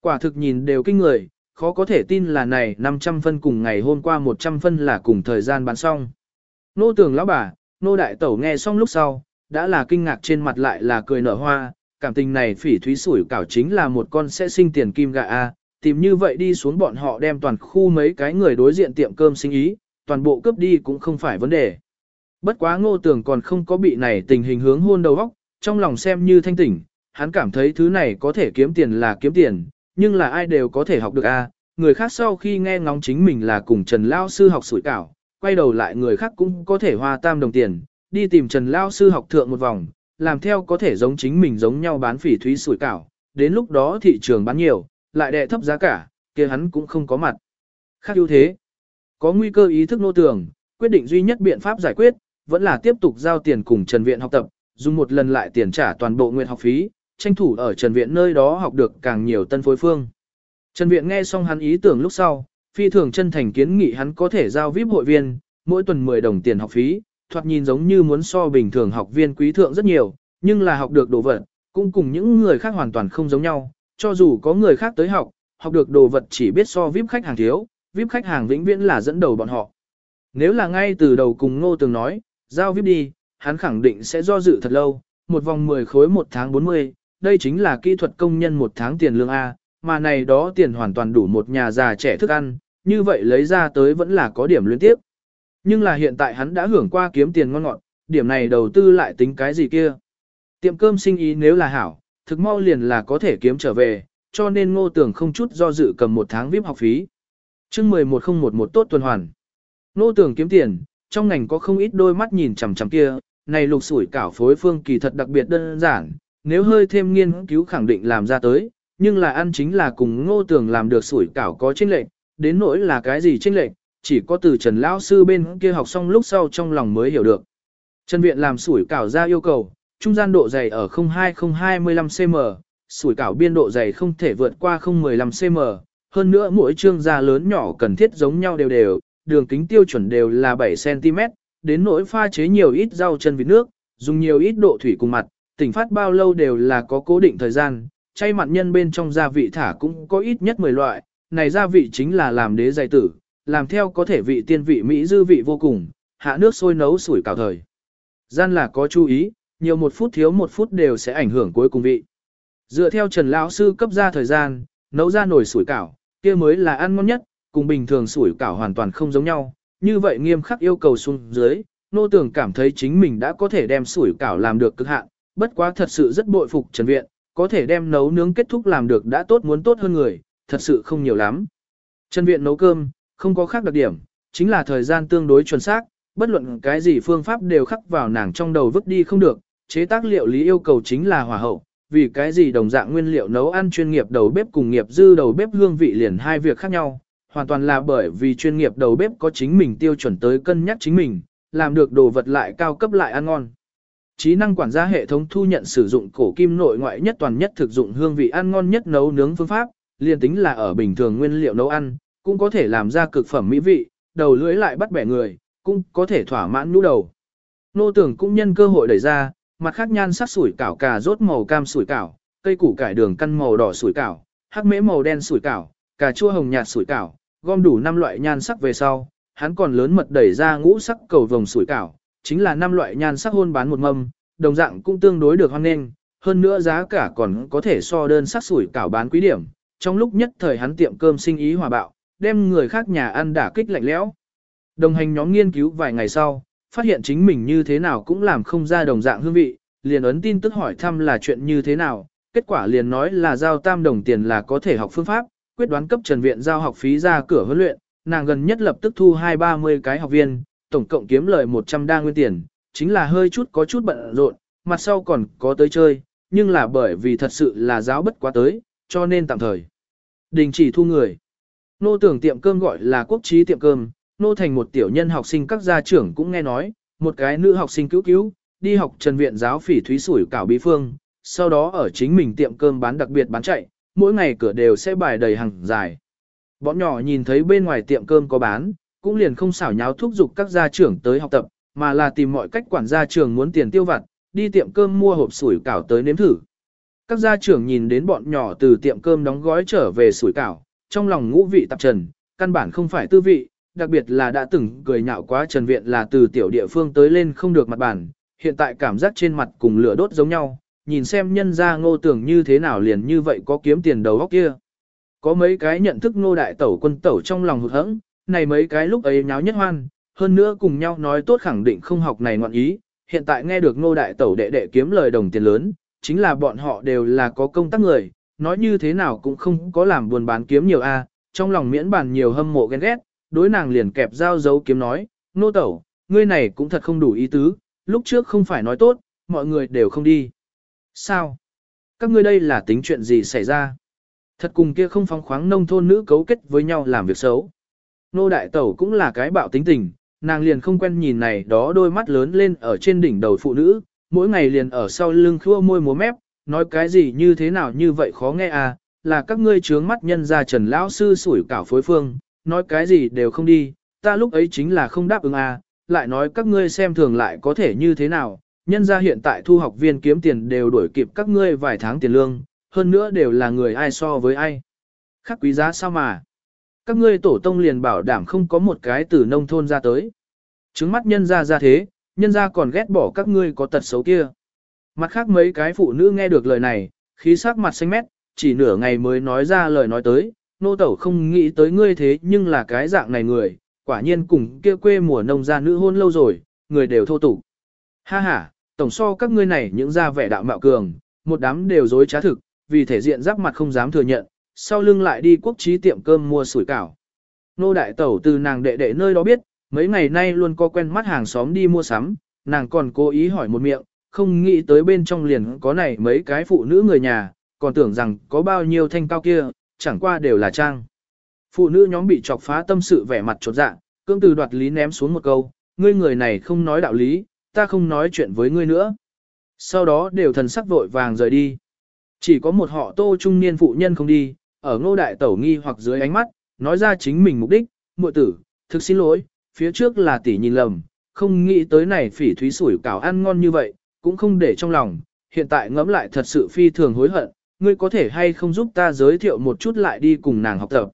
Quả thực nhìn đều kinh người, khó có thể tin là này 500 phân cùng ngày hôm qua 100 phân là cùng thời gian bán xong. Nô Tưởng lão bà, nô đại tẩu nghe xong lúc sau, đã là kinh ngạc trên mặt lại là cười nở hoa, cảm tình này phỉ thúy sủi cảo chính là một con sẽ sinh tiền kim gà a tìm như vậy đi xuống bọn họ đem toàn khu mấy cái người đối diện tiệm cơm sinh ý, toàn bộ cướp đi cũng không phải vấn đề. Bất quá ngô Tưởng còn không có bị này tình hình hướng hôn đầu óc, trong lòng xem như thanh tỉnh, hắn cảm thấy thứ này có thể kiếm tiền là kiếm tiền, nhưng là ai đều có thể học được a người khác sau khi nghe ngóng chính mình là cùng Trần Lao Sư học sủi cảo, quay đầu lại người khác cũng có thể hoa tam đồng tiền, đi tìm Trần Lao Sư học thượng một vòng, làm theo có thể giống chính mình giống nhau bán phỉ thúy sủi cảo, đến lúc đó thị trường bán nhiều, lại đè thấp giá cả, kia hắn cũng không có mặt. Khác ưu thế, có nguy cơ ý thức nô tường, quyết định duy nhất biện pháp giải quyết, vẫn là tiếp tục giao tiền cùng Trần Viện học tập, dùng một lần lại tiền trả toàn bộ nguyện học phí, tranh thủ ở Trần Viện nơi đó học được càng nhiều tân phối phương. Trần Viện nghe xong hắn ý tưởng lúc sau, phi thường chân thành kiến nghị hắn có thể giao VIP hội viên, mỗi tuần 10 đồng tiền học phí, thoạt nhìn giống như muốn so bình thường học viên quý thượng rất nhiều, nhưng là học được đồ vật, cũng cùng những người khác hoàn toàn không giống nhau, cho dù có người khác tới học, học được đồ vật chỉ biết so VIP khách hàng thiếu, VIP khách hàng vĩnh viễn là dẫn đầu bọn họ. Nếu là ngay từ đầu cùng Ngô Tường nói, giao VIP đi, hắn khẳng định sẽ do dự thật lâu, một vòng 10 khối một tháng 40, đây chính là kỹ thuật công nhân một tháng tiền lương A, mà này đó tiền hoàn toàn đủ một nhà già trẻ thức ăn, như vậy lấy ra tới vẫn là có điểm liên tiếp. Nhưng là hiện tại hắn đã hưởng qua kiếm tiền ngon ngọt, điểm này đầu tư lại tính cái gì kia. Tiệm cơm sinh ý nếu là hảo, thực mau liền là có thể kiếm trở về, cho nên ngô tưởng không chút do dự cầm một tháng VIP học phí. chương 11011 tốt tuần hoàn. Ngô tưởng kiếm tiền, trong ngành có không ít đôi mắt nhìn chằm chằm kia, này lục sủi cảo phối phương kỳ thật đặc biệt đơn giản, nếu hơi thêm nghiên cứu khẳng định làm ra tới, nhưng là ăn chính là cùng ngô Tường làm được sủi cảo có chênh lệch, đến nỗi là cái gì chênh lệch, chỉ có từ Trần Lão Sư bên kia học xong lúc sau trong lòng mới hiểu được. Trần Viện làm sủi cảo ra yêu cầu, trung gian độ dày ở 02025cm, sủi cảo biên độ dày không thể vượt qua 015cm, hơn nữa mỗi chương da lớn nhỏ cần thiết giống nhau đều đều, đường kính tiêu chuẩn đều là 7cm, đến nỗi pha chế nhiều ít rau chân vịt nước, dùng nhiều ít độ thủy cùng mặt, tỉnh phát bao lâu đều là có cố định thời gian, chay mặn nhân bên trong gia vị thả cũng có ít nhất 10 loại, này gia vị chính là làm đế dày tử, làm theo có thể vị tiên vị Mỹ dư vị vô cùng, hạ nước sôi nấu sủi cảo thời. Gian là có chú ý, nhiều một phút thiếu một phút đều sẽ ảnh hưởng cuối cùng vị. Dựa theo Trần Lão Sư cấp ra thời gian, nấu ra nồi sủi cảo, kia mới là ăn ngon nhất, cùng bình thường sủi cảo hoàn toàn không giống nhau. Như vậy nghiêm khắc yêu cầu xuống dưới, nô tưởng cảm thấy chính mình đã có thể đem sủi cảo làm được cực hạn, bất quá thật sự rất bội phục Trần Viện, có thể đem nấu nướng kết thúc làm được đã tốt muốn tốt hơn người, thật sự không nhiều lắm. Trần Viện nấu cơm, không có khác đặc điểm, chính là thời gian tương đối chuẩn xác, bất luận cái gì phương pháp đều khắc vào nàng trong đầu vứt đi không được, chế tác liệu lý yêu cầu chính là hòa hậu, vì cái gì đồng dạng nguyên liệu nấu ăn chuyên nghiệp đầu bếp cùng nghiệp dư đầu bếp hương vị liền hai việc khác nhau, hoàn toàn là bởi vì chuyên nghiệp đầu bếp có chính mình tiêu chuẩn tới cân nhắc chính mình, làm được đồ vật lại cao cấp lại ăn ngon. Trí năng quản gia hệ thống thu nhận sử dụng cổ kim nội ngoại nhất toàn nhất thực dụng hương vị ăn ngon nhất nấu nướng phương pháp, liền tính là ở bình thường nguyên liệu nấu ăn, cũng có thể làm ra cực phẩm mỹ vị, đầu lưỡi lại bắt bẻ người, cũng có thể thỏa mãn nhu đầu. Nô tưởng cũng nhân cơ hội đẩy ra, mặt khác nhan sắc sủi cảo cà rốt màu cam sủi cảo, cây củ cải đường căn màu đỏ sủi cảo, hắc mễ màu đen sủi cảo, cà chua hồng nhạt sủi cảo, gom đủ 5 loại nhan sắc về sau, hắn còn lớn mật đẩy ra ngũ sắc cầu vồng sủi cảo, chính là năm loại nhan sắc hôn bán một mâm, đồng dạng cũng tương đối được hoan nghênh, hơn nữa giá cả còn có thể so đơn sắc sủi cảo bán quý điểm. Trong lúc nhất thời hắn tiệm cơm sinh ý hòa bạo, đem người khác nhà ăn đả kích lạnh lẽo. Đồng hành nhóm nghiên cứu vài ngày sau, phát hiện chính mình như thế nào cũng làm không ra đồng dạng hương vị, liền ấn tin tức hỏi thăm là chuyện như thế nào, kết quả liền nói là giao tam đồng tiền là có thể học phương pháp, quyết đoán cấp Trần Viện giao học phí ra cửa huấn luyện, nàng gần nhất lập tức thu hai ba mươi cái học viên, tổng cộng kiếm lời 100 đa nguyên tiền, chính là hơi chút có chút bận rộn, mặt sau còn có tới chơi, nhưng là bởi vì thật sự là giáo bất quá tới, cho nên tạm thời đình chỉ thu người. Nô tưởng tiệm cơm gọi là quốc trí tiệm cơm, nô thành một tiểu nhân học sinh các gia trưởng cũng nghe nói, một cái nữ học sinh cứu cứu, đi học trần viện giáo phỉ thúy sủi cảo bí phương, sau đó ở chính mình tiệm cơm bán đặc biệt bán chạy, mỗi ngày cửa đều sẽ bài đầy hàng dài. Bọn nhỏ nhìn thấy bên ngoài tiệm cơm có bán, cũng liền không xảo nháo thúc giục các gia trưởng tới học tập, mà là tìm mọi cách quản gia trưởng muốn tiền tiêu vặt, đi tiệm cơm mua hộp sủi cảo tới nếm thử. Các gia trưởng nhìn đến bọn nhỏ từ tiệm cơm đóng gói trở về sủi cảo, trong lòng ngũ vị tạp trần, căn bản không phải tư vị, đặc biệt là đã từng cười nhạo quá Trần Viện là từ tiểu địa phương tới lên không được mặt bản, hiện tại cảm giác trên mặt cùng lửa đốt giống nhau, nhìn xem nhân ra ngô tưởng như thế nào liền như vậy có kiếm tiền đầu góc kia. Có mấy cái nhận thức ngô đại tẩu quân tẩu trong lòng hụt hẫng, này mấy cái lúc ấy nháo nhất hoan, hơn nữa cùng nhau nói tốt khẳng định không học này ngoạn ý, hiện tại nghe được ngô đại tẩu đệ đệ kiếm lời đồng tiền lớn, chính là bọn họ đều là có công tác người, nói như thế nào cũng không có làm buồn bán kiếm nhiều a, trong lòng miễn bàn nhiều hâm mộ ghen ghét, đối nàng liền kẹp dao dấu kiếm nói, nô tẩu, ngươi này cũng thật không đủ ý tứ, lúc trước không phải nói tốt, mọi người đều không đi. Sao? Các ngươi đây là tính chuyện gì xảy ra? Thật cùng kia không phóng khoáng nông thôn nữ cấu kết với nhau làm việc xấu. Nô đại tẩu cũng là cái bạo tính tình, nàng liền không quen nhìn này đó đôi mắt lớn lên ở trên đỉnh đầu phụ nữ, mỗi ngày liền ở sau lưng khua môi múa mép, nói cái gì như thế nào như vậy khó nghe à, là các ngươi trướng mắt nhân ra trần lão sư sủi cảo phối phương, nói cái gì đều không đi, ta lúc ấy chính là không đáp ứng à, lại nói các ngươi xem thường lại có thể như thế nào, nhân ra hiện tại thu học viên kiếm tiền đều đuổi kịp các ngươi vài tháng tiền lương, hơn nữa đều là người ai so với ai. Khác quý giá sao mà. Các ngươi tổ tông liền bảo đảm không có một cái từ nông thôn ra tới. Trứng mắt nhân ra ra thế, nhân ra còn ghét bỏ các ngươi có tật xấu kia. Mặt khác mấy cái phụ nữ nghe được lời này, khí sắc mặt xanh mét, chỉ nửa ngày mới nói ra lời nói tới, nô tẩu không nghĩ tới ngươi thế nhưng là cái dạng này người, quả nhiên cùng kia quê mùa nông gia nữ hôn lâu rồi, người đều thô tục. Ha ha, tổng so các ngươi này những gia vẻ đạo mạo cường, một đám đều dối trá thực, vì thể diện giáp mặt không dám thừa nhận, sau lưng lại đi quốc trí tiệm cơm mua sủi cảo. Nô đại tẩu từ nàng đệ đệ nơi đó biết, mấy ngày nay luôn có quen mắt hàng xóm đi mua sắm, nàng còn cố ý hỏi một miệng, không nghĩ tới bên trong liền có này mấy cái phụ nữ người nhà, còn tưởng rằng có bao nhiêu thanh cao kia, chẳng qua đều là trang. Phụ nữ nhóm bị chọc phá tâm sự vẻ mặt chột dạ, cương từ đoạt lý ném xuống một câu, ngươi người này không nói đạo lý, ta không nói chuyện với ngươi nữa. Sau đó đều thần sắc vội vàng rời đi. Chỉ có một họ tô trung niên phụ nhân không đi, ở ngô đại tẩu nghi hoặc dưới ánh mắt, nói ra chính mình mục đích, muội tử, thực xin lỗi, phía trước là tỷ nhìn lầm, không nghĩ tới này phỉ thúy sủi cảo ăn ngon như vậy, cũng không để trong lòng, hiện tại ngẫm lại thật sự phi thường hối hận, ngươi có thể hay không giúp ta giới thiệu một chút lại đi cùng nàng học tập.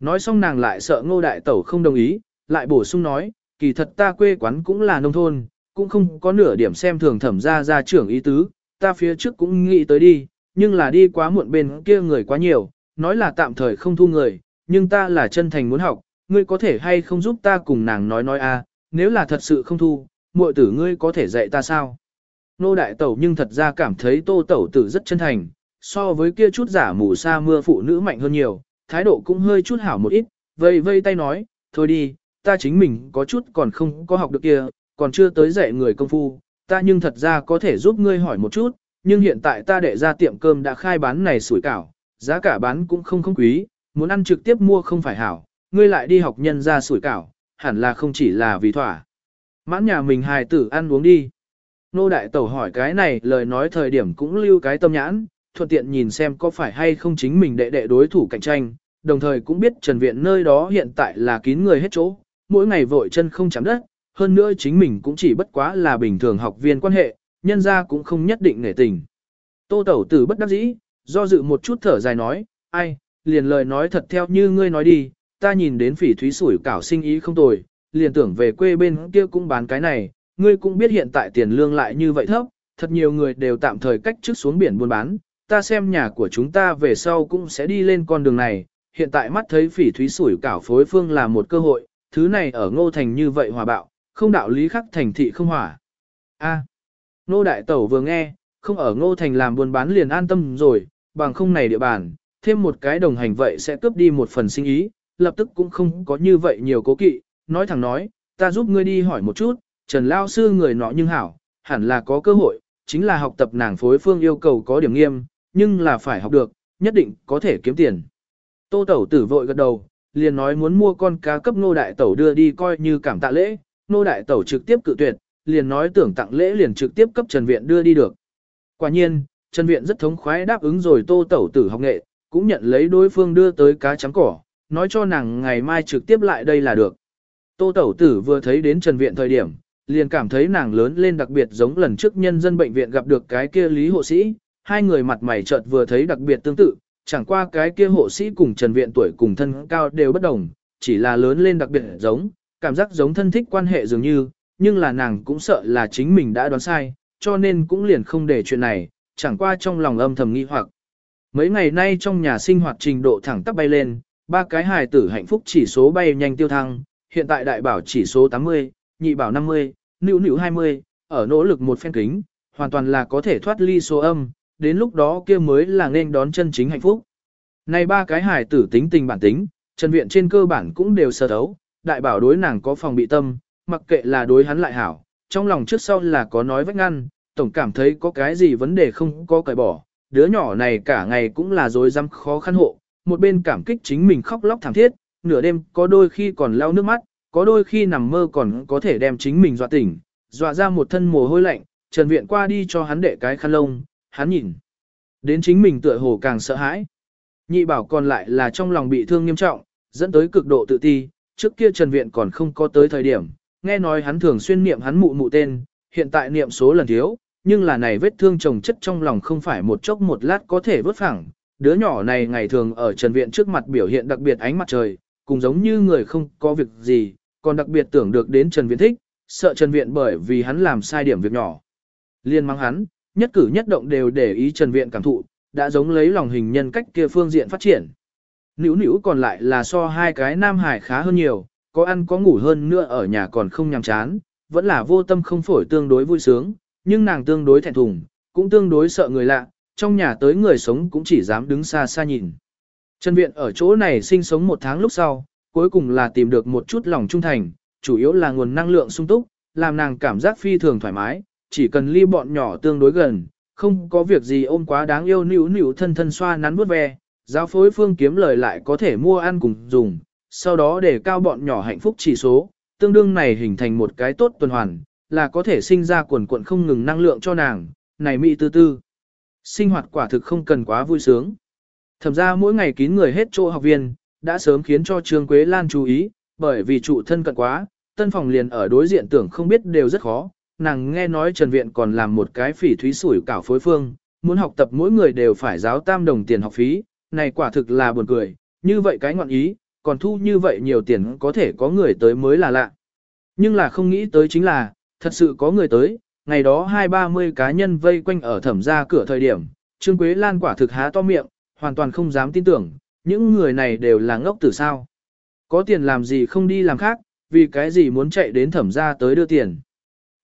Nói xong nàng lại sợ ngô đại tẩu không đồng ý, lại bổ sung nói, kỳ thật ta quê quán cũng là nông thôn, cũng không có nửa điểm xem thường thẩm ra ra trưởng ý tứ, ta phía trước cũng nghĩ tới đi, nhưng là đi quá muộn bên kia người quá nhiều, nói là tạm thời không thu người, nhưng ta là chân thành muốn học, ngươi có thể hay không giúp ta cùng nàng nói nói a, nếu là thật sự không thu, muội tử ngươi có thể dạy ta sao? Nô đại tẩu nhưng thật ra cảm thấy tô tẩu tử rất chân thành, so với kia chút giả mù sa mưa phụ nữ mạnh hơn nhiều, thái độ cũng hơi chút hảo một ít, vây vây tay nói, thôi đi, ta chính mình có chút còn không có học được kia, còn chưa tới dạy người công phu, ta nhưng thật ra có thể giúp ngươi hỏi một chút, nhưng hiện tại ta đệ ra tiệm cơm đã khai bán này sủi cảo, giá cả bán cũng không không quý, muốn ăn trực tiếp mua không phải hảo, ngươi lại đi học nhân ra sủi cảo, hẳn là không chỉ là vì thỏa. Mãn nhà mình hài tử ăn uống đi. Nô đại tẩu hỏi cái này lời nói thời điểm cũng lưu cái tâm nhãn, thuận tiện nhìn xem có phải hay không chính mình đệ đệ đối thủ cạnh tranh, đồng thời cũng biết Trần Viện nơi đó hiện tại là kín người hết chỗ, mỗi ngày vội chân không chạm đất, hơn nữa chính mình cũng chỉ bất quá là bình thường học viên quan hệ, nhân ra cũng không nhất định nể tình. Tô Tẩu Tử bất đắc dĩ, do dự một chút thở dài nói, ai, liền lời nói thật theo như ngươi nói đi, ta nhìn đến phỉ thúy sủi cảo sinh ý không tồi, liền tưởng về quê bên kia cũng bán cái này, ngươi cũng biết hiện tại tiền lương lại như vậy thấp, thật nhiều người đều tạm thời cách trước xuống biển buôn bán, ta xem nhà của chúng ta về sau cũng sẽ đi lên con đường này, hiện tại mắt thấy phỉ thúy sủi cảo phối phương là một cơ hội, thứ này ở ngô thành như vậy hòa bạo, không đạo lý khắc thành thị không hỏa. A. Ngô đại tẩu vừa nghe, không ở ngô thành làm buôn bán liền an tâm rồi, bằng không này địa bàn, thêm một cái đồng hành vậy sẽ cướp đi một phần sinh ý, lập tức cũng không có như vậy nhiều cố kỵ, nói thẳng nói, ta giúp ngươi đi hỏi một chút, Trần Lao Sư người nọ nhưng hảo, hẳn là có cơ hội, chính là học tập nàng phối phương yêu cầu có điểm nghiêm, nhưng là phải học được, nhất định có thể kiếm tiền. Tô Tẩu tử vội gật đầu, liền nói muốn mua con cá cấp nô đại tẩu đưa đi coi như cảm tạ lễ, nô đại tẩu trực tiếp cự tuyệt, liền nói tưởng tặng lễ liền trực tiếp cấp Trần Viện đưa đi được. Quả nhiên, Trần Viện rất thống khoái đáp ứng rồi Tô Tẩu tử học nghệ, cũng nhận lấy đối phương đưa tới cá trắng cỏ, nói cho nàng ngày mai trực tiếp lại đây là được. Tô Tẩu tử vừa thấy đến Trần Viện thời điểm, liền cảm thấy nàng lớn lên đặc biệt giống lần trước nhân dân bệnh viện gặp được cái kia lý hộ sĩ, hai người mặt mày chợt vừa thấy đặc biệt tương tự, chẳng qua cái kia hộ sĩ cùng Trần Viện tuổi cùng thân cao đều bất đồng, chỉ là lớn lên đặc biệt giống, cảm giác giống thân thích quan hệ dường như, nhưng là nàng cũng sợ là chính mình đã đoán sai, cho nên cũng liền không để chuyện này, chẳng qua trong lòng âm thầm nghi hoặc. Mấy ngày nay trong nhà sinh hoạt trình độ thẳng tắp bay lên, ba cái hài tử hạnh phúc chỉ số bay nhanh tiêu thăng, hiện tại đại bảo chỉ số 80, nhị bảo 50, nữ nữ 20, ở nỗ lực một phen kính, hoàn toàn là có thể thoát ly số âm, đến lúc đó kia mới là nên đón chân chính hạnh phúc. Này ba cái hài tử tính tình bản tính, Trần Viện trên cơ bản cũng đều sơ thấu, đại bảo đối nàng có phòng bị tâm, mặc kệ là đối hắn lại hảo, trong lòng trước sau là có nói vách ngăn, tổng cảm thấy có cái gì vấn đề không có cởi bỏ, đứa nhỏ này cả ngày cũng là dối rắm khó khăn hộ, một bên cảm kích chính mình khóc lóc thảm thiết, nửa đêm có đôi khi còn lau nước mắt, có đôi khi nằm mơ còn có thể đem chính mình dọa tỉnh, dọa ra một thân mồ hôi lạnh, Trần Viện qua đi cho hắn đệ cái khăn lông, hắn nhìn. Đến chính mình tựa hồ càng sợ hãi. Nhị bảo còn lại là trong lòng bị thương nghiêm trọng, dẫn tới cực độ tự ti, trước kia Trần Viện còn không có tới thời điểm, nghe nói hắn thường xuyên niệm hắn mụ mụ tên, hiện tại niệm số lần thiếu, nhưng là này vết thương chồng chất trong lòng không phải một chốc một lát có thể vớt phẳng. Đứa nhỏ này ngày thường ở Trần Viện trước mặt biểu hiện đặc biệt ánh mặt trời, cùng giống như người không có việc gì, còn đặc biệt tưởng được đến Trần Viện thích, sợ Trần Viện bởi vì hắn làm sai điểm việc nhỏ. Liên mang hắn, nhất cử nhất động đều để ý Trần Viện cảm thụ, đã giống lấy lòng hình nhân cách kia phương diện phát triển. Nữu nữu còn lại là so hai cái nam hải khá hơn nhiều, có ăn có ngủ hơn nữa ở nhà còn không nhàm chán, vẫn là vô tâm không phổi tương đối vui sướng, nhưng nàng tương đối thẹn thùng, cũng tương đối sợ người lạ, trong nhà tới người sống cũng chỉ dám đứng xa xa nhìn. Trần Viện ở chỗ này sinh sống một tháng lúc sau, cuối cùng là tìm được một chút lòng trung thành, chủ yếu là nguồn năng lượng sung túc, làm nàng cảm giác phi thường thoải mái, chỉ cần ly bọn nhỏ tương đối gần, không có việc gì ôm quá đáng yêu nữu nữu thân thân xoa nắn bút ve, giáo phối phương kiếm lời lại có thể mua ăn cùng dùng, sau đó để cao bọn nhỏ hạnh phúc chỉ số, tương đương này hình thành một cái tốt tuần hoàn, là có thể sinh ra quần quận không ngừng năng lượng cho nàng, này mỹ tư tư. Sinh hoạt quả thực không cần quá vui sướng. Thẩm ra mỗi ngày kín người hết chỗ học viên, đã sớm khiến cho Trương Quế Lan chú ý, bởi vì trụ thân cận quá, tân phòng liền ở đối diện tưởng không biết đều rất khó. Nàng nghe nói Trần Viện còn làm một cái phỉ thúy sủi cảo phối phương, muốn học tập mỗi người đều phải giáo tam đồng tiền học phí, này quả thực là buồn cười, như vậy cái ngọn ý, còn thu như vậy nhiều tiền có thể có người tới mới là lạ. Nhưng là không nghĩ tới chính là, thật sự có người tới, ngày đó hai ba mươi cá nhân vây quanh ở thẩm ra cửa thời điểm, Trương Quế Lan quả thực há to miệng, hoàn toàn không dám tin tưởng, những người này đều là ngốc tử sao. Có tiền làm gì không đi làm khác, vì cái gì muốn chạy đến thẩm ra tới đưa tiền.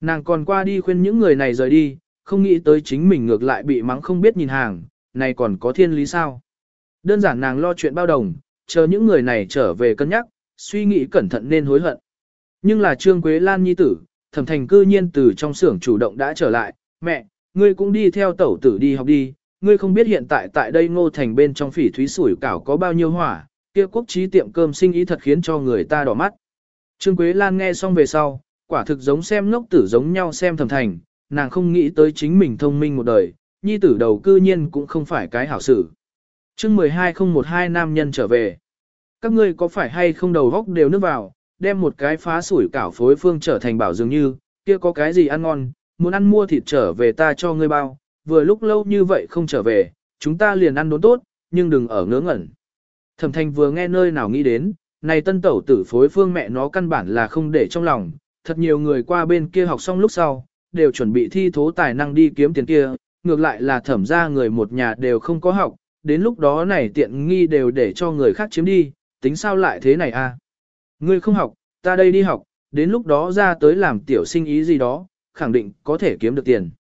Nàng còn qua đi khuyên những người này rời đi, không nghĩ tới chính mình ngược lại bị mắng không biết nhìn hàng, này còn có thiên lý sao. Đơn giản nàng lo chuyện bao đồng, chờ những người này trở về cân nhắc, suy nghĩ cẩn thận nên hối hận. Nhưng là Trương Quế Lan nhi tử, thẩm thành cư nhiên từ trong xưởng chủ động đã trở lại, mẹ, ngươi cũng đi theo tẩu tử đi học đi, ngươi không biết hiện tại tại đây ngô thành bên trong phỉ thúy sủi cảo có bao nhiêu hỏa, kia quốc trí tiệm cơm sinh ý thật khiến cho người ta đỏ mắt. Trương Quế Lan nghe xong về sau, quả thực giống xem ngốc tử giống nhau xem thẩm thành, nàng không nghĩ tới chính mình thông minh một đời, nhi tử đầu cư nhiên cũng không phải cái hảo sự. chương 12012 nam nhân trở về. Các ngươi có phải hay không đầu góc đều nước vào, đem một cái phá sủi cảo phối phương trở thành bảo dường như, kia có cái gì ăn ngon, muốn ăn mua thịt trở về ta cho ngươi bao, vừa lúc lâu như vậy không trở về, chúng ta liền ăn đốn tốt, nhưng đừng ở ngớ ngẩn. Thẩm Thanh vừa nghe nơi nào nghĩ đến, này tân tẩu tử phối phương mẹ nó căn bản là không để trong lòng, thật nhiều người qua bên kia học xong lúc sau, đều chuẩn bị thi thố tài năng đi kiếm tiền kia, ngược lại là thẩm ra người một nhà đều không có học, đến lúc đó này tiện nghi đều để cho người khác chiếm đi, tính sao lại thế này? À? Ngươi không học, ta đây đi học, đến lúc đó ra tới làm tiểu sinh ý gì đó, khẳng định có thể kiếm được tiền.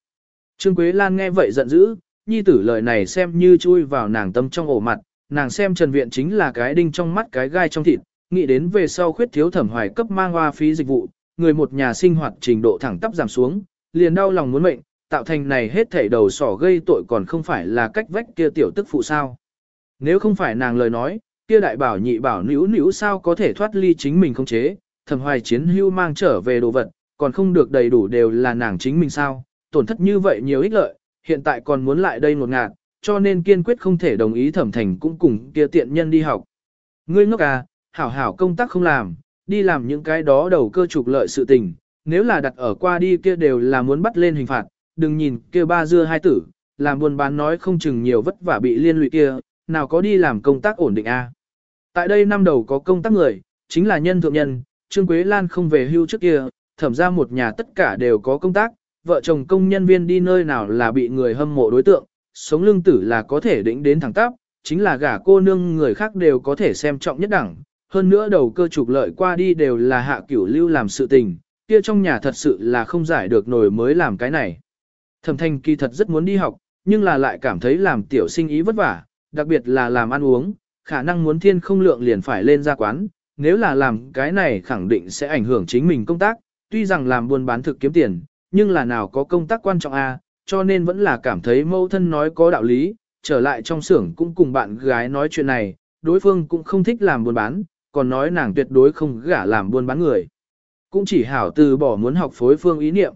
Trương Quế Lan nghe vậy giận dữ, nhi tử lời này xem như chui vào nàng tâm trong ổ mặt, nàng xem Trần Viện chính là cái đinh trong mắt cái gai trong thịt, nghĩ đến về sau khuyết thiếu thẩm hoài cấp mang hoa phí dịch vụ, người một nhà sinh hoạt trình độ thẳng tắp giảm xuống, liền đau lòng muốn mệnh, tạo thành này hết thảy đầu sỏ gây tội còn không phải là cách vách kia tiểu tức phụ sao. Nếu không phải nàng lời nói, kia đại bảo nhị bảo nữ nữ sao có thể thoát ly chính mình không chế, thẩm hoài chiến hưu mang trở về đồ vật, còn không được đầy đủ đều là nàng chính mình sao, tổn thất như vậy nhiều ích lợi, hiện tại còn muốn lại đây ngột ngạt, cho nên kiên quyết không thể đồng ý thẩm thành cũng cùng kia tiện nhân đi học. Ngươi ngốc à, hảo hảo công tác không làm, đi làm những cái đó đầu cơ trục lợi sự tình, nếu là đặt ở qua đi kia đều là muốn bắt lên hình phạt, đừng nhìn kia ba dưa hai tử, làm buôn bán nói không chừng nhiều vất vả bị liên lụy kia, nào có đi làm công tác ổn định a. Tại đây năm đầu có công tác người, chính là nhân thượng nhân, Trương Quế Lan không về hưu trước kia, thẩm ra một nhà tất cả đều có công tác, vợ chồng công nhân viên đi nơi nào là bị người hâm mộ đối tượng, sống lương tử là có thể đỉnh đến thẳng tắp, chính là gả cô nương người khác đều có thể xem trọng nhất đẳng, hơn nữa đầu cơ trục lợi qua đi đều là hạ cửu lưu làm sự tình, kia trong nhà thật sự là không giải được nổi mới làm cái này. Thẩm thanh kỳ thật rất muốn đi học, nhưng là lại cảm thấy làm tiểu sinh ý vất vả, đặc biệt là làm ăn uống, khả năng muốn thiên không lượng liền phải lên ra quán, nếu là làm cái này khẳng định sẽ ảnh hưởng chính mình công tác, tuy rằng làm buôn bán thực kiếm tiền, nhưng là nào có công tác quan trọng a, à, cho nên vẫn là cảm thấy mâu thân nói có đạo lý, trở lại trong xưởng cũng cùng bạn gái nói chuyện này, đối phương cũng không thích làm buôn bán, còn nói nàng tuyệt đối không gả làm buôn bán người. Cũng chỉ hảo từ bỏ muốn học phối phương ý niệm.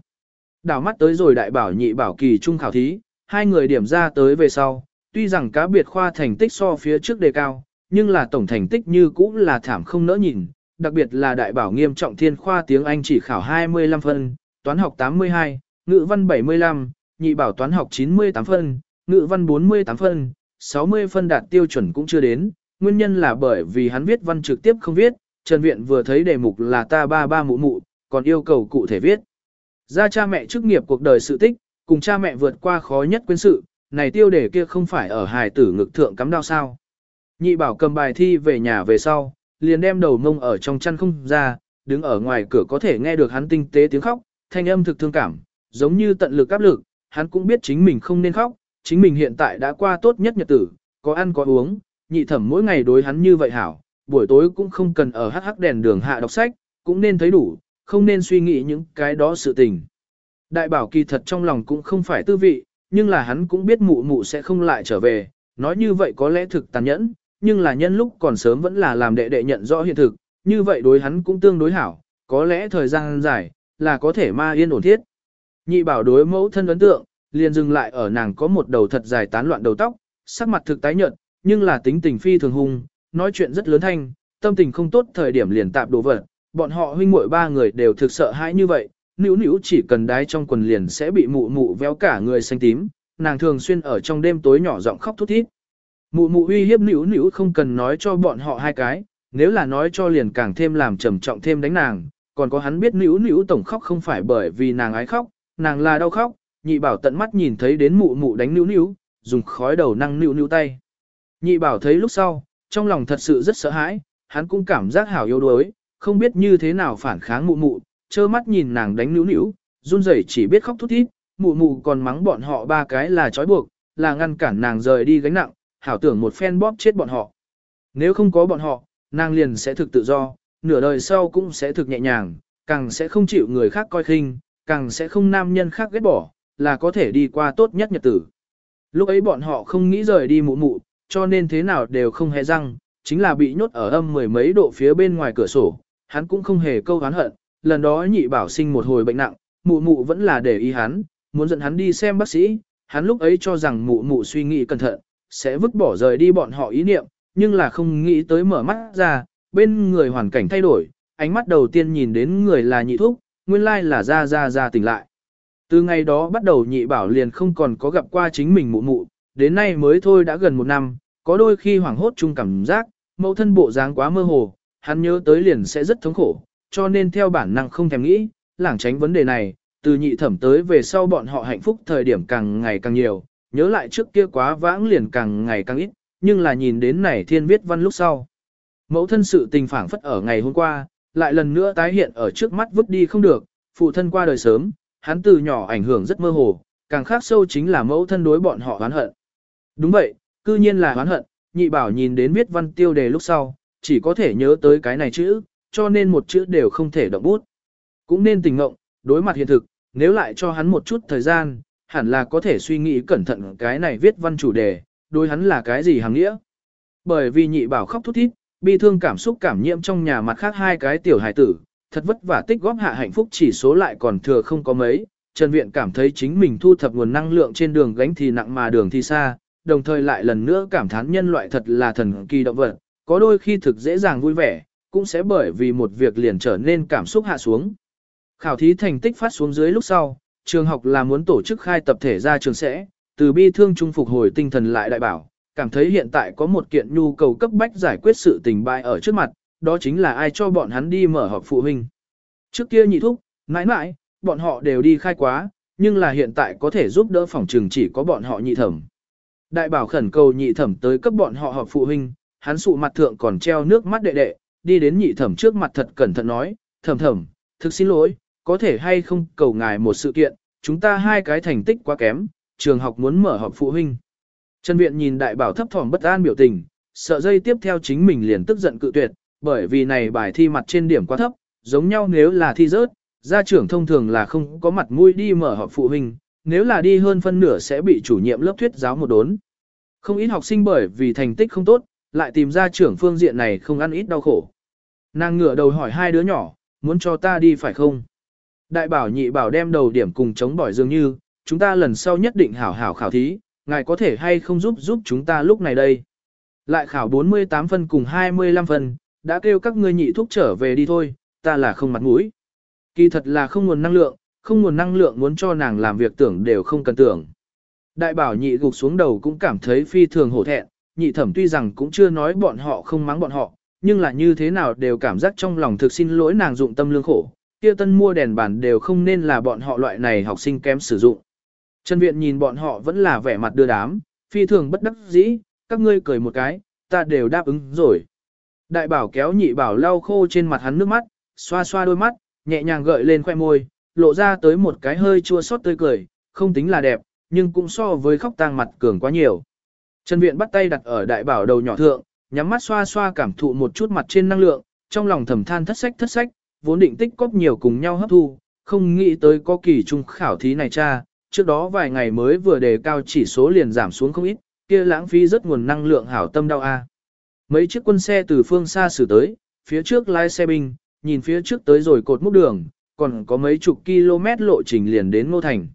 Đảo mắt tới rồi đại bảo nhị bảo kỳ trung khảo thí, hai người điểm ra tới về sau, tuy rằng cá biệt khoa thành tích so phía trước đề cao, nhưng là tổng thành tích như cũ là thảm không nỡ nhìn, đặc biệt là đại bảo nghiêm trọng thiên khoa tiếng Anh chỉ khảo 25 phân, toán học 82, ngữ văn 75, nhị bảo toán học 98 phân, ngữ văn 48 phân, 60 phân đạt tiêu chuẩn cũng chưa đến, nguyên nhân là bởi vì hắn viết văn trực tiếp không viết, Trần Viện vừa thấy đề mục là ta ba ba mụ mụ, còn yêu cầu cụ thể viết. Ra cha mẹ chức nghiệp cuộc đời sự tích, cùng cha mẹ vượt qua khó nhất quên sự, này tiêu đề kia không phải ở hài tử ngực thượng cắm đao sao. Nhị bảo cầm bài thi về nhà về sau, liền đem đầu mông ở trong chăn không ra, đứng ở ngoài cửa có thể nghe được hắn tinh tế tiếng khóc, thanh âm thực thương cảm, giống như tận lực áp lực, hắn cũng biết chính mình không nên khóc, chính mình hiện tại đã qua tốt nhất nhật tử, có ăn có uống, nhị thẩm mỗi ngày đối hắn như vậy hảo, buổi tối cũng không cần ở hắc hắc đèn đường hạ đọc sách, cũng nên thấy đủ, không nên suy nghĩ những cái đó sự tình. Đại bảo kỳ thật trong lòng cũng không phải tư vị, nhưng là hắn cũng biết mụ mụ sẽ không lại trở về, nói như vậy có lẽ thực tàn nhẫn, nhưng là nhân lúc còn sớm vẫn là làm đệ đệ nhận rõ hiện thực, như vậy đối hắn cũng tương đối hảo, có lẽ thời gian dài, là có thể ma yên ổn thiết. Nhị bảo đối mẫu thân ấn tượng, liền dừng lại ở nàng có một đầu thật dài tán loạn đầu tóc, sắc mặt thực tái nhợt, nhưng là tính tình phi thường hung, nói chuyện rất lớn thanh, tâm tình không tốt thời điểm liền tạp đồ vật, bọn họ huynh muội ba người đều thực sợ hãi như vậy, nữ nữu chỉ cần đái trong quần liền sẽ bị mụ mụ véo cả người xanh tím, nàng thường xuyên ở trong đêm tối nhỏ giọng khóc thút thít. Mụ mụ uy hiếp nữ nữu không cần nói cho bọn họ hai cái, nếu là nói cho liền càng thêm làm trầm trọng thêm đánh nàng, còn có hắn biết nữ nữu tổng khóc không phải bởi vì nàng ái khóc, nàng là đau khóc, nhị bảo tận mắt nhìn thấy đến mụ mụ đánh nữ nữu, dùng khói đầu năng nữ nữu tay. Nhị bảo thấy lúc sau, trong lòng thật sự rất sợ hãi, hắn cũng cảm giác hảo yếu đuối, không biết như thế nào phản kháng mụ mụ, trơ mắt nhìn nàng đánh nữu nữu, run rẩy chỉ biết khóc thút thít, mụ mụ còn mắng bọn họ ba cái là trói buộc, là ngăn cản nàng rời đi gánh nặng, hảo tưởng một phen bóp chết bọn họ. Nếu không có bọn họ, nàng liền sẽ thực tự do, nửa đời sau cũng sẽ thực nhẹ nhàng, càng sẽ không chịu người khác coi khinh, càng sẽ không nam nhân khác ghét bỏ, là có thể đi qua tốt nhất nhật tử. Lúc ấy bọn họ không nghĩ rời đi mụ mụ, cho nên thế nào đều không hề răng, chính là bị nhốt ở âm mười mấy độ phía bên ngoài cửa sổ, hắn cũng không hề câu hán hận, lần đó nhị bảo sinh một hồi bệnh nặng, mụ mụ vẫn là để ý hắn, muốn dẫn hắn đi xem bác sĩ, hắn lúc ấy cho rằng mụ mụ suy nghĩ cẩn thận, sẽ vứt bỏ rời đi bọn họ ý niệm, nhưng là không nghĩ tới mở mắt ra, bên người hoàn cảnh thay đổi, ánh mắt đầu tiên nhìn đến người là nhị thúc, nguyên lai là ra ra ra tỉnh lại. Từ ngày đó bắt đầu nhị bảo liền không còn có gặp qua chính mình mụ mụ, đến nay mới thôi đã gần một năm, có đôi khi hoảng hốt chung cảm giác, mẫu thân bộ dáng quá mơ hồ, hắn nhớ tới liền sẽ rất thống khổ, cho nên theo bản năng không thèm nghĩ, lảng tránh vấn đề này, từ nhị thẩm tới về sau bọn họ hạnh phúc thời điểm càng ngày càng nhiều, nhớ lại trước kia quá vãng liền càng ngày càng ít, nhưng là nhìn đến này thiên viết văn lúc sau. Mẫu thân sự tình phản phất ở ngày hôm qua, lại lần nữa tái hiện ở trước mắt vứt đi không được, phụ thân qua đời sớm, hắn từ nhỏ ảnh hưởng rất mơ hồ, càng khác sâu chính là mẫu thân đối bọn họ oán hận. Đúng vậy, cư nhiên là oán hận, nhị bảo nhìn đến viết văn tiêu đề lúc sau, chỉ có thể nhớ tới cái này chữ, cho nên một chữ đều không thể động bút. Cũng nên tình ngộng, đối mặt hiện thực, nếu lại cho hắn một chút thời gian, hẳn là có thể suy nghĩ cẩn thận cái này viết văn chủ đề, đối hắn là cái gì hàng nghĩa. Bởi vì nhị bảo khóc thút thít, bi thương cảm xúc cảm nhiễm trong nhà mặt khác hai cái tiểu hài tử, thật vất vả tích góp hạ hạnh phúc chỉ số lại còn thừa không có mấy. Trần Viện cảm thấy chính mình thu thập nguồn năng lượng trên đường gánh thì nặng mà đường thì xa, đồng thời lại lần nữa cảm thán nhân loại thật là thần kỳ động vật, có đôi khi thực dễ dàng vui vẻ, cũng sẽ bởi vì một việc liền trở nên cảm xúc hạ xuống. Khảo thí thành tích phát xuống dưới lúc sau, trường học là muốn tổ chức khai tập thể ra trường sẽ, từ bi thương trung phục hồi tinh thần lại đại bảo, cảm thấy hiện tại có một kiện nhu cầu cấp bách giải quyết sự tình bại ở trước mặt, đó chính là ai cho bọn hắn đi mở họp phụ huynh. Trước kia nhị thúc, mãi mãi, bọn họ đều đi khai quá, nhưng là hiện tại có thể giúp đỡ phòng trường chỉ có bọn họ nhị thẩm. Đại bảo khẩn cầu nhị thẩm tới cấp bọn họ họp phụ huynh, hắn sụ mặt thượng còn treo nước mắt đệ đệ, đi đến nhị thẩm trước mặt thật cẩn thận nói, thẩm thẩm, thực xin lỗi, có thể hay không cầu ngài một sự kiện, chúng ta hai cái thành tích quá kém, trường học muốn mở họp phụ huynh. Trần Viện nhìn đại bảo thấp thỏm bất an biểu tình, sợ dây tiếp theo chính mình liền tức giận cự tuyệt, bởi vì này bài thi mặt trên điểm quá thấp, giống nhau nếu là thi rớt, gia trưởng thông thường là không có mặt mũi đi mở họp phụ huynh, nếu là đi hơn phân nửa sẽ bị chủ nhiệm lớp thuyết giáo một đốn. Không ít học sinh bởi vì thành tích không tốt, lại tìm ra trưởng phương diện này không ăn ít đau khổ. Nàng ngửa đầu hỏi hai đứa nhỏ, muốn cho ta đi phải không? Đại bảo nhị bảo đem đầu điểm cùng chống bỏi dường như, chúng ta lần sau nhất định hảo hảo khảo thí, ngài có thể hay không giúp giúp chúng ta lúc này đây. Lại khảo 48 phân cùng 25 phân, đã kêu các ngươi nhị thúc trở về đi thôi, ta là không mặt mũi. Kỳ thật là không nguồn năng lượng, không nguồn năng lượng muốn cho nàng làm việc tưởng đều không cần tưởng. Đại bảo nhị gục xuống đầu cũng cảm thấy phi thường hổ thẹn, nhị thẩm tuy rằng cũng chưa nói bọn họ không mắng bọn họ, nhưng là như thế nào đều cảm giác trong lòng thực xin lỗi nàng dụng tâm lương khổ, kia tân mua đèn bàn đều không nên là bọn họ loại này học sinh kém sử dụng. Trần Viện nhìn bọn họ vẫn là vẻ mặt đưa đám, phi thường bất đắc dĩ, các ngươi cười một cái, ta đều đáp ứng rồi. Đại bảo kéo nhị bảo lau khô trên mặt hắn nước mắt, xoa xoa đôi mắt, nhẹ nhàng gợi lên khoe môi, lộ ra tới một cái hơi chua xót tươi cười, không tính là đẹp, nhưng cũng so với khóc tang mặt cường quá nhiều. Trần Viện bắt tay đặt ở đại bảo đầu nhỏ thượng, nhắm mắt xoa xoa cảm thụ một chút mặt trên năng lượng, trong lòng thầm than thất sách thất sách, vốn định tích cóp nhiều cùng nhau hấp thu, không nghĩ tới có kỳ trung khảo thí này cha, trước đó vài ngày mới vừa đề cao chỉ số liền giảm xuống không ít, kia lãng phí rất nguồn năng lượng hảo tâm đau a. Mấy chiếc quân xe từ phương xa xử tới, phía trước lái xe binh, nhìn phía trước tới rồi cột mốc đường, còn có mấy chục km lộ trình liền đến Ngô Thành.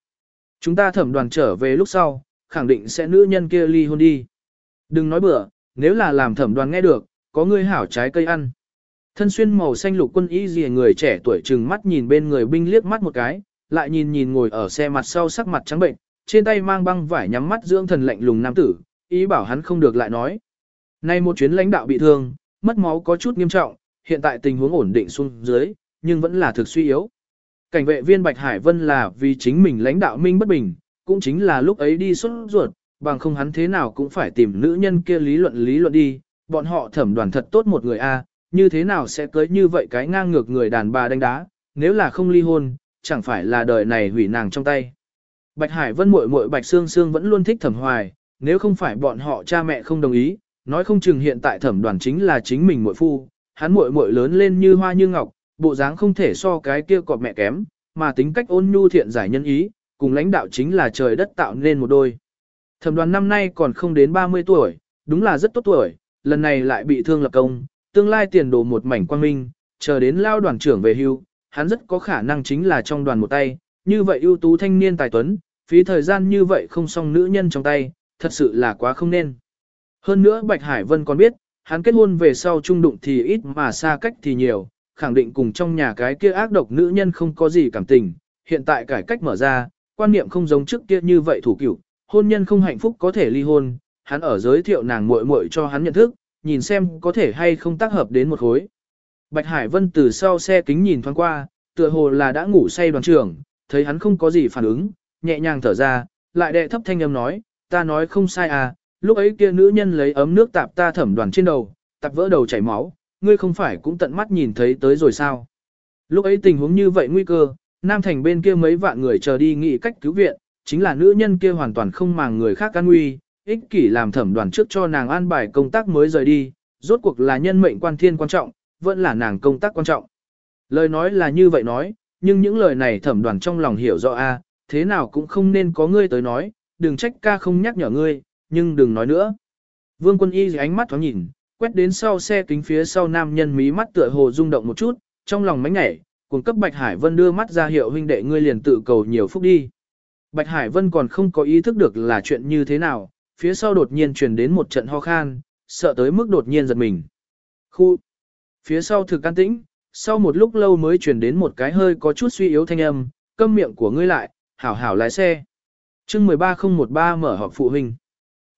Chúng ta thẩm đoàn trở về lúc sau, khẳng định sẽ nữ nhân kia ly hôn đi. Đừng nói bừa, nếu là làm thẩm đoàn nghe được, có người hảo trái cây ăn. Thân xuyên màu xanh lục quân y gì người trẻ tuổi trừng mắt nhìn bên người binh liếc mắt một cái, lại nhìn nhìn ngồi ở xe mặt sau sắc mặt trắng bệnh, trên tay mang băng vải nhắm mắt dưỡng thần lạnh lùng nam tử, ý bảo hắn không được lại nói. Nay một chuyến lãnh đạo bị thương, mất máu có chút nghiêm trọng, hiện tại tình huống ổn định xuống dưới, nhưng vẫn là thực suy yếu. Cảnh vệ viên Bạch Hải Vân là vì chính mình lãnh đạo minh bất bình, cũng chính là lúc ấy đi xuất ruột, bằng không hắn thế nào cũng phải tìm nữ nhân kia lý luận lý luận đi, bọn họ thẩm đoàn thật tốt một người a, như thế nào sẽ cưới như vậy cái ngang ngược người đàn bà đánh đá, nếu là không ly hôn, chẳng phải là đời này hủy nàng trong tay. Bạch Hải Vân muội muội Bạch Sương Sương vẫn luôn thích thẩm hoài, nếu không phải bọn họ cha mẹ không đồng ý, nói không chừng hiện tại thẩm đoàn chính là chính mình muội phu, hắn muội muội lớn lên như hoa như ngọc, bộ dáng không thể so cái kia cọp mẹ kém, mà tính cách ôn nhu thiện giải nhân ý, cùng lãnh đạo chính là trời đất tạo nên một đôi. Thẩm đoàn năm nay còn không đến 30 tuổi, đúng là rất tốt tuổi, lần này lại bị thương lập công, tương lai tiền đồ một mảnh quang minh, chờ đến lao đoàn trưởng về hưu, hắn rất có khả năng chính là trong đoàn một tay, như vậy ưu tú thanh niên tài tuấn, phí thời gian như vậy không xong nữ nhân trong tay, thật sự là quá không nên. Hơn nữa Bạch Hải Vân còn biết, hắn kết hôn về sau trung đụng thì ít mà xa cách thì nhiều, khẳng định cùng trong nhà cái kia ác độc nữ nhân không có gì cảm tình, hiện tại cải cách mở ra, quan niệm không giống trước kia như vậy thủ cửu, hôn nhân không hạnh phúc có thể ly hôn, hắn ở giới thiệu nàng muội muội cho hắn nhận thức, nhìn xem có thể hay không tác hợp đến một khối. Bạch Hải Vân từ sau xe kính nhìn thoáng qua, tựa hồ là đã ngủ say đoàn trưởng, thấy hắn không có gì phản ứng, nhẹ nhàng thở ra, lại đệ thấp thanh âm nói, ta nói không sai à, lúc ấy kia nữ nhân lấy ấm nước tạp ta thẩm đoàn trên đầu, tạp vỡ đầu chảy máu, ngươi không phải cũng tận mắt nhìn thấy tới rồi sao. Lúc ấy tình huống như vậy nguy cơ, Nam Thành bên kia mấy vạn người chờ đi nghị cách cứu viện, chính là nữ nhân kia hoàn toàn không màng người khác an nguy, ích kỷ làm thẩm đoàn trước cho nàng an bài công tác mới rời đi, rốt cuộc là nhân mệnh quan thiên quan trọng, vẫn là nàng công tác quan trọng. Lời nói là như vậy nói, nhưng những lời này thẩm đoàn trong lòng hiểu rõ a, thế nào cũng không nên có ngươi tới nói, đừng trách ca không nhắc nhở ngươi, nhưng đừng nói nữa. Vương quân y ánh mắt thoáng nhìn, quét đến sau xe kính phía sau nam nhân mí mắt tựa hồ rung động một chút, trong lòng mánh ngẻ, cùng cấp Bạch Hải Vân đưa mắt ra hiệu huynh đệ ngươi liền tự cầu nhiều phúc đi. Bạch Hải Vân còn không có ý thức được là chuyện như thế nào, phía sau đột nhiên truyền đến một trận ho khan, sợ tới mức đột nhiên giật mình. Khu! Phía sau thực an tĩnh, sau một lúc lâu mới truyền đến một cái hơi có chút suy yếu thanh âm, câm miệng của ngươi lại, hảo hảo lái xe. chương 13013 mở họp phụ huynh.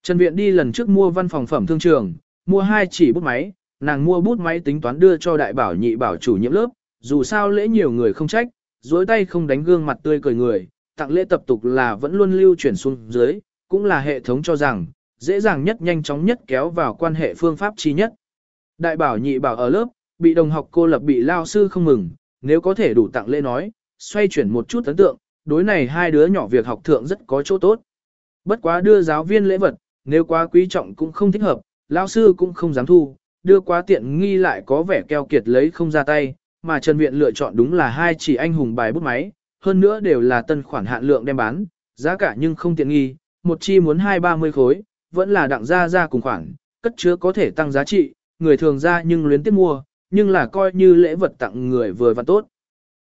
Trần Viện đi lần trước mua văn phòng phẩm thương trường, mua hai chỉ bút máy, nàng mua bút máy tính toán đưa cho đại bảo nhị bảo chủ nhiệm lớp, dù sao lễ nhiều người không trách, dối tay không đánh gương mặt tươi cười người, tặng lễ tập tục là vẫn luôn lưu chuyển xuống dưới, cũng là hệ thống cho rằng, dễ dàng nhất nhanh chóng nhất kéo vào quan hệ phương pháp chi nhất. Đại bảo nhị bảo ở lớp, bị đồng học cô lập bị lao sư không mừng, nếu có thể đủ tặng lễ nói, xoay chuyển một chút ấn tượng, đối này hai đứa nhỏ việc học thượng rất có chỗ tốt. Bất quá đưa giáo viên lễ vật, nếu quá quý trọng cũng không thích hợp, lao sư cũng không dám thu, đưa quá tiện nghi lại có vẻ keo kiệt lấy không ra tay, mà Trần Viện lựa chọn đúng là hai chỉ anh hùng bài bút máy, hơn nữa đều là tân khoản hạn lượng đem bán, giá cả nhưng không tiện nghi, một chi muốn hai ba mươi khối, vẫn là đặng ra ra cùng khoản, cất chứa có thể tăng giá trị, người thường ra nhưng luyến tiếc mua, nhưng là coi như lễ vật tặng người vừa và tốt.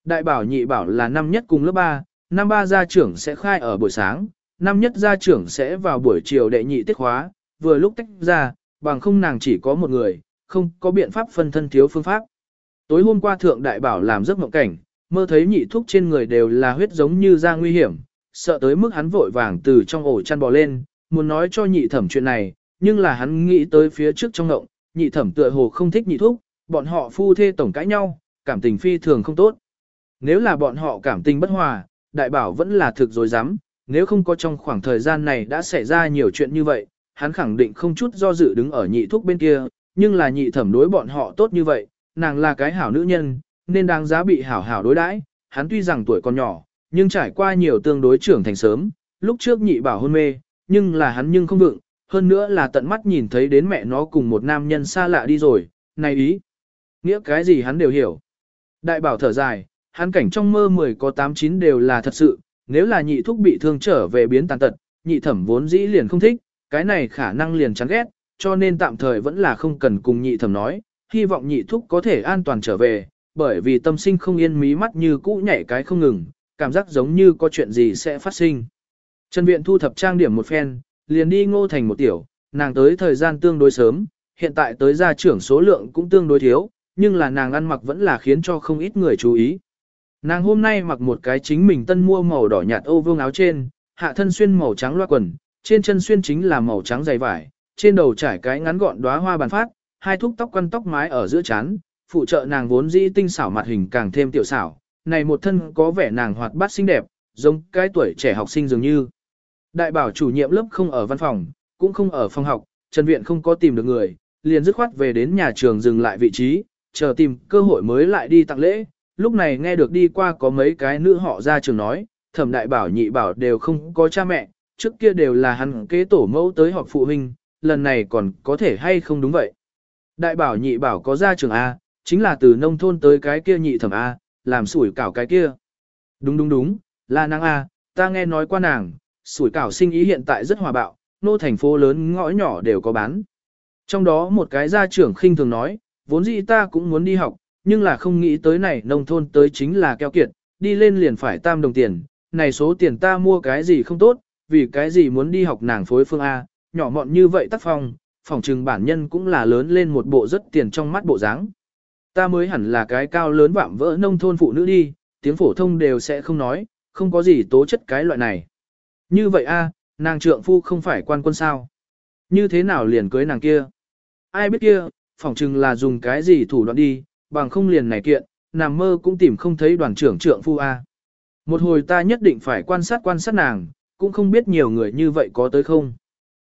Đại bảo nhị bảo là năm nhất cùng lớp 3, năm ba gia trưởng sẽ khai ở buổi sáng, năm nhất gia trưởng sẽ vào buổi chiều đệ nhị tiết khóa, vừa lúc tách ra, bằng không nàng chỉ có một người, không có biện pháp phân thân thiếu phương pháp. Tối hôm qua thượng đại bảo làm giấc mộng cảnh, mơ thấy nhị thúc trên người đều là huyết giống như ra nguy hiểm, sợ tới mức hắn vội vàng từ trong ổ chăn bò lên, muốn nói cho nhị thẩm chuyện này, nhưng là hắn nghĩ tới phía trước trong ngộng, nhị thẩm tựa hồ không thích nhị thúc, bọn họ phu thê tổng cãi nhau, cảm tình phi thường không tốt. Nếu là bọn họ cảm tình bất hòa, đại bảo vẫn là thực dối dám, nếu không có trong khoảng thời gian này đã xảy ra nhiều chuyện như vậy, hắn khẳng định không chút do dự đứng ở nhị thúc bên kia, nhưng là nhị thẩm đối bọn họ tốt như vậy, nàng là cái hảo nữ nhân, nên đáng giá bị hảo hảo đối đãi. Hắn tuy rằng tuổi còn nhỏ, nhưng trải qua nhiều tương đối trưởng thành sớm, lúc trước nhị bảo hôn mê, nhưng là hắn nhưng không vượng, hơn nữa là tận mắt nhìn thấy đến mẹ nó cùng một nam nhân xa lạ đi rồi, này ý. Nghĩa cái gì hắn đều hiểu. Đại bảo thở dài, hắn cảnh trong mơ 10 có 8-9 đều là thật sự, nếu là nhị thúc bị thương trở về biến tàn tật, nhị thẩm vốn dĩ liền không thích, cái này khả năng liền chán ghét, cho nên tạm thời vẫn là không cần cùng nhị thẩm nói, hy vọng nhị thúc có thể an toàn trở về, bởi vì tâm sinh không yên mí mắt như cũ nhảy cái không ngừng, cảm giác giống như có chuyện gì sẽ phát sinh. Trần Viện thu thập trang điểm một phen, liền đi ngô thành một tiểu, nàng tới thời gian tương đối sớm, hiện tại tới gia trưởng số lượng cũng tương đối thiếu, nhưng là nàng ăn mặc vẫn là khiến cho không ít người chú ý. Nàng hôm nay mặc một cái chính mình tân mua màu đỏ nhạt ô vương áo trên, hạ thân xuyên màu trắng loa quần, trên chân xuyên chính là màu trắng dày vải, trên đầu trải cái ngắn gọn đóa hoa bàn phát, hai thúc tóc quăn tóc mái ở giữa chán, phụ trợ nàng vốn dĩ tinh xảo mặt hình càng thêm tiểu xảo, này một thân có vẻ nàng hoạt bát xinh đẹp, giống cái tuổi trẻ học sinh dường như. Đại bảo chủ nhiệm lớp không ở văn phòng, cũng không ở phòng học, Trần Viện không có tìm được người, liền dứt khoát về đến nhà trường dừng lại vị trí, chờ tìm cơ hội mới lại đi tặng lễ. Lúc này nghe được đi qua có mấy cái nữ họ ra trường nói, thẩm đại bảo nhị bảo đều không có cha mẹ, trước kia đều là hắn kế tổ mẫu tới họp phụ huynh, lần này còn có thể hay không đúng vậy. Đại bảo nhị bảo có ra trường A, chính là từ nông thôn tới cái kia nhị thẩm A, làm sủi cảo cái kia. Đúng đúng đúng, là nàng A, ta nghe nói qua nàng, sủi cảo sinh ý hiện tại rất hòa bạo, nô thành phố lớn ngõ nhỏ đều có bán. Trong đó một cái gia trưởng khinh thường nói, vốn dĩ ta cũng muốn đi học, nhưng là không nghĩ tới này nông thôn tới chính là keo kiệt, đi lên liền phải tam đồng tiền, này số tiền ta mua cái gì không tốt, vì cái gì muốn đi học nàng phối phương A, nhỏ mọn như vậy tác phong, phòng trừng bản nhân cũng là lớn lên một bộ rất tiền trong mắt bộ dáng. Ta mới hẳn là cái cao lớn vạm vỡ nông thôn phụ nữ đi, tiếng phổ thông đều sẽ không nói, không có gì tố chất cái loại này. Như vậy a, nàng trượng phu không phải quan quân sao? Như thế nào liền cưới nàng kia? Ai biết kia, phỏng chừng là dùng cái gì thủ đoạn đi, bằng không liền này kiện, nằm mơ cũng tìm không thấy đoàn trưởng trượng phu a. Một hồi ta nhất định phải quan sát quan sát nàng, cũng không biết nhiều người như vậy có tới không.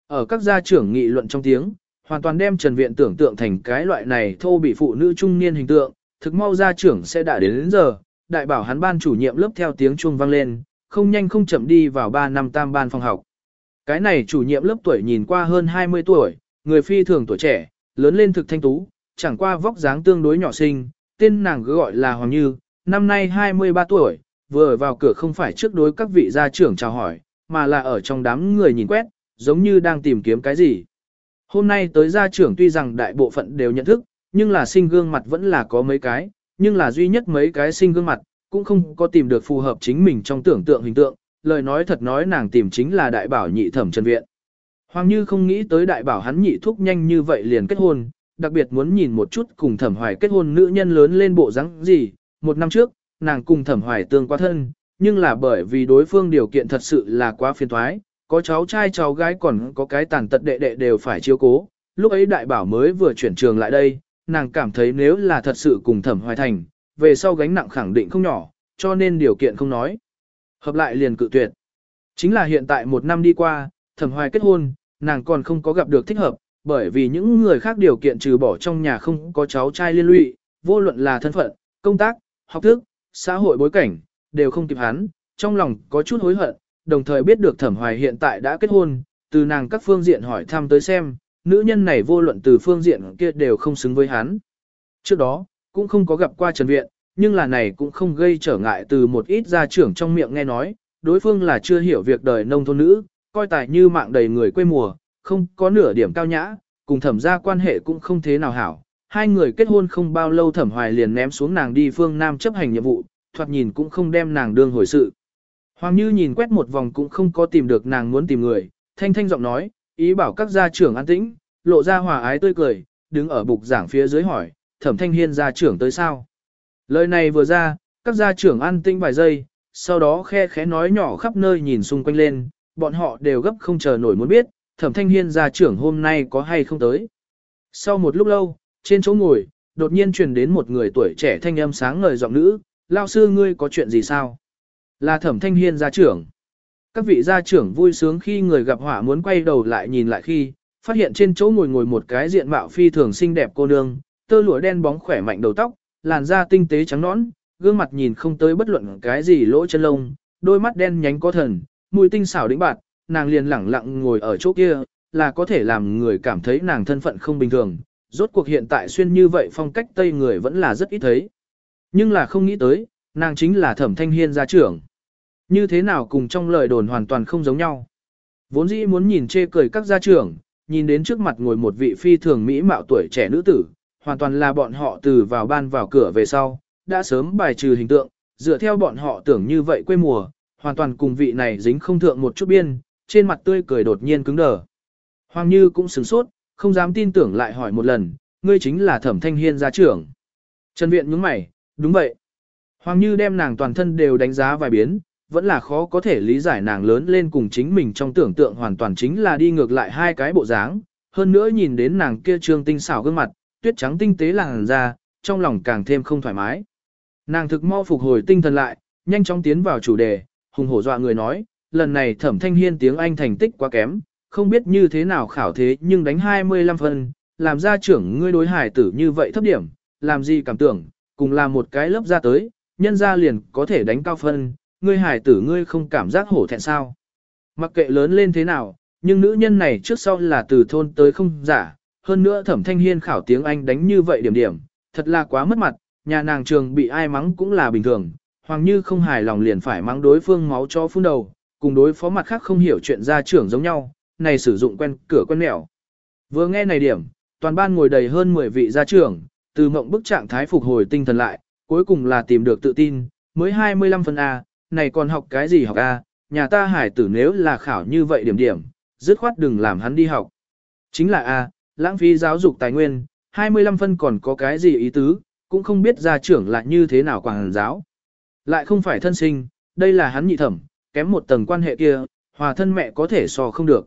Ở các gia trưởng nghị luận trong tiếng, hoàn toàn đem Trần Viện tưởng tượng thành cái loại này thô bị phụ nữ trung niên hình tượng, thực mau gia trưởng sẽ đã đến, đến giờ, đại bảo hắn ban chủ nhiệm lớp theo tiếng chuông vang lên, không nhanh không chậm đi vào 3 năm tam ban phòng học. Cái này chủ nhiệm lớp tuổi nhìn qua hơn 20 tuổi, người phi thường tuổi trẻ, lớn lên thực thanh tú, chẳng qua vóc dáng tương đối nhỏ xinh, tên nàng cứ gọi là Hoàng Như, năm nay 23 tuổi, vừa vào cửa không phải trước đối các vị gia trưởng chào hỏi, mà là ở trong đám người nhìn quét, giống như đang tìm kiếm cái gì. Hôm nay tới gia trưởng tuy rằng đại bộ phận đều nhận thức, nhưng là sinh gương mặt vẫn là có mấy cái, nhưng là duy nhất mấy cái sinh gương mặt, cũng không có tìm được phù hợp chính mình trong tưởng tượng hình tượng, lời nói thật nói nàng tìm chính là đại bảo nhị thẩm Trần Viện. Hoàng Như không nghĩ tới đại bảo hắn nhị thúc nhanh như vậy liền kết hôn, đặc biệt muốn nhìn một chút cùng thẩm hoài kết hôn nữ nhân lớn lên bộ dáng gì, một năm trước, nàng cùng thẩm hoài tương qua thân, nhưng là bởi vì đối phương điều kiện thật sự là quá phiền thoái, có cháu trai cháu gái còn có cái tàn tật đệ đệ đều phải chiếu cố. Lúc ấy đại bảo mới vừa chuyển trường lại đây, nàng cảm thấy nếu là thật sự cùng thẩm hoài thành, về sau gánh nặng khẳng định không nhỏ, cho nên điều kiện không nói. Hợp lại liền cự tuyệt. Chính là hiện tại một năm đi qua, thẩm hoài kết hôn, nàng còn không có gặp được thích hợp, bởi vì những người khác điều kiện trừ bỏ trong nhà không có cháu trai liên lụy, vô luận là thân phận, công tác, học thức, xã hội bối cảnh, đều không kịp hắn, trong lòng có chút hối hận, đồng thời biết được thẩm hoài hiện tại đã kết hôn, từ nàng các phương diện hỏi thăm tới xem, nữ nhân này vô luận từ phương diện kia đều không xứng với hắn. Trước đó, cũng không có gặp qua Trần Viện, nhưng là này cũng không gây trở ngại từ một ít gia trưởng trong miệng nghe nói, đối phương là chưa hiểu việc đời nông thôn nữ, coi tài như mạng đầy người quê mùa, không có nửa điểm cao nhã, cùng thẩm gia quan hệ cũng không thế nào hảo. Hai người kết hôn không bao lâu thẩm hoài liền ném xuống nàng đi phương Nam chấp hành nhiệm vụ, thoạt nhìn cũng không đem nàng đương hồi sự. Hoàng Như nhìn quét một vòng cũng không có tìm được nàng muốn tìm người, thanh thanh giọng nói, ý bảo các gia trưởng an tĩnh, lộ ra hòa ái tươi cười, đứng ở bục giảng phía dưới hỏi, thẩm thanh hiên gia trưởng tới sao? Lời này vừa ra, các gia trưởng an tĩnh vài giây, sau đó khe khẽ nói nhỏ khắp nơi nhìn xung quanh lên, bọn họ đều gấp không chờ nổi muốn biết, thẩm thanh hiên gia trưởng hôm nay có hay không tới. Sau một lúc lâu, trên chỗ ngồi, đột nhiên truyền đến một người tuổi trẻ thanh âm sáng ngời giọng nữ, lao sư ngươi có chuyện gì sao? Là thẩm thanh hiên gia trưởng. Các vị gia trưởng vui sướng khi người gặp họa muốn quay đầu lại nhìn lại khi, phát hiện trên chỗ ngồi ngồi một cái diện mạo phi thường xinh đẹp cô nương, tơ lụa đen bóng khỏe mạnh đầu tóc, làn da tinh tế trắng nõn, gương mặt nhìn không tới bất luận cái gì lỗ chân lông, đôi mắt đen nhánh có thần, mùi tinh xảo đĩnh bạt, nàng liền lẳng lặng ngồi ở chỗ kia, là có thể làm người cảm thấy nàng thân phận không bình thường. Rốt cuộc hiện tại xuyên như vậy phong cách Tây người vẫn là rất ít thấy. Nhưng là không nghĩ tới, nàng chính là thẩm thanh hiên gia trưởng. Như thế nào cùng trong lời đồn hoàn toàn không giống nhau. Vốn dĩ muốn nhìn chê cười các gia trưởng, nhìn đến trước mặt ngồi một vị phi thường mỹ mạo tuổi trẻ nữ tử, hoàn toàn là bọn họ từ vào ban vào cửa về sau, đã sớm bài trừ hình tượng, dựa theo bọn họ tưởng như vậy quê mùa, hoàn toàn cùng vị này dính không thượng một chút biên, trên mặt tươi cười đột nhiên cứng đờ. Hoàng Như cũng sửng sốt, không dám tin tưởng lại hỏi một lần, ngươi chính là thẩm thanh hiên gia trưởng. Trần Viện nhướng mày, đúng vậy. Hoàng Như đem nàng toàn thân đều đánh giá vài biến, vẫn là khó có thể lý giải nàng lớn lên cùng chính mình trong tưởng tượng hoàn toàn chính là đi ngược lại hai cái bộ dáng. Hơn nữa nhìn đến nàng kia trương tinh xảo gương mặt, tuyết trắng tinh tế làn da, trong lòng càng thêm không thoải mái. Nàng thực mau phục hồi tinh thần lại, nhanh chóng tiến vào chủ đề, hùng hổ dọa người nói, lần này thẩm thanh hiên tiếng Anh thành tích quá kém, không biết như thế nào khảo thế nhưng đánh 25 phân, làm ra trưởng ngươi đối hải tử như vậy thấp điểm, làm gì cảm tưởng, cùng làm một cái lớp ra tới, nhân ra liền có thể đánh cao phân, ngươi hải tử ngươi không cảm giác hổ thẹn sao. Mặc kệ lớn lên thế nào, nhưng nữ nhân này trước sau là từ thôn tới không giả, hơn nữa thẩm thanh hiên khảo tiếng Anh đánh như vậy điểm điểm, thật là quá mất mặt, nhà nàng trường bị ai mắng cũng là bình thường, hoàng như không hài lòng liền phải mắng đối phương máu cho phun đầu, cùng đối phó mặt khác không hiểu chuyện ra trưởng giống nhau, này sử dụng quen cửa quen mẹo. Vừa nghe này điểm, toàn ban ngồi đầy hơn 10 vị gia trưởng, từ mộng bức trạng thái phục hồi tinh thần lại, cuối cùng là tìm được tự tin, mới 25 phân A, này còn học cái gì học A, nhà ta hải tử nếu là khảo như vậy điểm điểm, dứt khoát đừng làm hắn đi học. Chính là A, lãng phí giáo dục tài nguyên, 25 phân còn có cái gì ý tứ, cũng không biết gia trưởng lại như thế nào quảng giáo. Lại không phải thân sinh, đây là hắn nhị thẩm, kém một tầng quan hệ kia, hòa thân mẹ có thể so không được.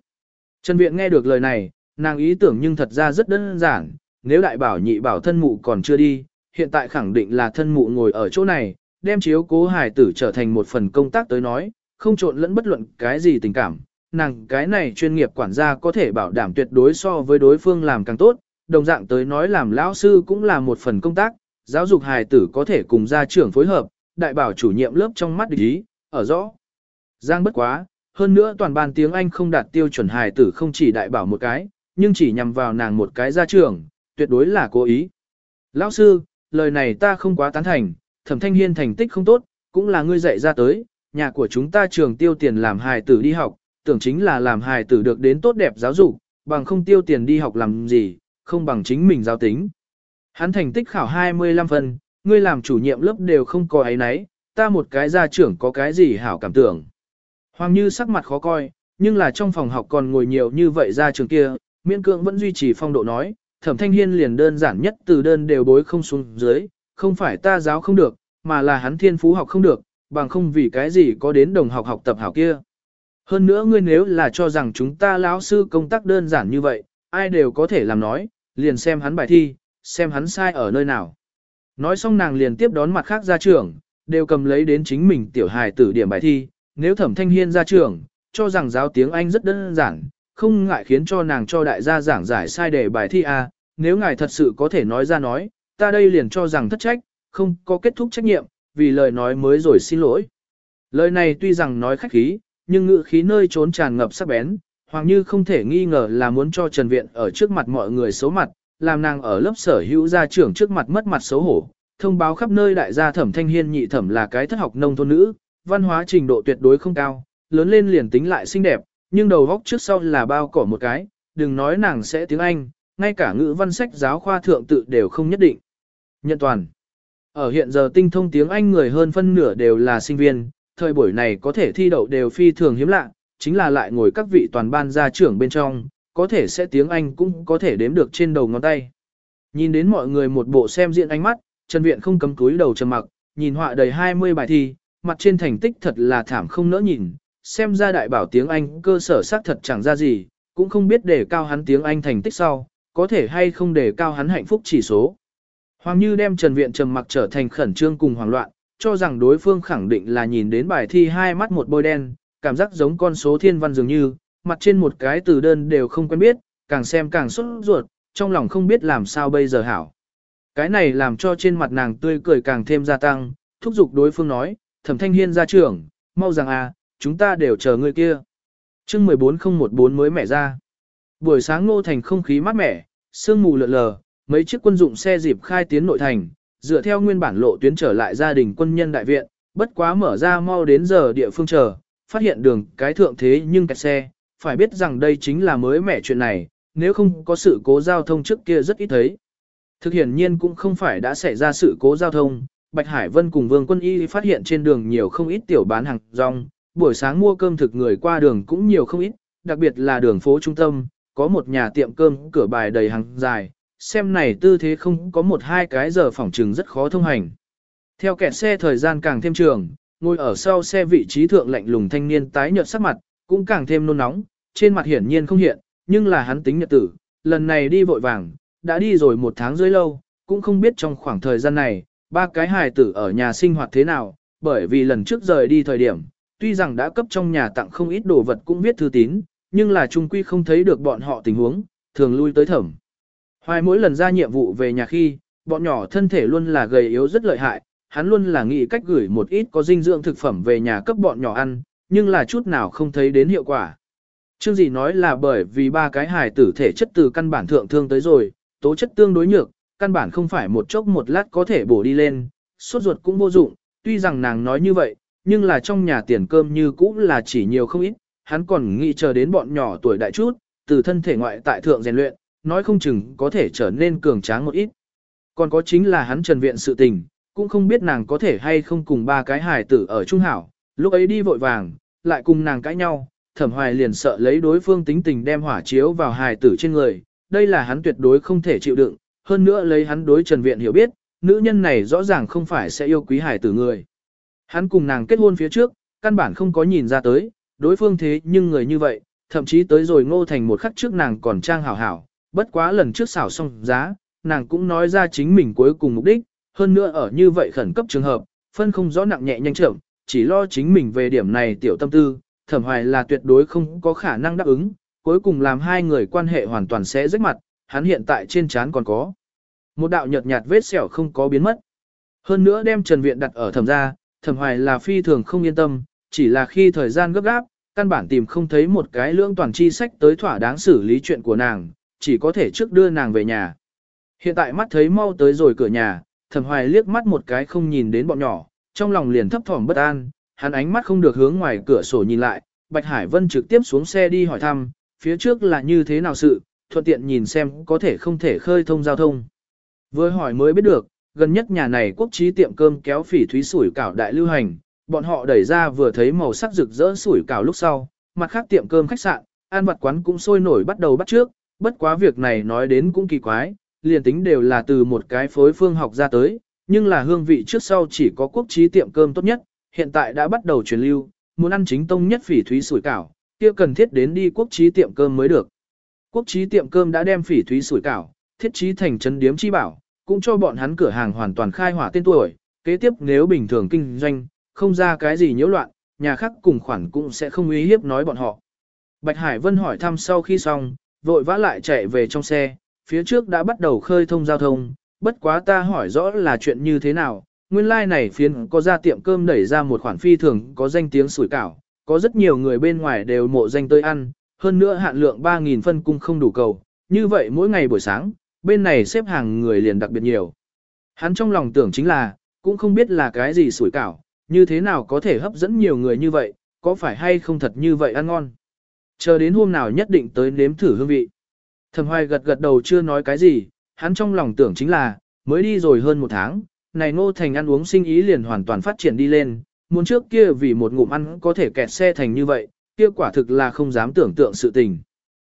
Trần Viện nghe được lời này, nàng ý tưởng nhưng thật ra rất đơn giản, nếu đại bảo nhị bảo thân mụ còn chưa đi, hiện tại khẳng định là thân mụ ngồi ở chỗ này, đem chiếu cố hài tử trở thành một phần công tác tới nói, không trộn lẫn bất luận cái gì tình cảm. Nàng cái này chuyên nghiệp quản gia có thể bảo đảm tuyệt đối so với đối phương làm càng tốt, đồng dạng tới nói làm lão sư cũng là một phần công tác, giáo dục hài tử có thể cùng gia trưởng phối hợp, đại bảo chủ nhiệm lớp trong mắt địch ý, ở rõ. Giang bất quá, hơn nữa toàn ban tiếng Anh không đạt tiêu chuẩn hài tử không chỉ đại bảo một cái, nhưng chỉ nhằm vào nàng một cái gia trưởng, tuyệt đối là cố ý. Lão sư, lời này ta không quá tán thành, thẩm thanh hiên thành tích không tốt, cũng là ngươi dạy ra tới, nhà của chúng ta trường tiêu tiền làm hài tử đi học, tưởng chính là làm hài tử được đến tốt đẹp giáo dục, bằng không tiêu tiền đi học làm gì, không bằng chính mình giao tính. Hắn thành tích khảo 25 phần ngươi làm chủ nhiệm lớp đều không có ấy nấy, ta một cái gia trưởng có cái gì hảo cảm tưởng. Hoàng Như sắc mặt khó coi, nhưng là trong phòng học còn ngồi nhiều như vậy ra trường kia, miễn cưỡng vẫn duy trì phong độ nói, thẩm thanh hiên liền đơn giản nhất từ đơn đều bối không xuống dưới, không phải ta giáo không được, mà là hắn thiên phú học không được, bằng không vì cái gì có đến đồng học học tập hảo kia. Hơn nữa ngươi nếu là cho rằng chúng ta lão sư công tác đơn giản như vậy, ai đều có thể làm nói, liền xem hắn bài thi, xem hắn sai ở nơi nào. Nói xong nàng liền tiếp đón mặt khác ra trường, đều cầm lấy đến chính mình tiểu hài tử điểm bài thi, nếu thẩm thanh hiên ra trường, cho rằng giáo tiếng Anh rất đơn giản, không ngại khiến cho nàng cho đại gia giảng giải sai đề bài thi A, nếu ngài thật sự có thể nói ra nói, ta đây liền cho rằng thất trách, không có kết thúc trách nhiệm, vì lời nói mới rồi xin lỗi. Lời này tuy rằng nói khách khí, nhưng ngự khí nơi trốn tràn ngập sắc bén, Hoàng Như không thể nghi ngờ là muốn cho Trần Viện ở trước mặt mọi người xấu mặt, làm nàng ở lớp sở hữu gia trưởng trước mặt mất mặt xấu hổ, thông báo khắp nơi đại gia thẩm thanh hiên nhị thẩm là cái thất học nông thôn nữ, văn hóa trình độ tuyệt đối không cao, lớn lên liền tính lại xinh đẹp, nhưng đầu góc trước sau là bao cỏ một cái, đừng nói nàng sẽ tiếng Anh, ngay cả ngữ văn sách giáo khoa thượng tự đều không nhất định. Nhận toàn. Ở hiện giờ tinh thông tiếng Anh người hơn phân nửa đều là sinh viên, thời buổi này có thể thi đậu đều phi thường hiếm lạ, chính là lại ngồi các vị toàn ban gia trưởng bên trong, có thể sẽ tiếng Anh cũng có thể đếm được trên đầu ngón tay. Nhìn đến mọi người một bộ xem diện ánh mắt, Trần Viện không cấm túi đầu trầm mặc, nhìn họa đầy 20 bài thi, mặt trên thành tích thật là thảm không nỡ nhìn, xem ra đại bảo tiếng Anh cơ sở xác thật chẳng ra gì, cũng không biết để cao hắn tiếng Anh thành tích sau, có thể hay không để cao hắn hạnh phúc chỉ số. Hoàng Như đem Trần Viện trầm mặc trở thành khẩn trương cùng hoảng loạn, cho rằng đối phương khẳng định là nhìn đến bài thi hai mắt một bôi đen, cảm giác giống con số thiên văn dường như, mặt trên một cái từ đơn đều không quen biết, càng xem càng sốt ruột, trong lòng không biết làm sao bây giờ hảo. Cái này làm cho trên mặt nàng tươi cười càng thêm gia tăng, thúc giục đối phương nói, thẩm thanh hiên ra trưởng, mau rằng à, chúng ta đều chờ người kia. chương 14014 mới mẻ ra. Buổi sáng ngô thành không khí mát mẻ, sương mù lượn lờ, mấy chiếc quân dụng xe dịp khai tiến nội thành, dựa theo nguyên bản lộ tuyến trở lại gia đình quân nhân đại viện, bất quá mở ra mau đến giờ địa phương chờ, phát hiện đường cái thượng thế nhưng kẹt xe, phải biết rằng đây chính là mới mẻ chuyện này, nếu không có sự cố giao thông trước kia rất ít thấy. Thực hiện nhiên cũng không phải đã xảy ra sự cố giao thông, Bạch Hải Vân cùng Vương Quân Y phát hiện trên đường nhiều không ít tiểu bán hàng rong, buổi sáng mua cơm thực người qua đường cũng nhiều không ít, đặc biệt là đường phố trung tâm, có một nhà tiệm cơm cửa bài đầy hàng dài, xem này tư thế không có một hai cái giờ phỏng trừng rất khó thông hành. Theo kẹt xe thời gian càng thêm trường, ngồi ở sau xe vị trí thượng lạnh lùng thanh niên tái nhợt sắc mặt, cũng càng thêm nôn nóng, trên mặt hiển nhiên không hiện, nhưng là hắn tính nhật tử, lần này đi vội vàng, đã đi rồi một tháng dưới lâu, cũng không biết trong khoảng thời gian này, ba cái hài tử ở nhà sinh hoạt thế nào, bởi vì lần trước rời đi thời điểm, tuy rằng đã cấp trong nhà tặng không ít đồ vật cũng viết thư tín, nhưng là trung quy không thấy được bọn họ tình huống, thường lui tới thẩm. Hoài mỗi lần ra nhiệm vụ về nhà khi, bọn nhỏ thân thể luôn là gầy yếu rất lợi hại, hắn luôn là nghĩ cách gửi một ít có dinh dưỡng thực phẩm về nhà cấp bọn nhỏ ăn, nhưng là chút nào không thấy đến hiệu quả. Chương gì nói là bởi vì ba cái hài tử thể chất từ căn bản thượng thương tới rồi, tố chất tương đối nhược, căn bản không phải một chốc một lát có thể bổ đi lên, suốt ruột cũng vô dụng, tuy rằng nàng nói như vậy, nhưng là trong nhà tiền cơm như cũ là chỉ nhiều không ít, hắn còn nghĩ chờ đến bọn nhỏ tuổi đại chút, từ thân thể ngoại tại thượng rèn luyện, nói không chừng có thể trở nên cường tráng một ít. Còn có chính là hắn trần viện sự tình, cũng không biết nàng có thể hay không cùng ba cái hài tử ở trung hảo, lúc ấy đi vội vàng, lại cùng nàng cãi nhau, thẩm hoài liền sợ lấy đối phương tính tình đem hỏa chiếu vào hài tử trên người, đây là hắn tuyệt đối không thể chịu đựng, hơn nữa lấy hắn đối Trần Viện hiểu biết, nữ nhân này rõ ràng không phải sẽ yêu quý hài tử người. Hắn cùng nàng kết hôn phía trước, căn bản không có nhìn ra tới, đối phương thế nhưng người như vậy, thậm chí tới rồi ngô thành một khắc trước nàng còn trang hảo hảo, bất quá lần trước xảo xong giá, nàng cũng nói ra chính mình cuối cùng mục đích, hơn nữa ở như vậy khẩn cấp trường hợp, phân không rõ nặng nhẹ nhanh chậm, chỉ lo chính mình về điểm này tiểu tâm tư, thẩm hoài là tuyệt đối không có khả năng đáp ứng, cuối cùng làm hai người quan hệ hoàn toàn sẽ rách mặt, hắn hiện tại trên trán còn có. Một đạo nhợt nhạt vết sẹo không có biến mất. Hơn nữa đem Trần Viện đặt ở thẩm gia, thẩm hoài là phi thường không yên tâm, chỉ là khi thời gian gấp gáp, căn bản tìm không thấy một cái lưỡng toàn chi sách tới thỏa đáng xử lý chuyện của nàng, chỉ có thể trước đưa nàng về nhà. Hiện tại mắt thấy mau tới rồi cửa nhà, thẩm hoài liếc mắt một cái không nhìn đến bọn nhỏ, trong lòng liền thấp thỏm bất an, hắn ánh mắt không được hướng ngoài cửa sổ nhìn lại, Bạch Hải Vân trực tiếp xuống xe đi hỏi thăm, phía trước là như thế nào sự, thuận tiện nhìn xem có thể không thể khơi thông giao thông. Vừa hỏi mới biết được, gần nhất nhà này quốc trí tiệm cơm kéo phỉ thúy sủi cảo đại lưu hành, bọn họ đẩy ra vừa thấy màu sắc rực rỡ sủi cảo lúc sau, mặt khác tiệm cơm khách sạn, ăn vặt quán cũng sôi nổi bắt đầu bắt trước, bất quá việc này nói đến cũng kỳ quái, liền tính đều là từ một cái phối phương học ra tới, nhưng là hương vị trước sau chỉ có quốc trí tiệm cơm tốt nhất, hiện tại đã bắt đầu truyền lưu, muốn ăn chính tông nhất phỉ thúy sủi cảo, kia cần thiết đến đi quốc trí tiệm cơm mới được. Quốc trí tiệm cơm đã đem phỉ thúy sủi cảo, thiết trí thành trấn điếm chi bảo, cũng cho bọn hắn cửa hàng hoàn toàn khai hỏa tên tuổi, kế tiếp nếu bình thường kinh doanh, không ra cái gì nhiễu loạn, nhà khác cùng khoản cũng sẽ không uy hiếp nói bọn họ. Bạch Hải Vân hỏi thăm sau khi xong, vội vã lại chạy về trong xe, phía trước đã bắt đầu khơi thông giao thông, bất quá ta hỏi rõ là chuyện như thế nào, nguyên lai like này phiến có ra tiệm cơm đẩy ra một khoản phi thường có danh tiếng sủi cảo, có rất nhiều người bên ngoài đều mộ danh tới ăn, hơn nữa hạn lượng 3.000 phân cung không đủ cầu, như vậy mỗi ngày buổi sáng, bên này xếp hàng người liền đặc biệt nhiều. Hắn trong lòng tưởng chính là, cũng không biết là cái gì sủi cảo, như thế nào có thể hấp dẫn nhiều người như vậy, có phải hay không thật như vậy ăn ngon. Chờ đến hôm nào nhất định tới nếm thử hương vị. Thẩm hoài gật gật đầu chưa nói cái gì, hắn trong lòng tưởng chính là, mới đi rồi hơn một tháng, này ngô thành ăn uống sinh ý liền hoàn toàn phát triển đi lên, muốn trước kia vì một ngụm ăn có thể kẹt xe thành như vậy, kia quả thực là không dám tưởng tượng sự tình.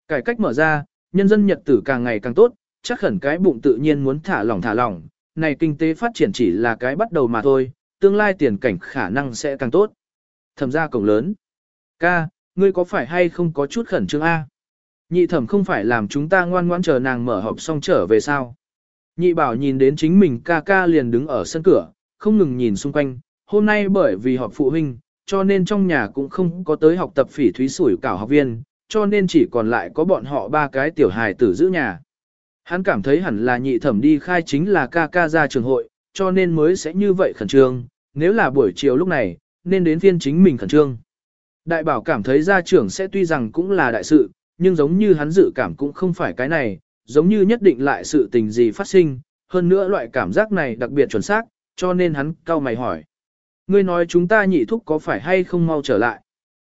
Cải cách mở ra, nhân dân nhật tử càng ngày càng tốt, chắc khẩn cái bụng tự nhiên muốn thả lỏng thả lỏng, này kinh tế phát triển chỉ là cái bắt đầu mà thôi, tương lai tiền cảnh khả năng sẽ càng tốt. Thẩm ra cổng lớn. Ca, ngươi có phải hay không có chút khẩn trương A? Nhị thẩm không phải làm chúng ta ngoan ngoãn chờ nàng mở họp xong trở về sao? Nhị bảo nhìn đến chính mình ca ca liền đứng ở sân cửa, không ngừng nhìn xung quanh, hôm nay bởi vì họp phụ huynh, cho nên trong nhà cũng không có tới học tập phỉ thúy sủi cảo học viên, cho nên chỉ còn lại có bọn họ ba cái tiểu hài tử giữ nhà. Hắn cảm thấy hẳn là nhị thẩm đi khai chính là ca ca ra trường hội, cho nên mới sẽ như vậy khẩn trương, nếu là buổi chiều lúc này, nên đến phiên chính mình khẩn trương. Đại bảo cảm thấy gia trưởng sẽ tuy rằng cũng là đại sự, nhưng giống như hắn dự cảm cũng không phải cái này, giống như nhất định lại sự tình gì phát sinh, hơn nữa loại cảm giác này đặc biệt chuẩn xác, cho nên hắn cau mày hỏi. Ngươi nói chúng ta nhị thúc có phải hay không mau trở lại?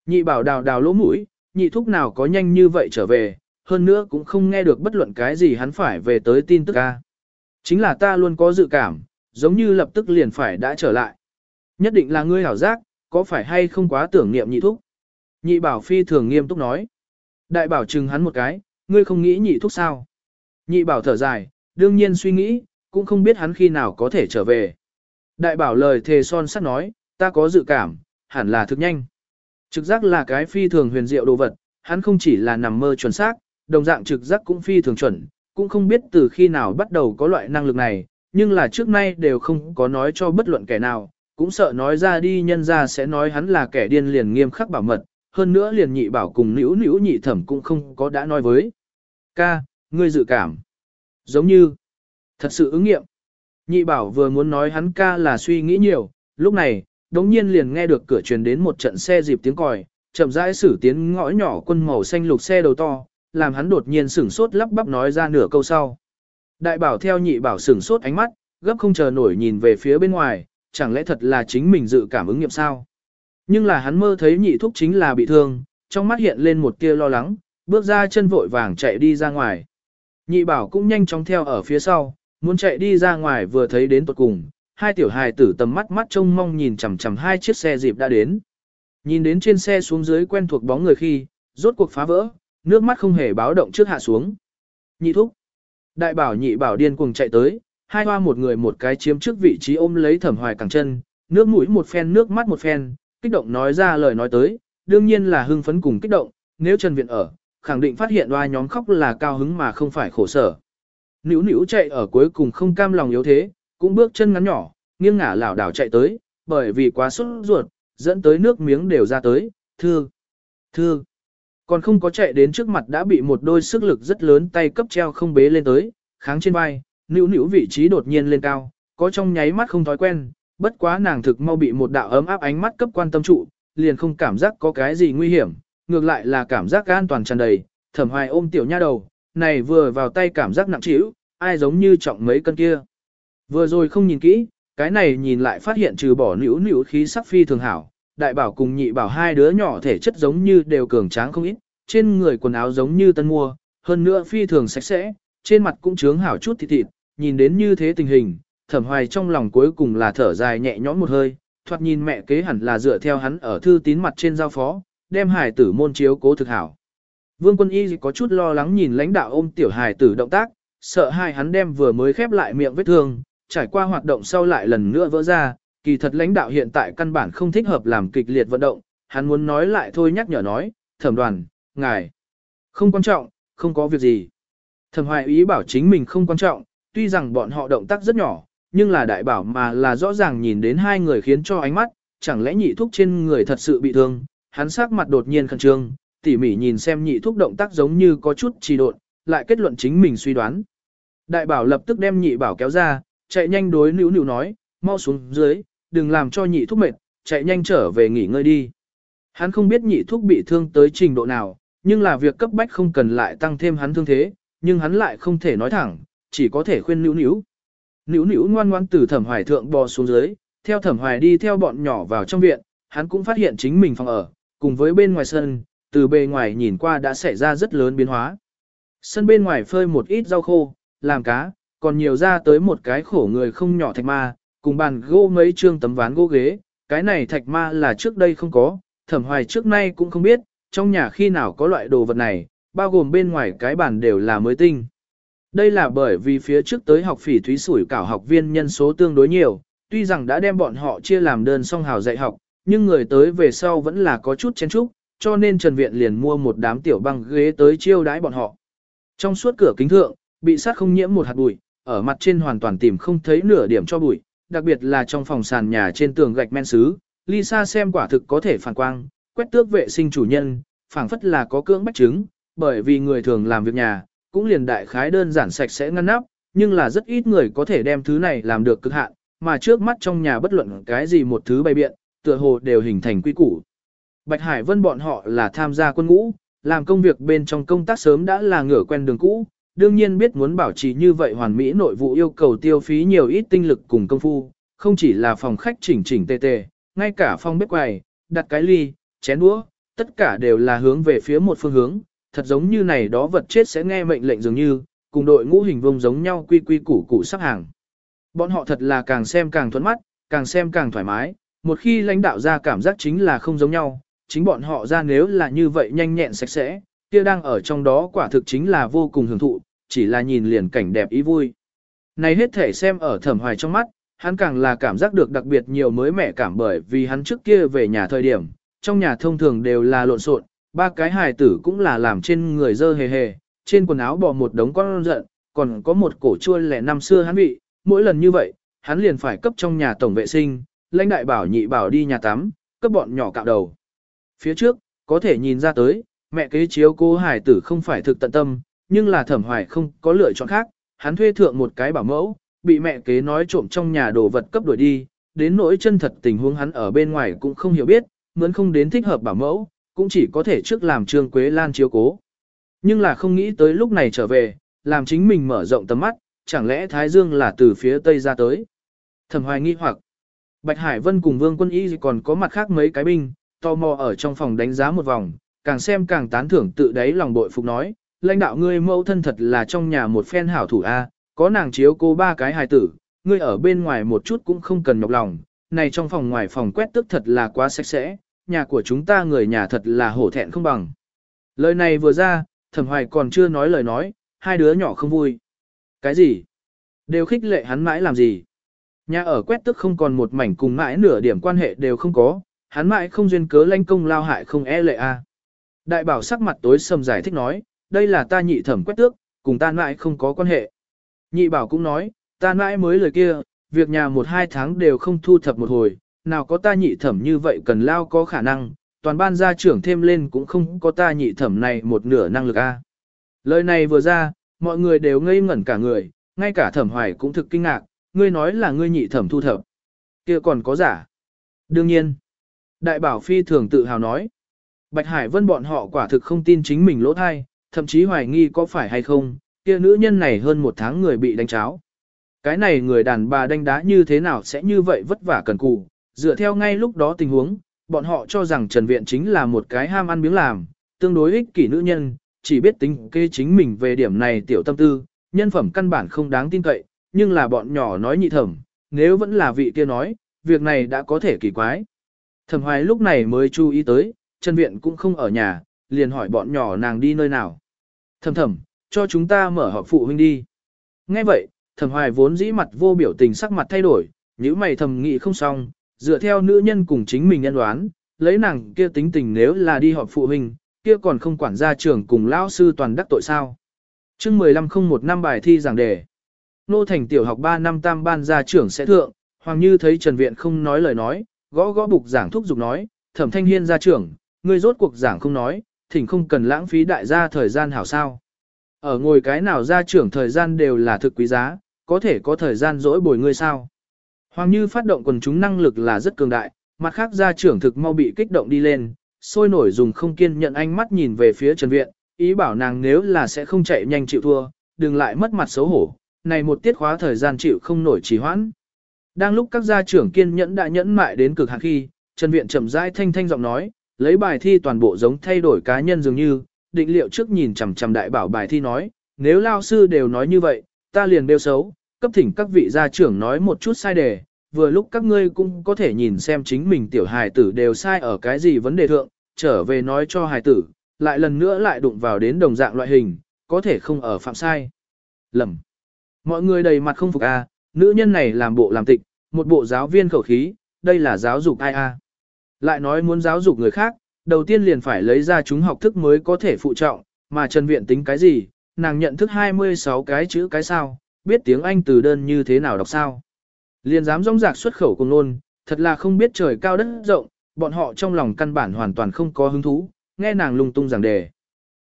Nhị bảo đào đào lỗ mũi, nhị thúc nào có nhanh như vậy trở về, hơn nữa cũng không nghe được bất luận cái gì hắn phải về tới tin tức ca. Chính là ta luôn có dự cảm, giống như lập tức liền phải đã trở lại. Nhất định là ngươi hảo giác, có phải hay không quá tưởng niệm nhị thúc? Nhị bảo phi thường nghiêm túc nói. Đại bảo chừng hắn một cái, ngươi không nghĩ nhị thúc sao? Nhị bảo thở dài, đương nhiên suy nghĩ, cũng không biết hắn khi nào có thể trở về. Đại bảo lời thề son sắt nói, ta có dự cảm, hẳn là thực nhanh. Trực giác là cái phi thường huyền diệu đồ vật, hắn không chỉ là nằm mơ chuẩn xác, đồng dạng trực giác cũng phi thường chuẩn, cũng không biết từ khi nào bắt đầu có loại năng lực này, nhưng là trước nay đều không có nói cho bất luận kẻ nào, cũng sợ nói ra đi nhân ra sẽ nói hắn là kẻ điên liền nghiêm khắc bảo mật, hơn nữa liền nhị bảo cùng nữ nữ nhị thẩm cũng không có đã nói với. Ca, ngươi dự cảm. Giống như, thật sự ứng nghiệm. Nhị bảo vừa muốn nói hắn ca là suy nghĩ nhiều, lúc này, đống nhiên liền nghe được cửa truyền đến một trận xe dịp tiếng còi, chậm rãi xử tiến ngõ nhỏ quân màu xanh lục xe đầu to, làm hắn đột nhiên sửng sốt lắp bắp nói ra nửa câu sau. Đại bảo theo nhị bảo sửng sốt ánh mắt, gấp không chờ nổi nhìn về phía bên ngoài, chẳng lẽ thật là chính mình dự cảm ứng nghiệm sao? Nhưng là hắn mơ thấy nhị thúc chính là bị thương, trong mắt hiện lên một tia lo lắng, bước ra chân vội vàng chạy đi ra ngoài. Nhị bảo cũng nhanh chóng theo ở phía sau, muốn chạy đi ra ngoài vừa thấy đến tuột cùng, hai tiểu hài tử tầm mắt mắt trông mong nhìn chằm chằm hai chiếc xe dịp đã đến. Nhìn đến trên xe xuống dưới quen thuộc bóng người khi, rốt cuộc phá vỡ, nước mắt không hề báo động trước hạ xuống. Nhị thúc. Đại bảo nhị bảo điên cuồng chạy tới, hai hoa một người một cái chiếm trước vị trí ôm lấy thẩm hoài cẳng chân, nước mũi một phen nước mắt một phen, kích động nói ra lời nói tới, đương nhiên là hưng phấn cùng kích động, nếu Trần Viện ở, khẳng định phát hiện hoa nhóm khóc là cao hứng mà không phải khổ sở. Nữu nữu chạy ở cuối cùng không cam lòng yếu thế, cũng bước chân ngắn nhỏ, nghiêng ngả lảo đảo chạy tới, bởi vì quá sốt ruột, dẫn tới nước miếng đều ra tới, thương, thương. Còn không có chạy đến trước mặt đã bị một đôi sức lực rất lớn tay cấp treo không bế lên tới, kháng trên vai, nữu nữu vị trí đột nhiên lên cao, có trong nháy mắt không thói quen, bất quá nàng thực mau bị một đạo ấm áp ánh mắt cấp quan tâm trụ, liền không cảm giác có cái gì nguy hiểm, ngược lại là cảm giác an toàn tràn đầy, thẩm hoài ôm tiểu nha đầu, này vừa vào tay cảm giác nặng trĩu, ai giống như trọng mấy cân kia. Vừa rồi không nhìn kỹ, cái này nhìn lại phát hiện trừ bỏ nữu nữu khí sắc phi thường hảo, đại bảo cùng nhị bảo hai đứa nhỏ thể chất giống như đều cường tráng không ít, trên người quần áo giống như tân mua, hơn nữa phi thường sạch sẽ, trên mặt cũng trướng hảo chút thịt thịt, nhìn đến như thế tình hình, thẩm hoài trong lòng cuối cùng là thở dài nhẹ nhõm một hơi, thoạt nhìn mẹ kế hẳn là dựa theo hắn ở thư tín mặt trên giao phó, đem hải tử môn chiếu cố thực hảo. Vương quân y có chút lo lắng nhìn lãnh đạo ôm tiểu hải tử động tác, sợ hai hắn đem vừa mới khép lại miệng vết thương, trải qua hoạt động sau lại lần nữa vỡ ra, Kỳ thật lãnh đạo hiện tại căn bản không thích hợp làm kịch liệt vận động, hắn muốn nói lại thôi nhắc nhở nói, thẩm đoàn, ngài. Không quan trọng, không có việc gì. Thẩm hoài ý bảo chính mình không quan trọng, tuy rằng bọn họ động tác rất nhỏ, nhưng là đại bảo mà là rõ ràng nhìn đến hai người khiến cho ánh mắt, chẳng lẽ nhị thúc trên người thật sự bị thương, hắn sắc mặt đột nhiên khẩn trương, tỉ mỉ nhìn xem nhị thúc động tác giống như có chút trì độn, lại kết luận chính mình suy đoán. Đại bảo lập tức đem nhị bảo kéo ra, chạy nhanh đối nữu nữu nói, mau xuống dưới, đừng làm cho nhị thúc mệt, chạy nhanh trở về nghỉ ngơi đi. Hắn không biết nhị thúc bị thương tới trình độ nào, nhưng là việc cấp bách không cần lại tăng thêm hắn thương thế, nhưng hắn lại không thể nói thẳng, chỉ có thể khuyên nữu nữu. Nữu nữu ngoan ngoan từ thẩm hoài thượng bò xuống dưới, theo thẩm hoài đi theo bọn nhỏ vào trong viện, hắn cũng phát hiện chính mình phòng ở, cùng với bên ngoài sân, từ bề ngoài nhìn qua đã xảy ra rất lớn biến hóa. Sân bên ngoài phơi một ít rau khô, làm cá, còn nhiều ra tới một cái khổ người không nhỏ thạch ma, cùng bàn gỗ mấy trương tấm ván gỗ ghế, cái này thạch ma là trước đây không có, thẩm hoài trước nay cũng không biết, trong nhà khi nào có loại đồ vật này, bao gồm bên ngoài cái bàn đều là mới tinh. Đây là bởi vì phía trước tới học phỉ thúy sủi cảo học viên nhân số tương đối nhiều, tuy rằng đã đem bọn họ chia làm đơn song hào dạy học, nhưng người tới về sau vẫn là có chút chén chúc, cho nên Trần Viện liền mua một đám tiểu băng ghế tới chiêu đãi bọn họ. Trong suốt cửa kính thượng, bị sát không nhiễm một hạt bụi, ở mặt trên hoàn toàn tìm không thấy nửa điểm cho bụi, đặc biệt là trong phòng sàn nhà trên tường gạch men sứ, Lisa xem quả thực có thể phản quang, quét tước vệ sinh chủ nhân, phảng phất là có cưỡng bách chứng, bởi vì người thường làm việc nhà, cũng liền đại khái đơn giản sạch sẽ ngăn nắp, nhưng là rất ít người có thể đem thứ này làm được cực hạn, mà trước mắt trong nhà bất luận cái gì một thứ bày biện, tựa hồ đều hình thành quy củ. Bạch Hải Vân bọn họ là tham gia quân ngũ, làm công việc bên trong công tác sớm đã là ngửa quen đường cũ, đương nhiên biết muốn bảo trì như vậy hoàn mỹ nội vụ yêu cầu tiêu phí nhiều ít tinh lực cùng công phu, không chỉ là phòng khách chỉnh chỉnh tề tề, ngay cả phòng bếp quầy, đặt cái ly, chén đũa, tất cả đều là hướng về phía một phương hướng, thật giống như này đó vật chết sẽ nghe mệnh lệnh dường như, cùng đội ngũ hình vông giống nhau quy quy củ củ sắp hàng. Bọn họ thật là càng xem càng thuẫn mắt, càng xem càng thoải mái, một khi lãnh đạo ra cảm giác chính là không giống nhau, chính bọn họ ra nếu là như vậy nhanh nhẹn sạch sẽ, kia đang ở trong đó quả thực chính là vô cùng hưởng thụ, chỉ là nhìn liền cảnh đẹp ý vui. Này hết thể xem ở thẩm hoài trong mắt, hắn càng là cảm giác được đặc biệt nhiều mới mẻ cảm bởi vì hắn trước kia về nhà thời điểm, trong nhà thông thường đều là lộn xộn, ba cái hài tử cũng là làm trên người dơ hề hề, trên quần áo bò một đống con giận, còn có một cổ chua lẻ năm xưa hắn bị, mỗi lần như vậy, hắn liền phải cấp trong nhà tổng vệ sinh, lãnh đại bảo nhị bảo đi nhà tắm, cấp bọn nhỏ cạo đầu. Phía trước, có thể nhìn ra tới, mẹ kế chiếu cô hải tử không phải thực tận tâm, nhưng là thẩm hoài không có lựa chọn khác, hắn thuê thượng một cái bảo mẫu, bị mẹ kế nói trộm trong nhà đồ vật cấp đuổi đi, đến nỗi chân thật tình huống hắn ở bên ngoài cũng không hiểu biết, mướn không đến thích hợp bảo mẫu, cũng chỉ có thể trước làm Trương Quế Lan chiếu cố. Nhưng là không nghĩ tới lúc này trở về, làm chính mình mở rộng tầm mắt, chẳng lẽ Thái Dương là từ phía Tây ra tới. Thẩm hoài nghi hoặc, Bạch Hải Vân cùng Vương Quân Y còn có mặt khác mấy cái binh, tò mò ở trong phòng đánh giá một vòng, càng xem càng tán thưởng tự đáy lòng bội phục nói, lãnh đạo ngươi mẫu thân thật là trong nhà một phen hảo thủ A, có nàng chiếu cô ba cái hài tử, ngươi ở bên ngoài một chút cũng không cần nhọc lòng, này trong phòng ngoài phòng quét tức thật là quá sạch sẽ, nhà của chúng ta người nhà thật là hổ thẹn không bằng. Lời này vừa ra, thẩm hoài còn chưa nói lời nói, hai đứa nhỏ không vui. Cái gì? Đều khích lệ hắn mãi làm gì? Nhà ở quét tức không còn một mảnh cùng mãi nửa điểm quan hệ đều không có, hắn mãi không duyên cớ lanh công lao hại không e lệ a. Đại bảo sắc mặt tối sầm giải thích nói, đây là ta nhị thẩm quét tước, cùng ta mãi không có quan hệ. Nhị bảo cũng nói, ta mãi mới lời kia, việc nhà một hai tháng đều không thu thập một hồi, nào có ta nhị thẩm như vậy cần lao có khả năng, toàn ban gia trưởng thêm lên cũng không có ta nhị thẩm này một nửa năng lực a. Lời này vừa ra, mọi người đều ngây ngẩn cả người, ngay cả thẩm hoài cũng thực kinh ngạc, ngươi nói là ngươi nhị thẩm thu thập. kia còn có giả. Đương nhiên. Đại bảo phi thường tự hào nói. Bạch Hải Vân bọn họ quả thực không tin chính mình lỗ thai, thậm chí hoài nghi có phải hay không, kia nữ nhân này hơn một tháng người bị đánh cháo. Cái này người đàn bà đánh đá như thế nào sẽ như vậy vất vả cần cù, dựa theo ngay lúc đó tình huống, bọn họ cho rằng Trần Viện chính là một cái ham ăn miếng làm, tương đối ích kỷ nữ nhân, chỉ biết tính kê chính mình về điểm này tiểu tâm tư, nhân phẩm căn bản không đáng tin cậy, nhưng là bọn nhỏ nói nhị thẩm, nếu vẫn là vị kia nói, việc này đã có thể kỳ quái. Thẩm hoài lúc này mới chú ý tới, Trần Viện cũng không ở nhà, liền hỏi bọn nhỏ nàng đi nơi nào. Thầm thầm, cho chúng ta mở họp phụ huynh đi. Nghe vậy, thẩm hoài vốn dĩ mặt vô biểu tình sắc mặt thay đổi, nếu mày thầm nghĩ không xong, dựa theo nữ nhân cùng chính mình nhân đoán, lấy nàng kia tính tình nếu là đi họp phụ huynh, kia còn không quản gia trưởng cùng lão sư toàn đắc tội sao. chương 15 không một năm bài thi giảng đề. Nô thành tiểu học 3 năm tam ban gia trưởng sẽ thượng, Hoàng Như thấy Trần Viện không nói lời nói, gõ gõ bục giảng thúc giục nói, thẩm thanh hiên gia trưởng, ngươi rốt cuộc giảng không nói, thỉnh không cần lãng phí đại gia thời gian hảo sao. Ở ngồi cái nào gia trưởng thời gian đều là thực quý giá, có thể có thời gian dỗi bồi ngươi sao. Hoàng Như phát động quần chúng năng lực là rất cường đại, mặt khác gia trưởng thực mau bị kích động đi lên, sôi nổi dùng không kiên nhận ánh mắt nhìn về phía Trần Viện, ý bảo nàng nếu là sẽ không chạy nhanh chịu thua, đừng lại mất mặt xấu hổ, này một tiết khóa thời gian chịu không nổi trì hoãn. Đang lúc các gia trưởng kiên nhẫn đã nhẫn mại đến cực hạn khi, Trần Viện chậm rãi thanh thanh giọng nói, lấy bài thi toàn bộ giống thay đổi cá nhân dường như, định liệu trước nhìn chằm chằm đại bảo bài thi nói, nếu lao sư đều nói như vậy, ta liền bêu xấu, cấp thỉnh các vị gia trưởng nói một chút sai đề, vừa lúc các ngươi cũng có thể nhìn xem chính mình tiểu hài tử đều sai ở cái gì vấn đề thượng, trở về nói cho hài tử, lại lần nữa lại đụng vào đến đồng dạng loại hình, có thể không ở phạm sai. Lầm. Mọi người đầy mặt không phục a, à, nữ nhân này làm bộ làm tịch, một bộ giáo viên khẩu khí, đây là giáo dục ai a. À. Lại nói muốn giáo dục người khác, đầu tiên liền phải lấy ra chúng học thức mới có thể phụ trọng, mà Trần Viện tính cái gì, nàng nhận thức 26 cái chữ cái sao, biết tiếng Anh từ đơn như thế nào đọc sao. Liền dám rong rạc xuất khẩu cùng luôn thật là không biết trời cao đất rộng, bọn họ trong lòng căn bản hoàn toàn không có hứng thú, nghe nàng lung tung giảng đề.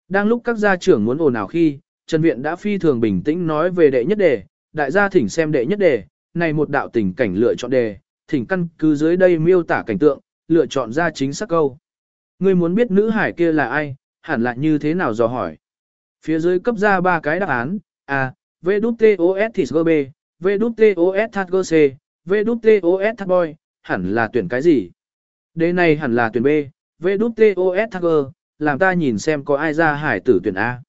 Đang lúc các gia trưởng muốn ồn ào khi, Trần Viện đã phi thường bình tĩnh nói về đệ nhất đề, đại gia thỉnh xem đệ nhất đề, này một đạo tình cảnh lựa chọn đề, thỉnh căn cứ dưới đây miêu tả cảnh tượng, lựa chọn ra chính xác câu. Ngươi muốn biết nữ hải kia là ai, hẳn là như thế nào dò hỏi. Phía dưới cấp ra ba cái đáp án, A, V đút T O S thịt B, V đút T O S thắt C, V đút T O S thắt boy, hẳn là tuyển cái gì? Đề này hẳn là tuyển B, V đút T O S thắt G, làm ta nhìn xem có ai ra hải tử tuyển A.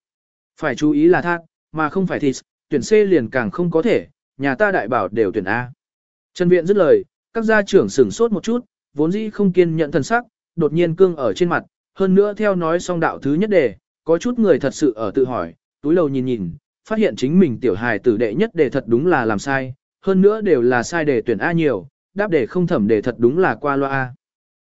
Phải chú ý là thác, mà không phải thịt, tuyển C liền càng không có thể, nhà ta đại bảo đều tuyển A. Trần Viện dứt lời, các gia trưởng sửng sốt một chút, vốn dĩ không kiên nhẫn thần sắc, đột nhiên cương ở trên mặt, hơn nữa theo nói xong đạo thứ nhất đề, có chút người thật sự ở tự hỏi, túi lầu nhìn nhìn, phát hiện chính mình tiểu hài tử đệ nhất đề thật đúng là làm sai, hơn nữa đều là sai đề tuyển A nhiều, đáp đề không thẩm đề thật đúng là qua loa A.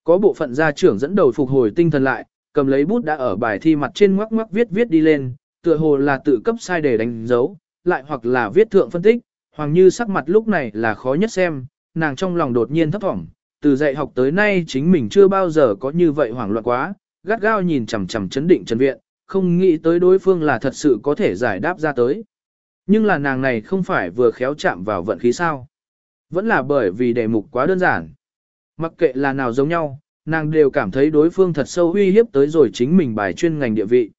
Có bộ phận gia trưởng dẫn đầu phục hồi tinh thần lại, cầm lấy bút đã ở bài thi mặt trên ngoắc ngoắc viết viết đi lên, tựa hồ là tự cấp sai đề đánh dấu, lại hoặc là viết thượng phân tích, hoàng như sắc mặt lúc này là khó nhất xem, nàng trong lòng đột nhiên thấp thỏm, từ dạy học tới nay chính mình chưa bao giờ có như vậy hoảng loạn quá, gắt gao nhìn chằm chằm chấn định Trần Viện, không nghĩ tới đối phương là thật sự có thể giải đáp ra tới. Nhưng là nàng này không phải vừa khéo chạm vào vận khí sao. Vẫn là bởi vì đề mục quá đơn giản. Mặc kệ là nào giống nhau, nàng đều cảm thấy đối phương thật sâu uy hiếp tới rồi chính mình bài chuyên ngành địa vị.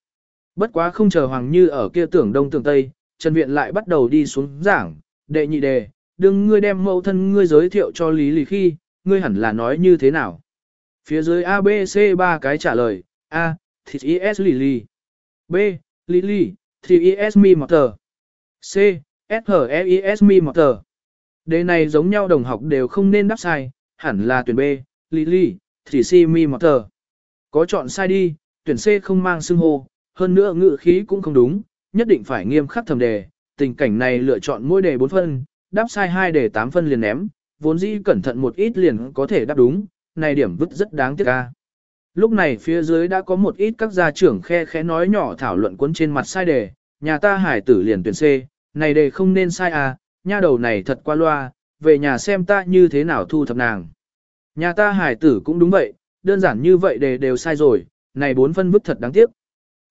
Bất quá không chờ Hoàng Như ở kia tưởng đông tưởng tây, Trần Viện lại bắt đầu đi xuống giảng, đệ nhị đề, đừng ngươi đem mẫu thân ngươi giới thiệu cho Lý Lì khi, ngươi hẳn là nói như thế nào. Phía dưới A, B, C ba cái trả lời, A, thịt is Lily. B, Lily, thịt is me motor. C, S, H, E, is me motor. Đề này giống nhau đồng học đều không nên đáp sai, hẳn là tuyển B, Lily, thịt C me motor. Có chọn sai đi, tuyển C không mang xưng hô, hơn nữa ngữ khí cũng không đúng, nhất định phải nghiêm khắc thầm đề, tình cảnh này lựa chọn mỗi đề 4 phân, đáp sai 2 đề 8 phân liền ném, vốn dĩ cẩn thận một ít liền có thể đáp đúng, này điểm vứt rất đáng tiếc ca. Lúc này phía dưới đã có một ít các gia trưởng khe khẽ nói nhỏ thảo luận cuốn trên mặt sai đề, nhà ta hải tử liền tuyển C, này đề không nên sai à, nha đầu này thật qua loa, về nhà xem ta như thế nào thu thập nàng. Nhà ta hải tử cũng đúng vậy, đơn giản như vậy đề đều sai rồi, này bốn phân vứt thật đáng tiếc.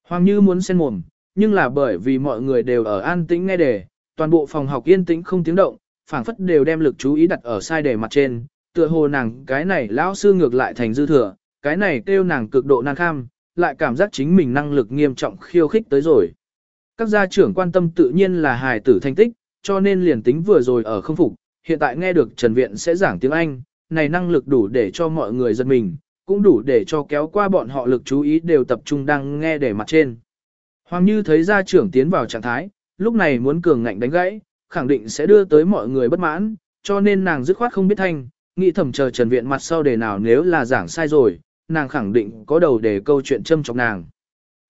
Hoàng Như muốn xen mồm, nhưng là bởi vì mọi người đều ở an tĩnh nghe đề, toàn bộ phòng học yên tĩnh không tiếng động, phảng phất đều đem lực chú ý đặt ở sai đề mặt trên, tựa hồ nàng cái này lão sư ngược lại thành dư thừa, cái này kêu nàng cực độ nan kham, lại cảm giác chính mình năng lực nghiêm trọng khiêu khích tới rồi. Các gia trưởng quan tâm tự nhiên là hài tử thành tích, cho nên liền tính vừa rồi ở không phục, hiện tại nghe được Trần Viện sẽ giảng tiếng Anh, này năng lực đủ để cho mọi người giật mình, cũng đủ để cho kéo qua bọn họ lực chú ý đều tập trung đang nghe để mặt trên. Hoàng Như thấy gia trưởng tiến vào trạng thái, lúc này muốn cường ngạnh đánh gãy, khẳng định sẽ đưa tới mọi người bất mãn, cho nên nàng dứt khoát không biết thanh, nghĩ thầm chờ Trần Viện mặt sau đề nào nếu là giảng sai rồi, nàng khẳng định có đầu để câu chuyện châm chọc nàng.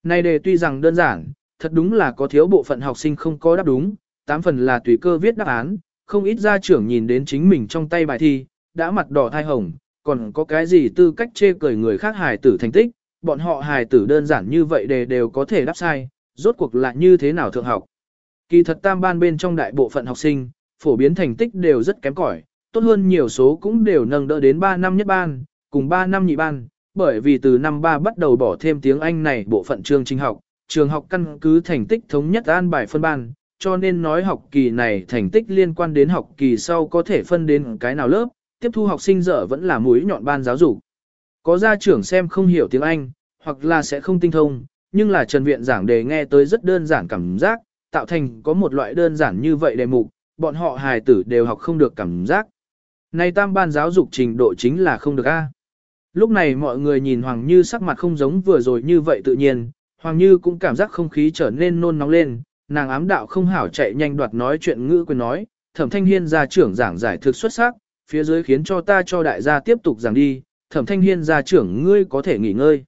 nay đề tuy rằng đơn giản, thật đúng là có thiếu bộ phận học sinh không có đáp đúng, tám phần là tùy cơ viết đáp án, không ít gia trưởng nhìn đến chính mình trong tay bài thi, đã mặt đỏ thai hồng, còn có cái gì tư cách chê cười người khác hài tử thành tích, bọn họ hài tử đơn giản như vậy đề đều có thể đáp sai, rốt cuộc lại như thế nào thượng học. Kỳ thật tam ban bên trong đại bộ phận học sinh, phổ biến thành tích đều rất kém cỏi, tốt hơn nhiều số cũng đều nâng đỡ đến 3 năm nhất ban, cùng 3 năm nhị ban, bởi vì từ năm 3 bắt đầu bỏ thêm tiếng Anh này bộ phận chương trình học, trường học căn cứ thành tích thống nhất an bài phân ban, cho nên nói học kỳ này thành tích liên quan đến học kỳ sau có thể phân đến cái nào lớp, tiếp thu học sinh dở vẫn là mũi nhọn ban giáo dục. Có gia trưởng xem không hiểu tiếng Anh, hoặc là sẽ không tinh thông, nhưng là Trần Viện giảng đề nghe tới rất đơn giản cảm giác, tạo thành có một loại đơn giản như vậy đề mục, bọn họ hài tử đều học không được cảm giác. Này tam ban giáo dục trình độ chính là không được A. Lúc này mọi người nhìn Hoàng Như sắc mặt không giống vừa rồi như vậy tự nhiên, Hoàng Như cũng cảm giác không khí trở nên nôn nóng lên, nàng ám đạo không hảo chạy nhanh đoạt nói chuyện ngữ quyền nói, thẩm thanh hiên gia trưởng giảng giải thực xuất sắc, phía dưới khiến cho ta cho đại gia tiếp tục giảng đi, thẩm thanh hiên gia trưởng ngươi có thể nghỉ ngơi.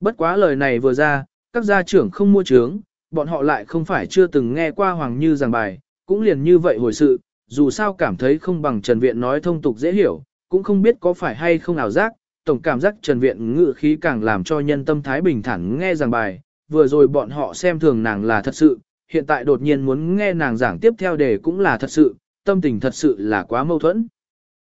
Bất quá lời này vừa ra, các gia trưởng không mua trướng, bọn họ lại không phải chưa từng nghe qua Hoàng Như giảng bài, cũng liền như vậy hồi sự, dù sao cảm thấy không bằng Trần Viện nói thông tục dễ hiểu, cũng không biết có phải hay không ảo giác, tổng cảm giác Trần Viện ngự khí càng làm cho nhân tâm thái bình thản nghe giảng bài, vừa rồi bọn họ xem thường nàng là thật sự, hiện tại đột nhiên muốn nghe nàng giảng tiếp theo đề cũng là thật sự, tâm tình thật sự là quá mâu thuẫn.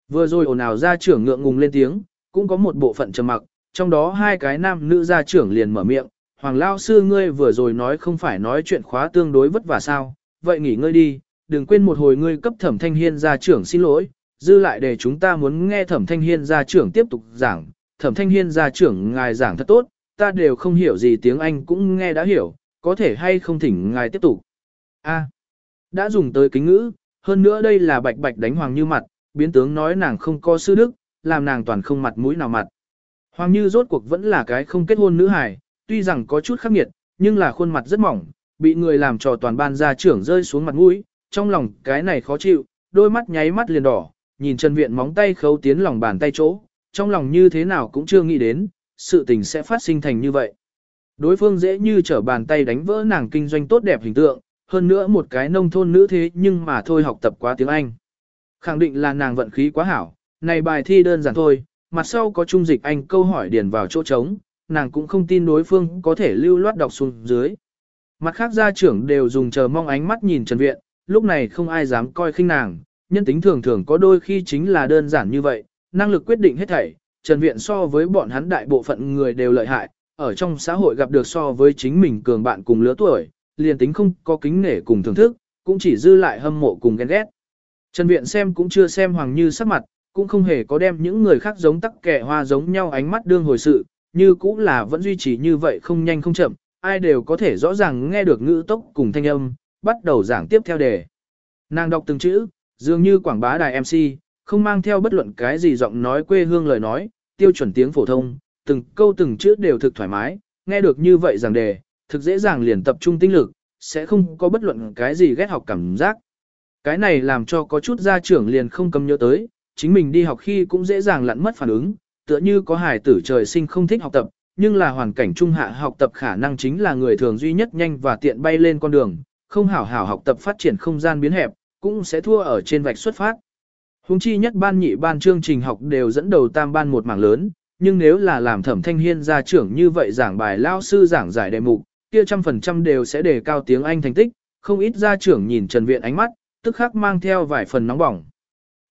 Vừa rồi ồn ào gia trưởng ngượng ngùng lên tiếng, cũng có một bộ phận trầm mặc, trong đó hai cái nam nữ gia trưởng liền mở miệng, Hoàng Lao Sư ngươi vừa rồi nói không phải nói chuyện khóa tương đối vất vả sao, vậy nghỉ ngơi đi, đừng quên một hồi ngươi cấp thẩm thanh hiên gia trưởng xin lỗi, dư lại để chúng ta muốn nghe thẩm thanh hiên gia trưởng tiếp tục giảng, thẩm thanh hiên gia trưởng ngài giảng thật tốt, ta đều không hiểu gì tiếng Anh cũng nghe đã hiểu, có thể hay không thỉnh ngài tiếp tục. A, đã dùng tới kính ngữ, hơn nữa đây là bạch bạch đánh Hoàng Như mặt, biến tướng nói nàng không có sư đức, làm nàng toàn không mặt mũi nào mặt. Hoàng Như rốt cuộc vẫn là cái không kết hôn nữ hài, tuy rằng có chút khắc nghiệt, nhưng là khuôn mặt rất mỏng, bị người làm trò toàn ban gia trưởng rơi xuống mặt mũi, trong lòng cái này khó chịu, đôi mắt nháy mắt liền đỏ, nhìn Trần Viện móng tay khấu tiến lòng bàn tay chỗ, trong lòng như thế nào cũng chưa nghĩ đến, sự tình sẽ phát sinh thành như vậy. Đối phương dễ như trở bàn tay đánh vỡ nàng kinh doanh tốt đẹp hình tượng, hơn nữa một cái nông thôn nữ thế nhưng mà thôi học tập quá tiếng Anh. Khẳng định là nàng vận khí quá hảo, này bài thi đơn giản thôi, mặt sau có trung dịch Anh câu hỏi điền vào chỗ trống, nàng cũng không tin đối phương có thể lưu loát đọc xuống dưới. Mặt khác gia trưởng đều dùng chờ mong ánh mắt nhìn Trần Viện, lúc này không ai dám coi khinh nàng, nhân tính thường thường có đôi khi chính là đơn giản như vậy, năng lực quyết định hết thảy, Trần Viện so với bọn hắn đại bộ phận người đều lợi hại, ở trong xã hội gặp được so với chính mình cường bạn cùng lứa tuổi, liền tính không có kính nể cùng thưởng thức, cũng chỉ dư lại hâm mộ cùng ghen ghét. Trần Viện xem cũng chưa xem Hoàng Như sắc mặt, cũng không hề có đem những người khác giống tắc kẻ hoa giống nhau ánh mắt đương hồi sự, như cũng là vẫn duy trì như vậy không nhanh không chậm, ai đều có thể rõ ràng nghe được ngữ tốc cùng thanh âm, bắt đầu giảng tiếp theo đề. Nàng đọc từng chữ, dường như quảng bá đài MC, không mang theo bất luận cái gì giọng nói quê hương lời nói, tiêu chuẩn tiếng phổ thông, từng câu từng chữ đều thực thoải mái, nghe được như vậy giảng đề, thực dễ dàng liền tập trung tinh lực, sẽ không có bất luận cái gì ghét học cảm giác. Cái này làm cho có chút gia trưởng liền không cầm nhớ tới, chính mình đi học khi cũng dễ dàng lặn mất phản ứng, tựa như có hài tử trời sinh không thích học tập, nhưng là hoàn cảnh trung hạ học tập khả năng chính là người thường duy nhất nhanh và tiện bay lên con đường, không hảo hảo học tập phát triển không gian biến hẹp, cũng sẽ thua ở trên vạch xuất phát. Hùng chi nhất ban nhị ban chương trình học đều dẫn đầu tam ban một mảng lớn, nhưng nếu là làm thẩm thanh hiên gia trưởng như vậy giảng bài lao sư giảng giải đề mục, kia trăm phần trăm đều sẽ đề cao tiếng Anh thành tích, không ít gia trưởng nhìn Trần Viện ánh mắt, tức khắc mang theo vài phần nóng bỏng.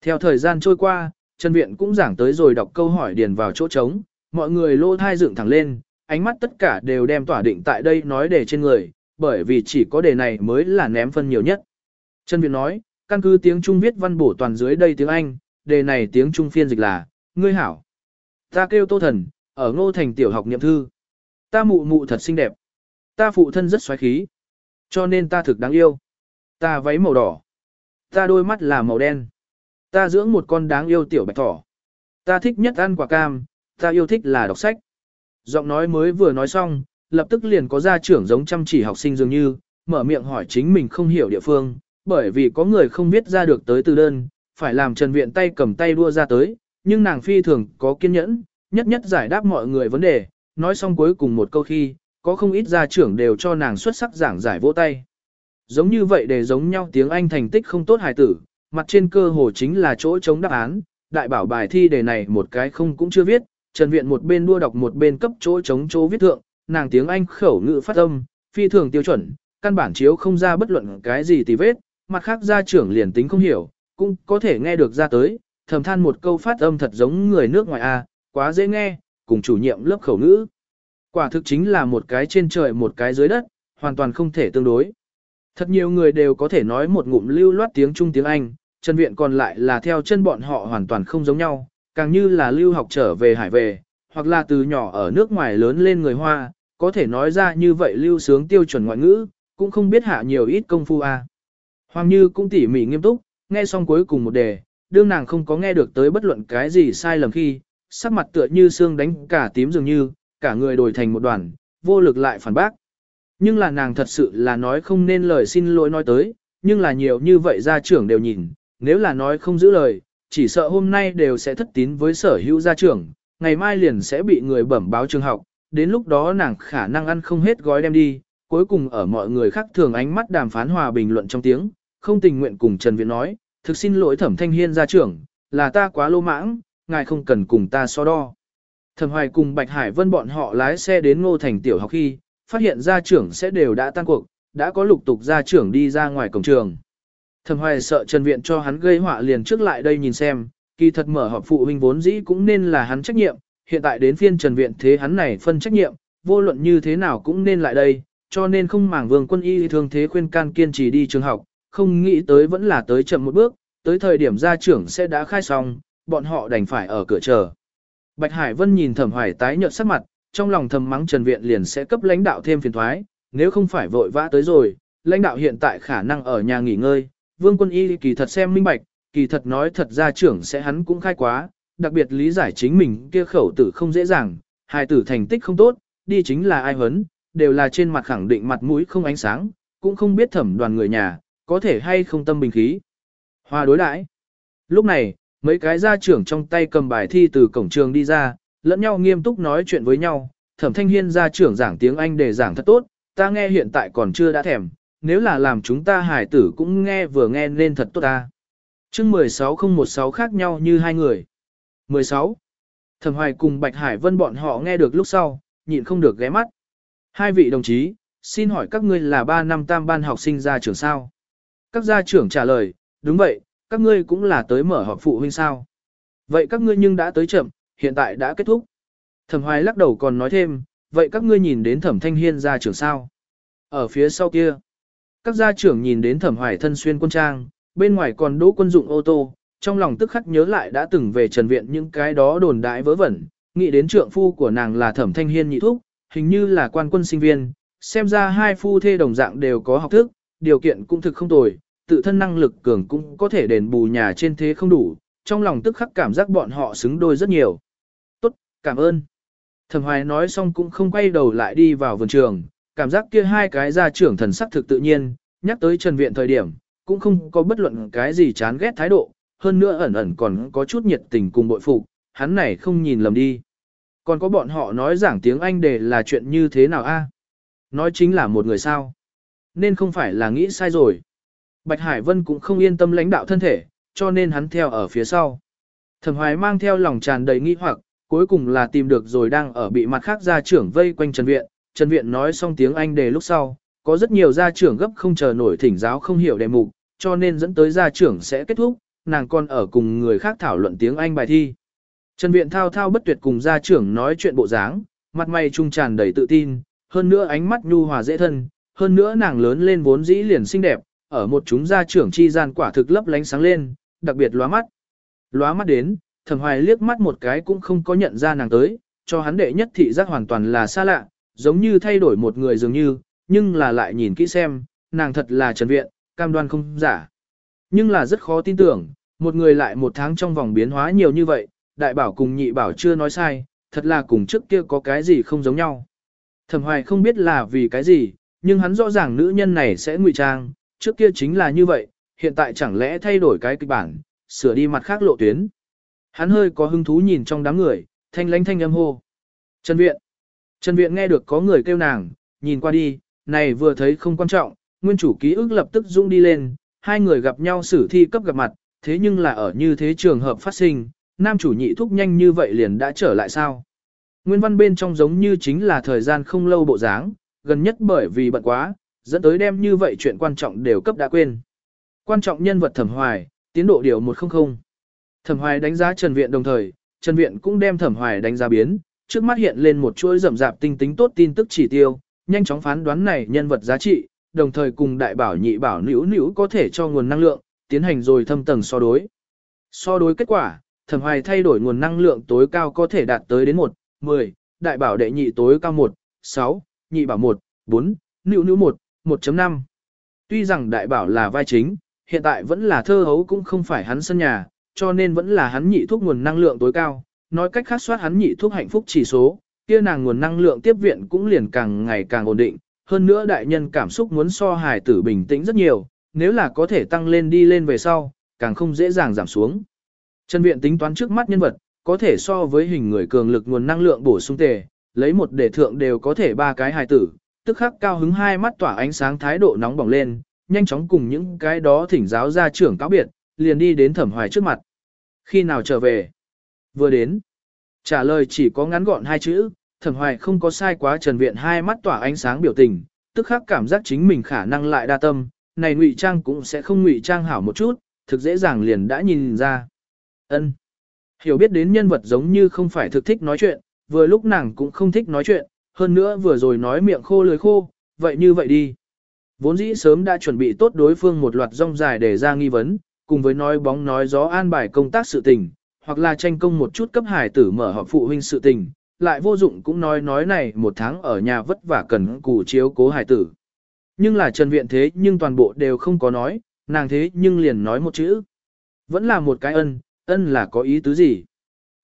Theo thời gian trôi qua, Trần Viện cũng giảng tới rồi đọc câu hỏi điền vào chỗ trống, mọi người lô thai dựng thẳng lên, ánh mắt tất cả đều đem tỏa định tại đây nói đề trên người, bởi vì chỉ có đề này mới là ném phân nhiều nhất. Trần Viện nói, căn cứ tiếng Trung viết văn bổ toàn dưới đây tiếng Anh, đề này tiếng Trung phiên dịch là, ngươi hảo. Ta kêu Tô Thần, ở ngô thành tiểu học niệm thư. Ta mụ mụ thật xinh đẹp. Ta phụ thân rất xoáy khí. Cho nên ta thực đáng yêu. Ta váy màu đỏ. Ta đôi mắt là màu đen. Ta dưỡng một con đáng yêu tiểu bạch thỏ. Ta thích nhất ăn quả cam. Ta yêu thích là đọc sách. Giọng nói mới vừa nói xong, lập tức liền có gia trưởng giống chăm chỉ học sinh dường như, mở miệng hỏi chính mình không hiểu địa phương, bởi vì có người không viết ra được tới từ đơn, phải làm Trần Viện tay cầm tay đua ra tới, nhưng nàng phi thường có kiên nhẫn, nhất nhất giải đáp mọi người vấn đề, nói xong cuối cùng một câu khi, có không ít gia trưởng đều cho nàng xuất sắc giảng giải vỗ tay. Giống như vậy để giống nhau tiếng Anh thành tích không tốt hài tử, mặt trên cơ hồ chính là chỗ chống đáp án, đại bảo bài thi đề này một cái không cũng chưa viết, Trần Viện một bên đua đọc một bên cấp chỗ chống chỗ viết thượng, nàng tiếng Anh khẩu ngữ phát âm, phi thường tiêu chuẩn, căn bản chiếu không ra bất luận cái gì tì vết, mặt khác gia trưởng liền tính không hiểu, cũng có thể nghe được ra tới, thầm than một câu phát âm thật giống người nước ngoài a, quá dễ nghe, cùng chủ nhiệm lớp khẩu ngữ. Quả thực chính là một cái trên trời một cái dưới đất, hoàn toàn không thể tương đối. Thật nhiều người đều có thể nói một ngụm lưu loát tiếng Trung tiếng Anh, chân viện còn lại là theo chân bọn họ hoàn toàn không giống nhau, càng như là lưu học trở về hải về, hoặc là từ nhỏ ở nước ngoài lớn lên người Hoa, có thể nói ra như vậy lưu sướng tiêu chuẩn ngoại ngữ, cũng không biết hạ nhiều ít công phu a. Hoàng Như cũng tỉ mỉ nghiêm túc, nghe xong cuối cùng một đề, đương nàng không có nghe được tới bất luận cái gì sai lầm khi, sắc mặt tựa như xương đánh cả tím dường như, cả người đổi thành một đoàn, vô lực lại phản bác. Nhưng là nàng thật sự là nói không nên lời xin lỗi nói tới, nhưng là nhiều như vậy gia trưởng đều nhìn, nếu là nói không giữ lời, chỉ sợ hôm nay đều sẽ thất tín với sở hữu gia trưởng, ngày mai liền sẽ bị người bẩm báo trường học, đến lúc đó nàng khả năng ăn không hết gói đem đi, cuối cùng ở mọi người khác thường ánh mắt đàm phán hòa bình luận trong tiếng, không tình nguyện cùng Trần Viện nói, thực xin lỗi thẩm thanh hiên gia trưởng, là ta quá lô mãng, ngài không cần cùng ta so đo. Thẩm Hoài cùng Bạch Hải Vân bọn họ lái xe đến Ngô Thành tiểu học khi, phát hiện gia trưởng sẽ đều đã tan cuộc, đã có lục tục gia trưởng đi ra ngoài cổng trường. Thẩm Hoài sợ Trần Viện cho hắn gây họa liền trước lại đây nhìn xem, kỳ thật mở họp phụ huynh vốn dĩ cũng nên là hắn trách nhiệm, hiện tại đến phiên Trần Viện thế hắn này phân trách nhiệm, vô luận như thế nào cũng nên lại đây, cho nên không màng vương quân y thường thế khuyên can kiên trì đi trường học, không nghĩ tới vẫn là tới chậm một bước, tới thời điểm gia trưởng sẽ đã khai xong, bọn họ đành phải ở cửa chờ. Bạch Hải Vân nhìn Thẩm Hoài tái nhợt sắc mặt, trong lòng thầm mắng Trần Viện liền sẽ cấp lãnh đạo thêm phiền thoái, nếu không phải vội vã tới rồi, lãnh đạo hiện tại khả năng ở nhà nghỉ ngơi, Vương Quân Y kỳ thật xem minh bạch, kỳ thật nói thật ra trưởng sẽ hắn cũng khai quá, đặc biệt lý giải chính mình kia khẩu tử không dễ dàng, hài tử thành tích không tốt, đi chính là ai hấn, đều là trên mặt khẳng định mặt mũi không ánh sáng, cũng không biết thẩm đoàn người nhà, có thể hay không tâm bình khí. Hoa đối đãi. Lúc này, mấy cái gia trưởng trong tay cầm bài thi từ cổng trường đi ra, lẫn nhau nghiêm túc nói chuyện với nhau, thẩm thanh hiên ra trưởng giảng tiếng Anh để giảng thật tốt, ta nghe hiện tại còn chưa đã thèm, nếu là làm chúng ta hải tử cũng nghe vừa nghe nên thật tốt ta. chương 16016 khác nhau như hai người. 16. Thẩm Hoài cùng Bạch Hải Vân bọn họ nghe được lúc sau, nhịn không được ghé mắt. Hai vị đồng chí, xin hỏi các ngươi là 3 năm tam ban học sinh ra trưởng sao? Các gia trưởng trả lời, đúng vậy, các ngươi cũng là tới mở họp phụ huynh sao? Vậy các ngươi nhưng đã tới chậm, hiện tại đã kết thúc. Thẩm Hoài lắc đầu còn nói thêm, vậy các ngươi nhìn đến Thẩm Thanh Hiên gia trưởng sao? Ở phía sau kia, các gia trưởng nhìn đến Thẩm Hoài thân xuyên quân trang, bên ngoài còn đỗ quân dụng ô tô, trong lòng tức khắc nhớ lại đã từng về trần viện những cái đó đồn đại vớ vẩn, nghĩ đến trượng phu của nàng là Thẩm Thanh Hiên nhị thúc, hình như là quan quân sinh viên, xem ra hai phu thê đồng dạng đều có học thức, điều kiện cũng thực không tồi, tự thân năng lực cường cũng có thể đền bù nhà trên thế không đủ, trong lòng tức khắc cảm giác bọn họ xứng đôi rất nhiều. Cảm ơn. Thẩm Hoài nói xong cũng không quay đầu lại đi vào vườn trường, cảm giác kia hai cái gia trưởng thần sắc thực tự nhiên, nhắc tới Trần Viện thời điểm, cũng không có bất luận cái gì chán ghét thái độ, hơn nữa ẩn ẩn còn có chút nhiệt tình cùng bội phục, hắn này không nhìn lầm đi. Còn có bọn họ nói giảng tiếng Anh để là chuyện như thế nào a? Nói chính là một người sao. Nên không phải là nghĩ sai rồi. Bạch Hải Vân cũng không yên tâm lãnh đạo thân thể, cho nên hắn theo ở phía sau. Thẩm Hoài mang theo lòng tràn đầy nghi hoặc, cuối cùng là tìm được rồi đang ở bị mặt khác gia trưởng vây quanh Trần Viện. Trần Viện nói xong tiếng Anh đề lúc sau, có rất nhiều gia trưởng gấp không chờ nổi thỉnh giáo không hiểu đề mục, cho nên dẫn tới gia trưởng sẽ kết thúc, nàng còn ở cùng người khác thảo luận tiếng Anh bài thi. Trần Viện thao thao bất tuyệt cùng gia trưởng nói chuyện bộ dáng, mặt mày trung tràn đầy tự tin, hơn nữa ánh mắt nhu hòa dễ thân, hơn nữa nàng lớn lên vốn dĩ liền xinh đẹp, ở một chúng gia trưởng chi gian quả thực lấp lánh sáng lên, đặc biệt lóa mắt. Lóa mắt đến, thẩm hoài liếc mắt một cái cũng không có nhận ra nàng tới, cho hắn đệ nhất thị giác hoàn toàn là xa lạ, giống như thay đổi một người dường như, nhưng là lại nhìn kỹ xem, nàng thật là Trần Viện, cam đoan không giả. Nhưng là rất khó tin tưởng, một người lại một tháng trong vòng biến hóa nhiều như vậy, đại bảo cùng nhị bảo chưa nói sai, thật là cùng trước kia có cái gì không giống nhau. Thẩm hoài không biết là vì cái gì, nhưng hắn rõ ràng nữ nhân này sẽ ngụy trang, trước kia chính là như vậy, hiện tại chẳng lẽ thay đổi cái kịch bản, sửa đi mặt khác lộ tuyến. Hắn hơi có hứng thú nhìn trong đám người, thanh lánh thanh âm hô. Trần Viện. Trần Viện nghe được có người kêu nàng, nhìn qua đi, này vừa thấy không quan trọng, nguyên chủ ký ức lập tức dũng đi lên, hai người gặp nhau xử thi cấp gặp mặt, thế nhưng là ở như thế trường hợp phát sinh, nam chủ nhị thúc nhanh như vậy liền đã trở lại sao? Nguyên văn bên trong giống như chính là thời gian không lâu bộ dáng, gần nhất bởi vì bận quá, dẫn tới đem như vậy chuyện quan trọng đều cấp đã quên. Quan trọng nhân vật thẩm hoài, tiến độ điều 100. Thẩm hoài đánh giá Trần Viện đồng thời, Trần Viện cũng đem thẩm hoài đánh giá biến, trước mắt hiện lên một chuỗi rậm rạp tinh tính tốt tin tức chỉ tiêu, nhanh chóng phán đoán này nhân vật giá trị, đồng thời cùng đại bảo nhị bảo nữu nữu có thể cho nguồn năng lượng, tiến hành rồi thâm tầng so đối. So đối kết quả, thẩm hoài thay đổi nguồn năng lượng tối cao có thể đạt tới đến 1, 10, đại bảo đệ nhị tối cao 1, 6, nhị bảo 1, 4, nữu nữu 1, 1.5. Tuy rằng đại bảo là vai chính, hiện tại vẫn là thơ hấu cũng không phải hắn sân nhà, cho nên vẫn là hắn nhị thuốc nguồn năng lượng tối cao, nói cách khác soát hắn nhị thuốc hạnh phúc chỉ số, kia nàng nguồn năng lượng tiếp viện cũng liền càng ngày càng ổn định, hơn nữa đại nhân cảm xúc muốn so hài tử bình tĩnh rất nhiều, nếu là có thể tăng lên đi lên về sau, càng không dễ dàng giảm xuống. Trần Viện tính toán trước mắt nhân vật, có thể so với hình người cường lực nguồn năng lượng bổ sung tề, lấy một để thượng đều có thể ba cái hài tử, tức khắc cao hứng hai mắt tỏa ánh sáng thái độ nóng bỏng lên, nhanh chóng cùng những cái đó thỉnh giáo ra trưởng cáo biệt, liền đi đến thẩm hoài trước mặt. Khi nào trở về? Vừa đến. Trả lời chỉ có ngắn gọn hai chữ, thẩm hoài không có sai quá trần viện hai mắt tỏa ánh sáng biểu tình, tức khắc cảm giác chính mình khả năng lại đa tâm, này ngụy trang cũng sẽ không ngụy trang hảo một chút, thực dễ dàng liền đã nhìn ra. ân Hiểu biết đến nhân vật giống như không phải thực thích nói chuyện, vừa lúc nàng cũng không thích nói chuyện, hơn nữa vừa rồi nói miệng khô lưỡi khô, vậy như vậy đi. Vốn dĩ sớm đã chuẩn bị tốt đối phương một loạt rong dài để ra nghi vấn, cùng với nói bóng nói gió an bài công tác sự tình, hoặc là tranh công một chút cấp hải tử mở họp phụ huynh sự tình, lại vô dụng cũng nói nói này một tháng ở nhà vất vả cần cù chiếu cố hải tử. Nhưng là Trần Viện thế nhưng toàn bộ đều không có nói, nàng thế nhưng liền nói một chữ. Vẫn là một cái ân, ân là có ý tứ gì?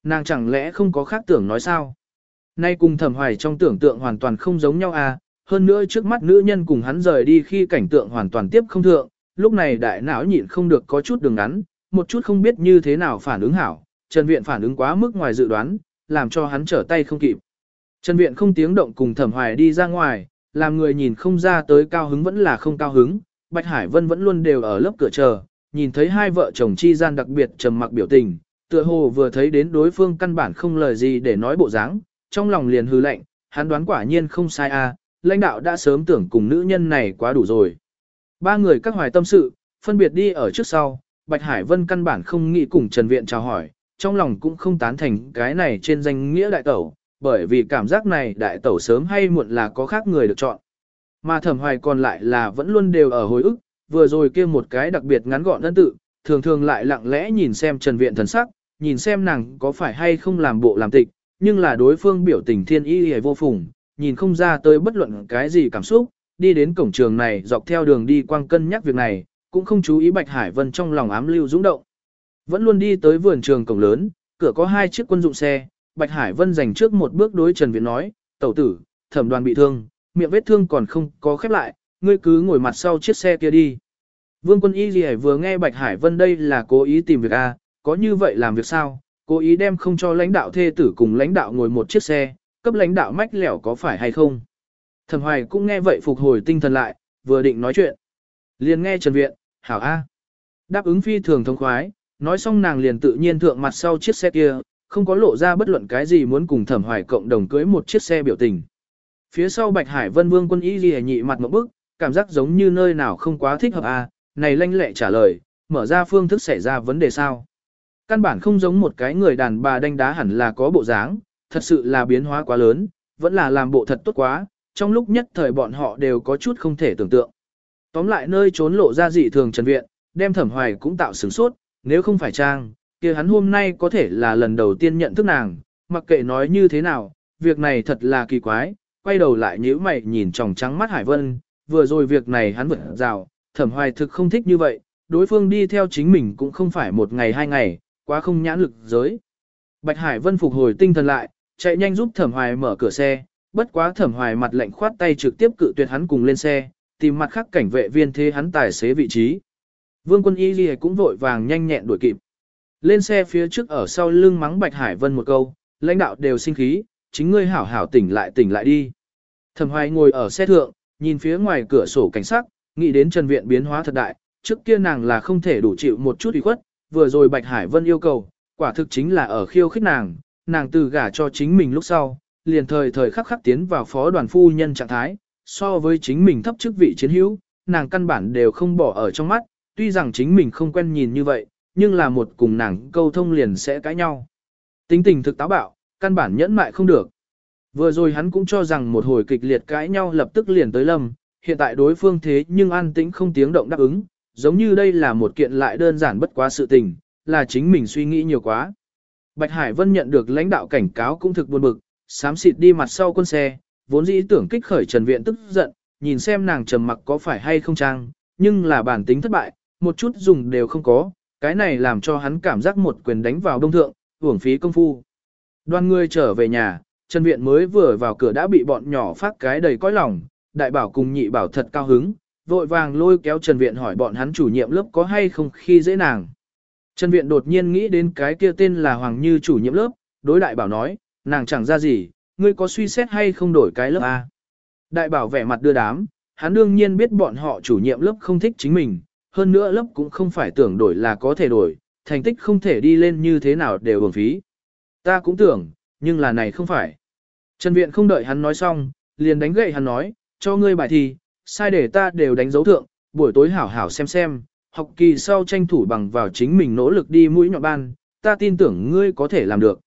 Nàng chẳng lẽ không có khác tưởng nói sao? Nay cùng thẩm hoài trong tưởng tượng hoàn toàn không giống nhau à, hơn nữa trước mắt nữ nhân cùng hắn rời đi khi cảnh tượng hoàn toàn tiếp không thượng, lúc này đại não nhịn không được có chút đường ngắn, một chút không biết như thế nào phản ứng hảo, Trần Viện phản ứng quá mức ngoài dự đoán, làm cho hắn trở tay không kịp. Trần Viện không tiếng động cùng thẩm hoài đi ra ngoài, làm người nhìn không ra tới cao hứng vẫn là không cao hứng, Bạch Hải Vân vẫn luôn đều ở lớp cửa chờ, nhìn thấy hai vợ chồng chi gian đặc biệt trầm mặc biểu tình, tựa hồ vừa thấy đến đối phương căn bản không lời gì để nói bộ dáng, trong lòng liền hư lạnh, hắn đoán quả nhiên không sai a, à, lãnh đạo đã sớm tưởng cùng nữ nhân này quá đủ rồi. Ba người các hoài tâm sự, phân biệt đi ở trước sau, Bạch Hải Vân căn bản không nghĩ cùng Trần Viện chào hỏi, trong lòng cũng không tán thành cái này trên danh nghĩa đại tẩu, bởi vì cảm giác này đại tẩu sớm hay muộn là có khác người được chọn. Mà thẩm hoài còn lại là vẫn luôn đều ở hồi ức, vừa rồi kia một cái đặc biệt ngắn gọn ân tự, thường thường lại lặng lẽ nhìn xem Trần Viện thần sắc, nhìn xem nàng có phải hay không làm bộ làm tịch, nhưng là đối phương biểu tình thiên y hề vô phùng, nhìn không ra tới bất luận cái gì cảm xúc, đi đến cổng trường này dọc theo đường đi quang cân nhắc việc này, cũng không chú ý Bạch Hải Vân trong lòng ám lưu dũng động. Vẫn luôn đi tới vườn trường cổng lớn, cửa có hai chiếc quân dụng xe, Bạch Hải Vân dành trước một bước đối Trần Viễn nói, tẩu tử, thẩm đoàn bị thương, miệng vết thương còn không có khép lại, ngươi cứ ngồi mặt sau chiếc xe kia đi. Vương quân y gì vừa nghe Bạch Hải Vân đây là cố ý tìm việc A, có như vậy làm việc sao, cố ý đem không cho lãnh đạo thê tử cùng lãnh đạo ngồi một chiếc xe, cấp lãnh đạo mách lẻo có phải hay không. Thẩm Hoài cũng nghe vậy phục hồi tinh thần lại, vừa định nói chuyện. Liền nghe Trần Viện, hảo A. Đáp ứng phi thường thông khoái, nói xong nàng liền tự nhiên thượng mặt sau chiếc xe kia, không có lộ ra bất luận cái gì muốn cùng Thẩm Hoài cộng đồng cưới một chiếc xe biểu tình. Phía sau Bạch Hải Vân Vương quân y gì nhị mặt một bức, cảm giác giống như nơi nào không quá thích hợp A, này lanh lẹ trả lời, mở ra phương thức xảy ra vấn đề sao. Căn bản không giống một cái người đàn bà đánh đá hẳn là có bộ dáng, thật sự là biến hóa quá lớn, vẫn là làm bộ thật tốt quá, trong lúc nhất thời bọn họ đều có chút không thể tưởng tượng. Tóm lại nơi trốn lộ ra dị thường trần viện, đem thẩm hoài cũng tạo sửng sốt, nếu không phải trang, kia hắn hôm nay có thể là lần đầu tiên nhận thức nàng, mặc kệ nói như thế nào, việc này thật là kỳ quái, quay đầu lại nhíu mày nhìn tròng trắng mắt Hải Vân, vừa rồi việc này hắn vượt rào, thẩm hoài thực không thích như vậy, đối phương đi theo chính mình cũng không phải một ngày hai ngày, quá không nhãn lực giới. Bạch Hải Vân phục hồi tinh thần lại, chạy nhanh giúp thẩm hoài mở cửa xe, bất quá thẩm hoài mặt lạnh khoát tay trực tiếp cự tuyệt hắn cùng lên xe, tìm mặt khác cảnh vệ viên thế hắn tài xế vị trí. Vương quân y ghi cũng vội vàng nhanh nhẹn đuổi kịp. Lên xe phía trước ở sau lưng mắng Bạch Hải Vân một câu, lãnh đạo đều sinh khí, chính ngươi hảo hảo tỉnh lại tỉnh lại đi. Thẩm hoài ngồi ở xe thượng, nhìn phía ngoài cửa sổ cảnh sát, nghĩ đến Trần Viện biến hóa thật đại, trước kia nàng là không thể đủ chịu một chút ủy khuất, vừa rồi Bạch Hải Vân yêu cầu, quả thực chính là ở khiêu khích nàng, nàng từ gả cho chính mình lúc sau, liền thời thời khắc khắc tiến vào phó đoàn phu nhân trạng thái, so với chính mình thấp chức vị chiến hữu, nàng căn bản đều không bỏ ở trong mắt, tuy rằng chính mình không quen nhìn như vậy, nhưng là một cùng nàng câu thông liền sẽ cãi nhau. Tính tình thực táo bạo, căn bản nhẫn mại không được. Vừa rồi hắn cũng cho rằng một hồi kịch liệt cãi nhau lập tức liền tới lâm, hiện tại đối phương thế nhưng an tĩnh không tiếng động đáp ứng, giống như đây là một kiện lại đơn giản bất quá sự tình, là chính mình suy nghĩ nhiều quá. Bạch Hải Vân nhận được lãnh đạo cảnh cáo cũng thực buồn bực, sám xịt đi mặt sau quân xe, vốn dĩ tưởng kích khởi Trần Viện tức giận, nhìn xem nàng trầm mặc có phải hay không trang, nhưng là bản tính thất bại, một chút dùng đều không có, cái này làm cho hắn cảm giác một quyền đánh vào đông thượng, uổng phí công phu. Đoàn người trở về nhà, Trần Viện mới vừa vào cửa đã bị bọn nhỏ phát cái đầy cõi lòng, đại bảo cùng nhị bảo thật cao hứng, vội vàng lôi kéo Trần Viện hỏi bọn hắn chủ nhiệm lớp có hay không khi dễ nàng. Trần Viện đột nhiên nghĩ đến cái kia tên là Hoàng Như chủ nhiệm lớp, đối đại bảo nói, nàng chẳng ra gì, ngươi có suy xét hay không đổi cái lớp A. Đại bảo vẻ mặt đưa đám, hắn đương nhiên biết bọn họ chủ nhiệm lớp không thích chính mình, hơn nữa lớp cũng không phải tưởng đổi là có thể đổi, thành tích không thể đi lên như thế nào đều uổng phí. Ta cũng tưởng, nhưng là này không phải. Trần Viện không đợi hắn nói xong, liền đánh gậy hắn nói, cho ngươi bài thi, sai để ta đều đánh dấu thượng, buổi tối hảo hảo xem xem, học kỳ sau tranh thủ bằng vào chính mình nỗ lực đi mũi nhọn ban, ta tin tưởng ngươi có thể làm được.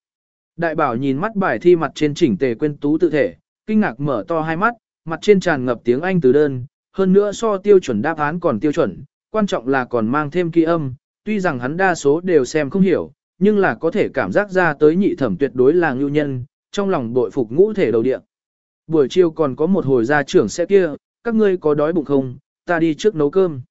Đại bảo nhìn mắt bài thi mặt trên chỉnh tề quên tú tự thể, kinh ngạc mở to hai mắt, mặt trên tràn ngập tiếng Anh từ đơn, hơn nữa so tiêu chuẩn đáp án còn tiêu chuẩn, quan trọng là còn mang thêm kỳ âm, tuy rằng hắn đa số đều xem không hiểu, nhưng là có thể cảm giác ra tới nhị thẩm tuyệt đối là ngưu nhân, trong lòng bội phục ngũ thể đầu địa. Buổi chiều còn có một hồi gia trưởng sẽ kia, các ngươi có đói bụng không, ta đi trước nấu cơm.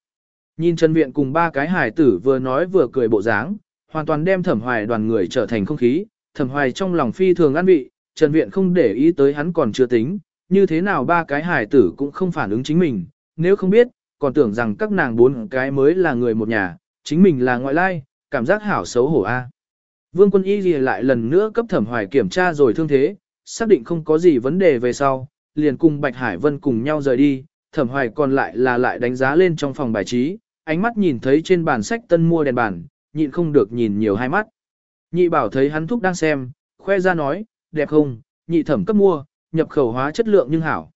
Nhìn Trần Viện cùng ba cái hải tử vừa nói vừa cười bộ dáng, hoàn toàn đem thẩm hoài đoàn người trở thành không khí, thẩm hoài trong lòng phi thường ăn vị, Trần Viện không để ý tới hắn còn chưa tính, như thế nào ba cái hài tử cũng không phản ứng chính mình, nếu không biết, còn tưởng rằng các nàng bốn cái mới là người một nhà, chính mình là ngoại lai, cảm giác hảo xấu hổ a. À. Vương quân y lại lần nữa cấp thẩm hoài kiểm tra rồi thương thế, xác định không có gì vấn đề về sau, liền cùng Bạch Hải Vân cùng nhau rời đi, thẩm hoài còn lại là lại đánh giá lên trong phòng bài trí, ánh mắt nhìn thấy trên bàn sách tân mua đèn bàn, nhịn không được nhìn nhiều hai mắt. Nhị bảo thấy hắn thúc đang xem, khoe ra nói, đẹp không, nhị thẩm cấp mua, nhập khẩu hóa chất lượng nhưng hảo.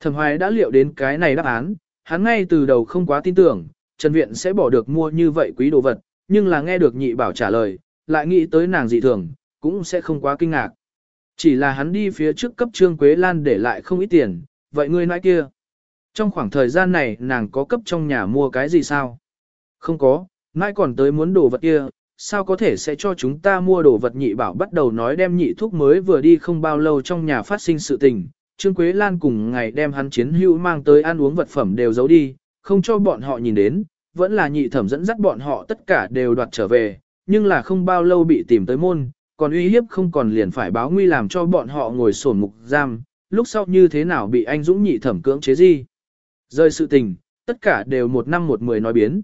Thẩm hoài đã liệu đến cái này đáp án, hắn ngay từ đầu không quá tin tưởng, Trần Viện sẽ bỏ được mua như vậy quý đồ vật, nhưng là nghe được nhị bảo trả lời, lại nghĩ tới nàng dị thường, cũng sẽ không quá kinh ngạc. Chỉ là hắn đi phía trước cấp Trương Quế Lan để lại không ít tiền, vậy ngươi nói kia. Trong khoảng thời gian này nàng có cấp trong nhà mua cái gì sao? Không có, mai còn tới muốn đồ vật kia, sao có thể sẽ cho chúng ta mua đồ vật nhị bảo bắt đầu nói đem nhị thuốc mới vừa đi không bao lâu trong nhà phát sinh sự tình. Trương Quế Lan cùng ngày đem hắn chiến hữu mang tới ăn uống vật phẩm đều giấu đi, không cho bọn họ nhìn đến, vẫn là nhị thẩm dẫn dắt bọn họ tất cả đều đoạt trở về, nhưng là không bao lâu bị tìm tới môn, còn uy hiếp không còn liền phải báo nguy làm cho bọn họ ngồi sổn mục giam, lúc sau như thế nào bị anh Dũng nhị thẩm cưỡng chế gì. Rơi sự tình, tất cả đều một năm một mười nói biến.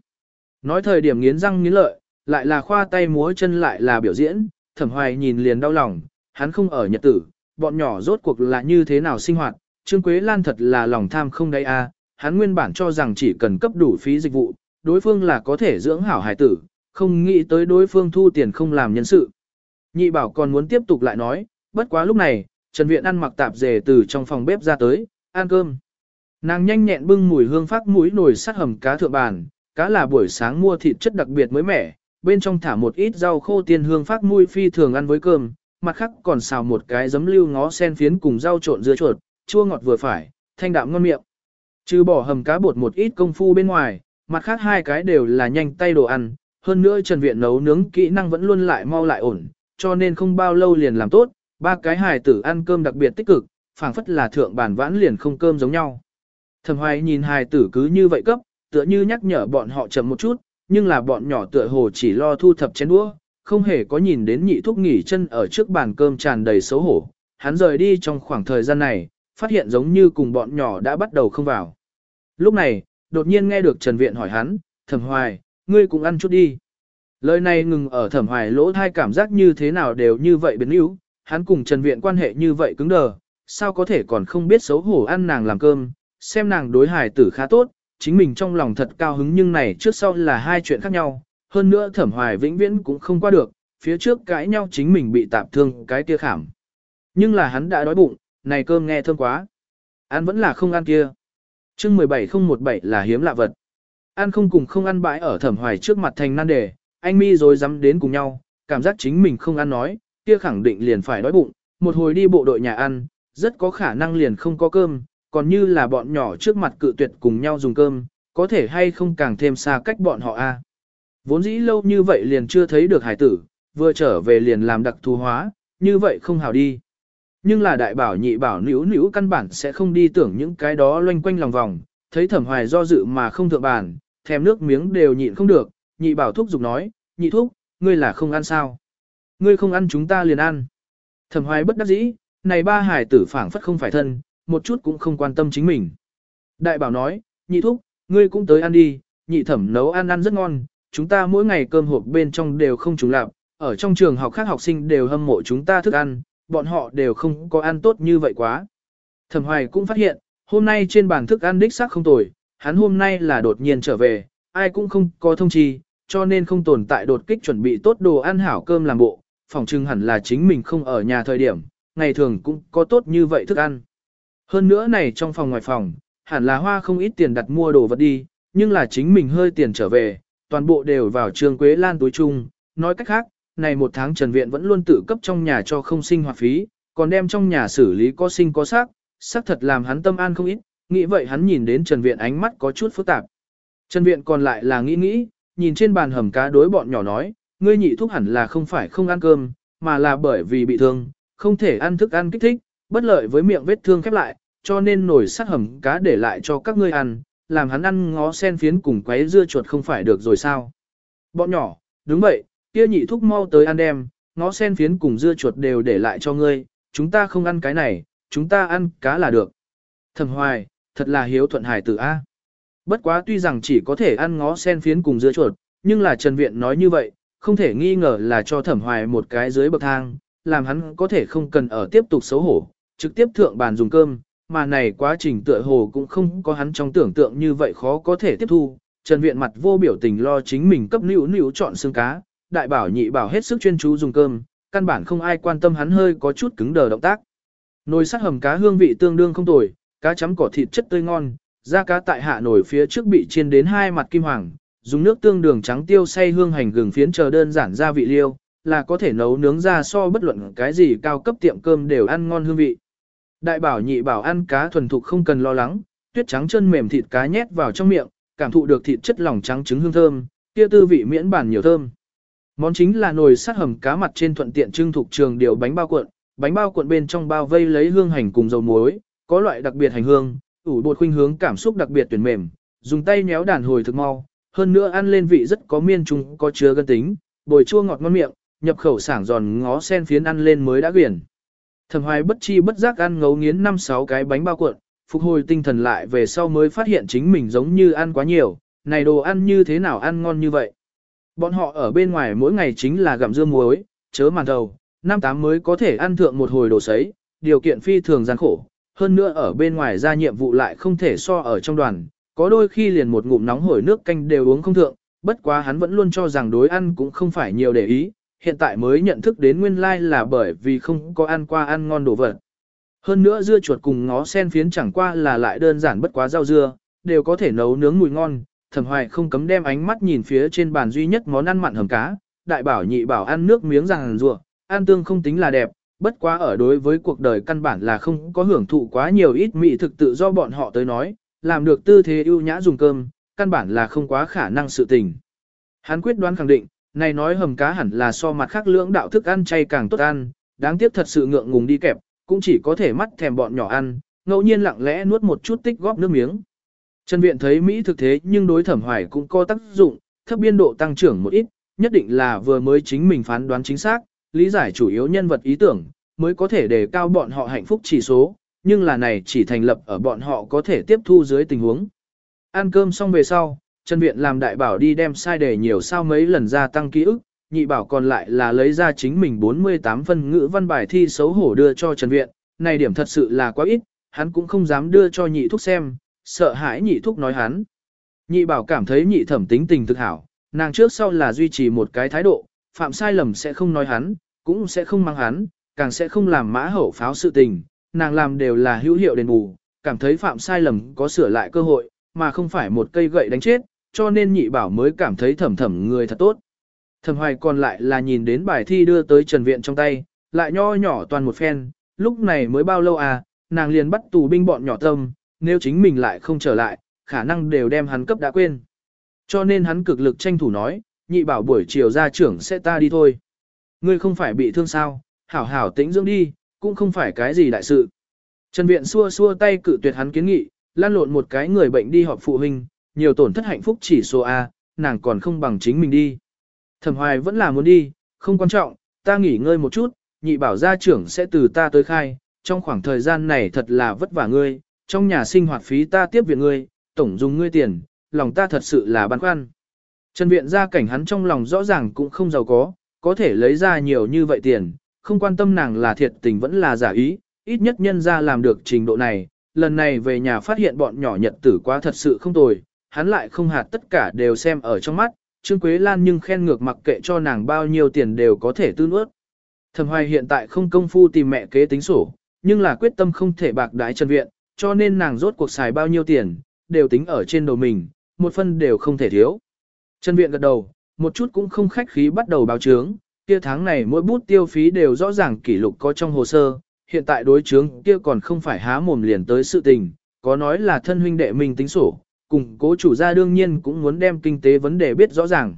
Nói thời điểm nghiến răng nghiến lợi, lại là khoa tay múa chân lại là biểu diễn, thẩm hoài nhìn liền đau lòng, hắn không ở nhật tử, bọn nhỏ rốt cuộc là như thế nào sinh hoạt, Trương Quế Lan thật là lòng tham không đáy a, hắn nguyên bản cho rằng chỉ cần cấp đủ phí dịch vụ, đối phương là có thể dưỡng hảo hài tử, không nghĩ tới đối phương thu tiền không làm nhân sự. Nhị bảo còn muốn tiếp tục lại nói, bất quá lúc này, Trần Viện ăn mặc tạp dề từ trong phòng bếp ra tới, ăn cơm. Nàng nhanh nhẹn bưng mùi hương phát mũi nồi sắt hầm cá thượng bàn, cá là buổi sáng mua thịt chất đặc biệt mới mẻ, bên trong thả một ít rau khô tiên hương phát mùi phi thường ăn với cơm, mặt khác còn xào một cái giấm lưu ngó sen phiến cùng rau trộn dưa chuột, chua ngọt vừa phải, thanh đạm ngon miệng. Trừ bỏ hầm cá bột một ít công phu bên ngoài, mặt khác hai cái đều là nhanh tay đồ ăn, hơn nữa Trần Viện nấu nướng kỹ năng vẫn luôn lại mau lại ổn, cho nên không bao lâu liền làm tốt, ba cái hài tử ăn cơm đặc biệt tích cực, phảng phất là thượng bản vãn liền không cơm giống nhau. Thẩm Hoài nhìn hài tử cứ như vậy cấp, tựa như nhắc nhở bọn họ chậm một chút, nhưng là bọn nhỏ tựa hồ chỉ lo thu thập chén đũa, không hề có nhìn đến nhị thúc nghỉ chân ở trước bàn cơm tràn đầy xấu hổ. Hắn rời đi trong khoảng thời gian này, phát hiện giống như cùng bọn nhỏ đã bắt đầu không vào. Lúc này, đột nhiên nghe được Trần Viện hỏi hắn, Thẩm Hoài, ngươi cũng ăn chút đi. Lời này ngừng ở Thẩm Hoài lỗ thai cảm giác như thế nào đều như vậy biến yếu, hắn cùng Trần Viện quan hệ như vậy cứng đờ, sao có thể còn không biết xấu hổ ăn nàng làm cơm, xem nàng đối hài tử khá tốt, chính mình trong lòng thật cao hứng nhưng này trước sau là hai chuyện khác nhau, hơn nữa thẩm hoài vĩnh viễn cũng không qua được, phía trước cãi nhau chính mình bị tạp thương cái kia khảm. Nhưng là hắn đã đói bụng, này cơm nghe thơm quá. Ăn vẫn là không ăn kia. chương 17017 là hiếm lạ vật. Ăn không cùng không ăn bãi ở thẩm hoài trước mặt thành nan đề, anh mi rồi dám đến cùng nhau, cảm giác chính mình không ăn nói, kia khẳng định liền phải đói bụng, một hồi đi bộ đội nhà ăn, rất có khả năng liền không có cơm, còn như là bọn nhỏ trước mặt cự tuyệt cùng nhau dùng cơm, có thể hay không càng thêm xa cách bọn họ a. Vốn dĩ lâu như vậy liền chưa thấy được hải tử, vừa trở về liền làm đặc thù hóa, như vậy không hảo đi. Nhưng là đại bảo nhị bảo nữ nữ căn bản sẽ không đi tưởng những cái đó loanh quanh lòng vòng, thấy thẩm hoài do dự mà không thượng bàn, thèm nước miếng đều nhịn không được, nhị bảo thúc giục nói, nhị thúc, ngươi là không ăn sao? Ngươi không ăn chúng ta liền ăn. Thẩm hoài bất đắc dĩ, này ba hải tử phảng phất không phải thân, một chút cũng không quan tâm chính mình. Đại bảo nói, nhị thúc, ngươi cũng tới ăn đi, nhị thẩm nấu ăn ăn rất ngon, chúng ta mỗi ngày cơm hộp bên trong đều không trùng lạp, ở trong trường học khác học sinh đều hâm mộ chúng ta thức ăn, bọn họ đều không có ăn tốt như vậy quá. Thẩm hoài cũng phát hiện, hôm nay trên bàn thức ăn đích xác không tồi, hắn hôm nay là đột nhiên trở về, ai cũng không có thông chi, cho nên không tồn tại đột kích chuẩn bị tốt đồ ăn hảo cơm làm bộ, phòng trưng hẳn là chính mình không ở nhà thời điểm, ngày thường cũng có tốt như vậy thức ăn. Hơn nữa này trong phòng ngoài phòng, hẳn là hoa không ít tiền đặt mua đồ vật đi, nhưng là chính mình hơi tiền trở về, toàn bộ đều vào trường Quế Lan túi chung, nói cách khác, này một tháng Trần Viện vẫn luôn tự cấp trong nhà cho không sinh hoạt phí, còn đem trong nhà xử lý có sinh có xác, xác thật làm hắn tâm an không ít, nghĩ vậy hắn nhìn đến Trần Viện ánh mắt có chút phức tạp. Trần Viện còn lại là nghĩ nghĩ, nhìn trên bàn hầm cá đối bọn nhỏ nói, ngươi nhị thúc hẳn là không phải không ăn cơm, mà là bởi vì bị thương, không thể ăn thức ăn kích thích, bất lợi với miệng vết thương khép lại, cho nên nổi sắt hầm cá để lại cho các ngươi ăn, làm hắn ăn ngó sen phiến cùng quấy dưa chuột không phải được rồi sao. Bọn nhỏ, đúng vậy, kia nhị thúc mau tới ăn đem, ngó sen phiến cùng dưa chuột đều để lại cho ngươi, chúng ta không ăn cái này, chúng ta ăn cá là được. Thẩm hoài, thật là hiếu thuận hải tử A. Bất quá tuy rằng chỉ có thể ăn ngó sen phiến cùng dưa chuột, nhưng là Trần Viện nói như vậy, không thể nghi ngờ là cho thẩm hoài một cái dưới bậc thang, làm hắn có thể không cần ở tiếp tục xấu hổ, trực tiếp thượng bàn dùng cơm, mà này quá trình tựa hồ cũng không có hắn trong tưởng tượng như vậy khó có thể tiếp thu. Trần Viện mặt vô biểu tình lo chính mình cấp nữu nữu chọn xương cá, đại bảo nhị bảo hết sức chuyên chú dùng cơm, căn bản không ai quan tâm hắn hơi có chút cứng đờ động tác. Nồi sắt hầm cá hương vị tương đương không tồi, cá chấm cỏ thịt chất tươi ngon, da cá tại hạ nồi phía trước bị chiên đến hai mặt kim hoàng, dùng nước tương đường trắng tiêu xay hương hành gừng phiến chờ đơn giản gia vị liêu, là có thể nấu nướng ra so bất luận cái gì cao cấp tiệm cơm đều ăn ngon hương vị. Đại bảo nhị bảo ăn cá thuần thục không cần lo lắng, tuyết trắng chân mềm thịt cá nhét vào trong miệng, cảm thụ được thịt chất lỏng trắng trứng hương thơm, kia tư vị miễn bản nhiều thơm. Món chính là nồi sát hầm cá mặt trên thuận tiện trưng thuộc trường điều bánh bao cuộn, bánh bao cuộn bên trong bao vây lấy hương hành cùng dầu muối, có loại đặc biệt hành hương, ủ bột khuynh hướng cảm xúc đặc biệt tuyển mềm, dùng tay nhéo đàn hồi thực mau, hơn nữa ăn lên vị rất có miên trung có chứa gân tính, bồi chua ngọt ngon miệng, nhập khẩu sảng giòn ngó sen phiến ăn lên mới đã quyển. Thẩm hoài bất chi bất giác ăn ngấu nghiến 5-6 cái bánh bao cuộn, phục hồi tinh thần lại về sau mới phát hiện chính mình giống như ăn quá nhiều, này đồ ăn như thế nào ăn ngon như vậy. Bọn họ ở bên ngoài mỗi ngày chính là gặm dưa muối, chớ màn đầu, năm tám mới có thể ăn thượng một hồi đồ sấy, điều kiện phi thường gian khổ, hơn nữa ở bên ngoài ra nhiệm vụ lại không thể so ở trong đoàn, có đôi khi liền một ngụm nóng hổi nước canh đều uống không thượng, bất quá hắn vẫn luôn cho rằng đối ăn cũng không phải nhiều để ý, hiện tại mới nhận thức đến nguyên lai là bởi vì không có ăn qua ăn ngon đồ vật. Hơn nữa dưa chuột cùng ngó sen phiến chẳng qua là lại đơn giản bất quá rau dưa, đều có thể nấu nướng mùi ngon, thẩm hoài không cấm đem ánh mắt nhìn phía trên bàn duy nhất món ăn mặn hầm cá, đại bảo nhị bảo ăn nước miếng ràng rùa, ăn tương không tính là đẹp, bất quá ở đối với cuộc đời căn bản là không có hưởng thụ quá nhiều ít mỹ thực tự do bọn họ tới nói, làm được tư thế ưu nhã dùng cơm, căn bản là không quá khả năng sự tình. Hắn quyết đoán khẳng định, này nói hầm cá hẳn là so mặt khác lưỡng đạo thức ăn chay càng tốt ăn, đáng tiếc thật sự ngượng ngùng đi kẹp, cũng chỉ có thể mắt thèm bọn nhỏ ăn, ngẫu nhiên lặng lẽ nuốt một chút tích góp nước miếng. Trần Viện thấy Mỹ thực thế nhưng đối thẩm hoài cũng có tác dụng, thấp biên độ tăng trưởng một ít, nhất định là vừa mới chính mình phán đoán chính xác, lý giải chủ yếu nhân vật ý tưởng, mới có thể đề cao bọn họ hạnh phúc chỉ số, nhưng là này chỉ thành lập ở bọn họ có thể tiếp thu dưới tình huống. Ăn cơm xong về sau, Trần Viện làm đại bảo đi đem sai đề nhiều sao mấy lần gia tăng ký ức, nhị bảo còn lại là lấy ra chính mình 48 phân ngữ văn bài thi xấu hổ đưa cho Trần Viện, này điểm thật sự là quá ít, hắn cũng không dám đưa cho nhị thúc xem, sợ hãi nhị thúc nói hắn. Nhị bảo cảm thấy nhị thẩm tính tình thực hảo, nàng trước sau là duy trì một cái thái độ, phạm sai lầm sẽ không nói hắn, cũng sẽ không mang hắn, càng sẽ không làm mã hậu pháo sự tình, nàng làm đều là hữu hiệu đền bù, cảm thấy phạm sai lầm có sửa lại cơ hội, mà không phải một cây gậy đánh chết, cho nên nhị bảo mới cảm thấy thẩm thẩm người thật tốt. Thẩm hoài còn lại là nhìn đến bài thi đưa tới Trần Viện trong tay, lại nho nhỏ toàn một phen, lúc này mới bao lâu à, nàng liền bắt tù binh bọn nhỏ tâm, nếu chính mình lại không trở lại, khả năng đều đem hắn cấp đã quên. Cho nên hắn cực lực tranh thủ nói, nhị bảo buổi chiều ra trưởng sẽ ta đi thôi. Ngươi không phải bị thương sao, hảo hảo tĩnh dưỡng đi, cũng không phải cái gì đại sự. Trần Viện xua xua tay cự tuyệt hắn kiến nghị, lan lộn một cái người bệnh đi họp phụ huynh, nhiều tổn thất hạnh phúc chỉ số A, nàng còn không bằng chính mình đi. Thẩm hoài vẫn là muốn đi, không quan trọng, ta nghỉ ngơi một chút, nhị bảo gia trưởng sẽ từ ta tới khai, trong khoảng thời gian này thật là vất vả ngươi, trong nhà sinh hoạt phí ta tiếp viện ngươi, tổng dùng ngươi tiền, lòng ta thật sự là băn khoăn. Trần viện gia cảnh hắn trong lòng rõ ràng cũng không giàu có, có thể lấy ra nhiều như vậy tiền, không quan tâm nàng là thiệt tình vẫn là giả ý, ít nhất nhân ra làm được trình độ này, lần này về nhà phát hiện bọn nhỏ nhật tử quá thật sự không tồi, hắn lại không hạt tất cả đều xem ở trong mắt, Trương Quế Lan nhưng khen ngược mặc kệ cho nàng bao nhiêu tiền đều có thể tư nuốt. Thẩm Hoài hiện tại không công phu tìm mẹ kế tính sổ, nhưng là quyết tâm không thể bạc đái Trần Viện, cho nên nàng rốt cuộc xài bao nhiêu tiền, đều tính ở trên đầu mình, một phân đều không thể thiếu. Trần Viện gật đầu, một chút cũng không khách khí bắt đầu báo chướng, kia tháng này mỗi bút tiêu phí đều rõ ràng kỷ lục có trong hồ sơ, hiện tại đối chướng kia còn không phải há mồm liền tới sự tình, có nói là thân huynh đệ mình tính sổ, cùng cố chủ gia đương nhiên cũng muốn đem kinh tế vấn đề biết rõ ràng.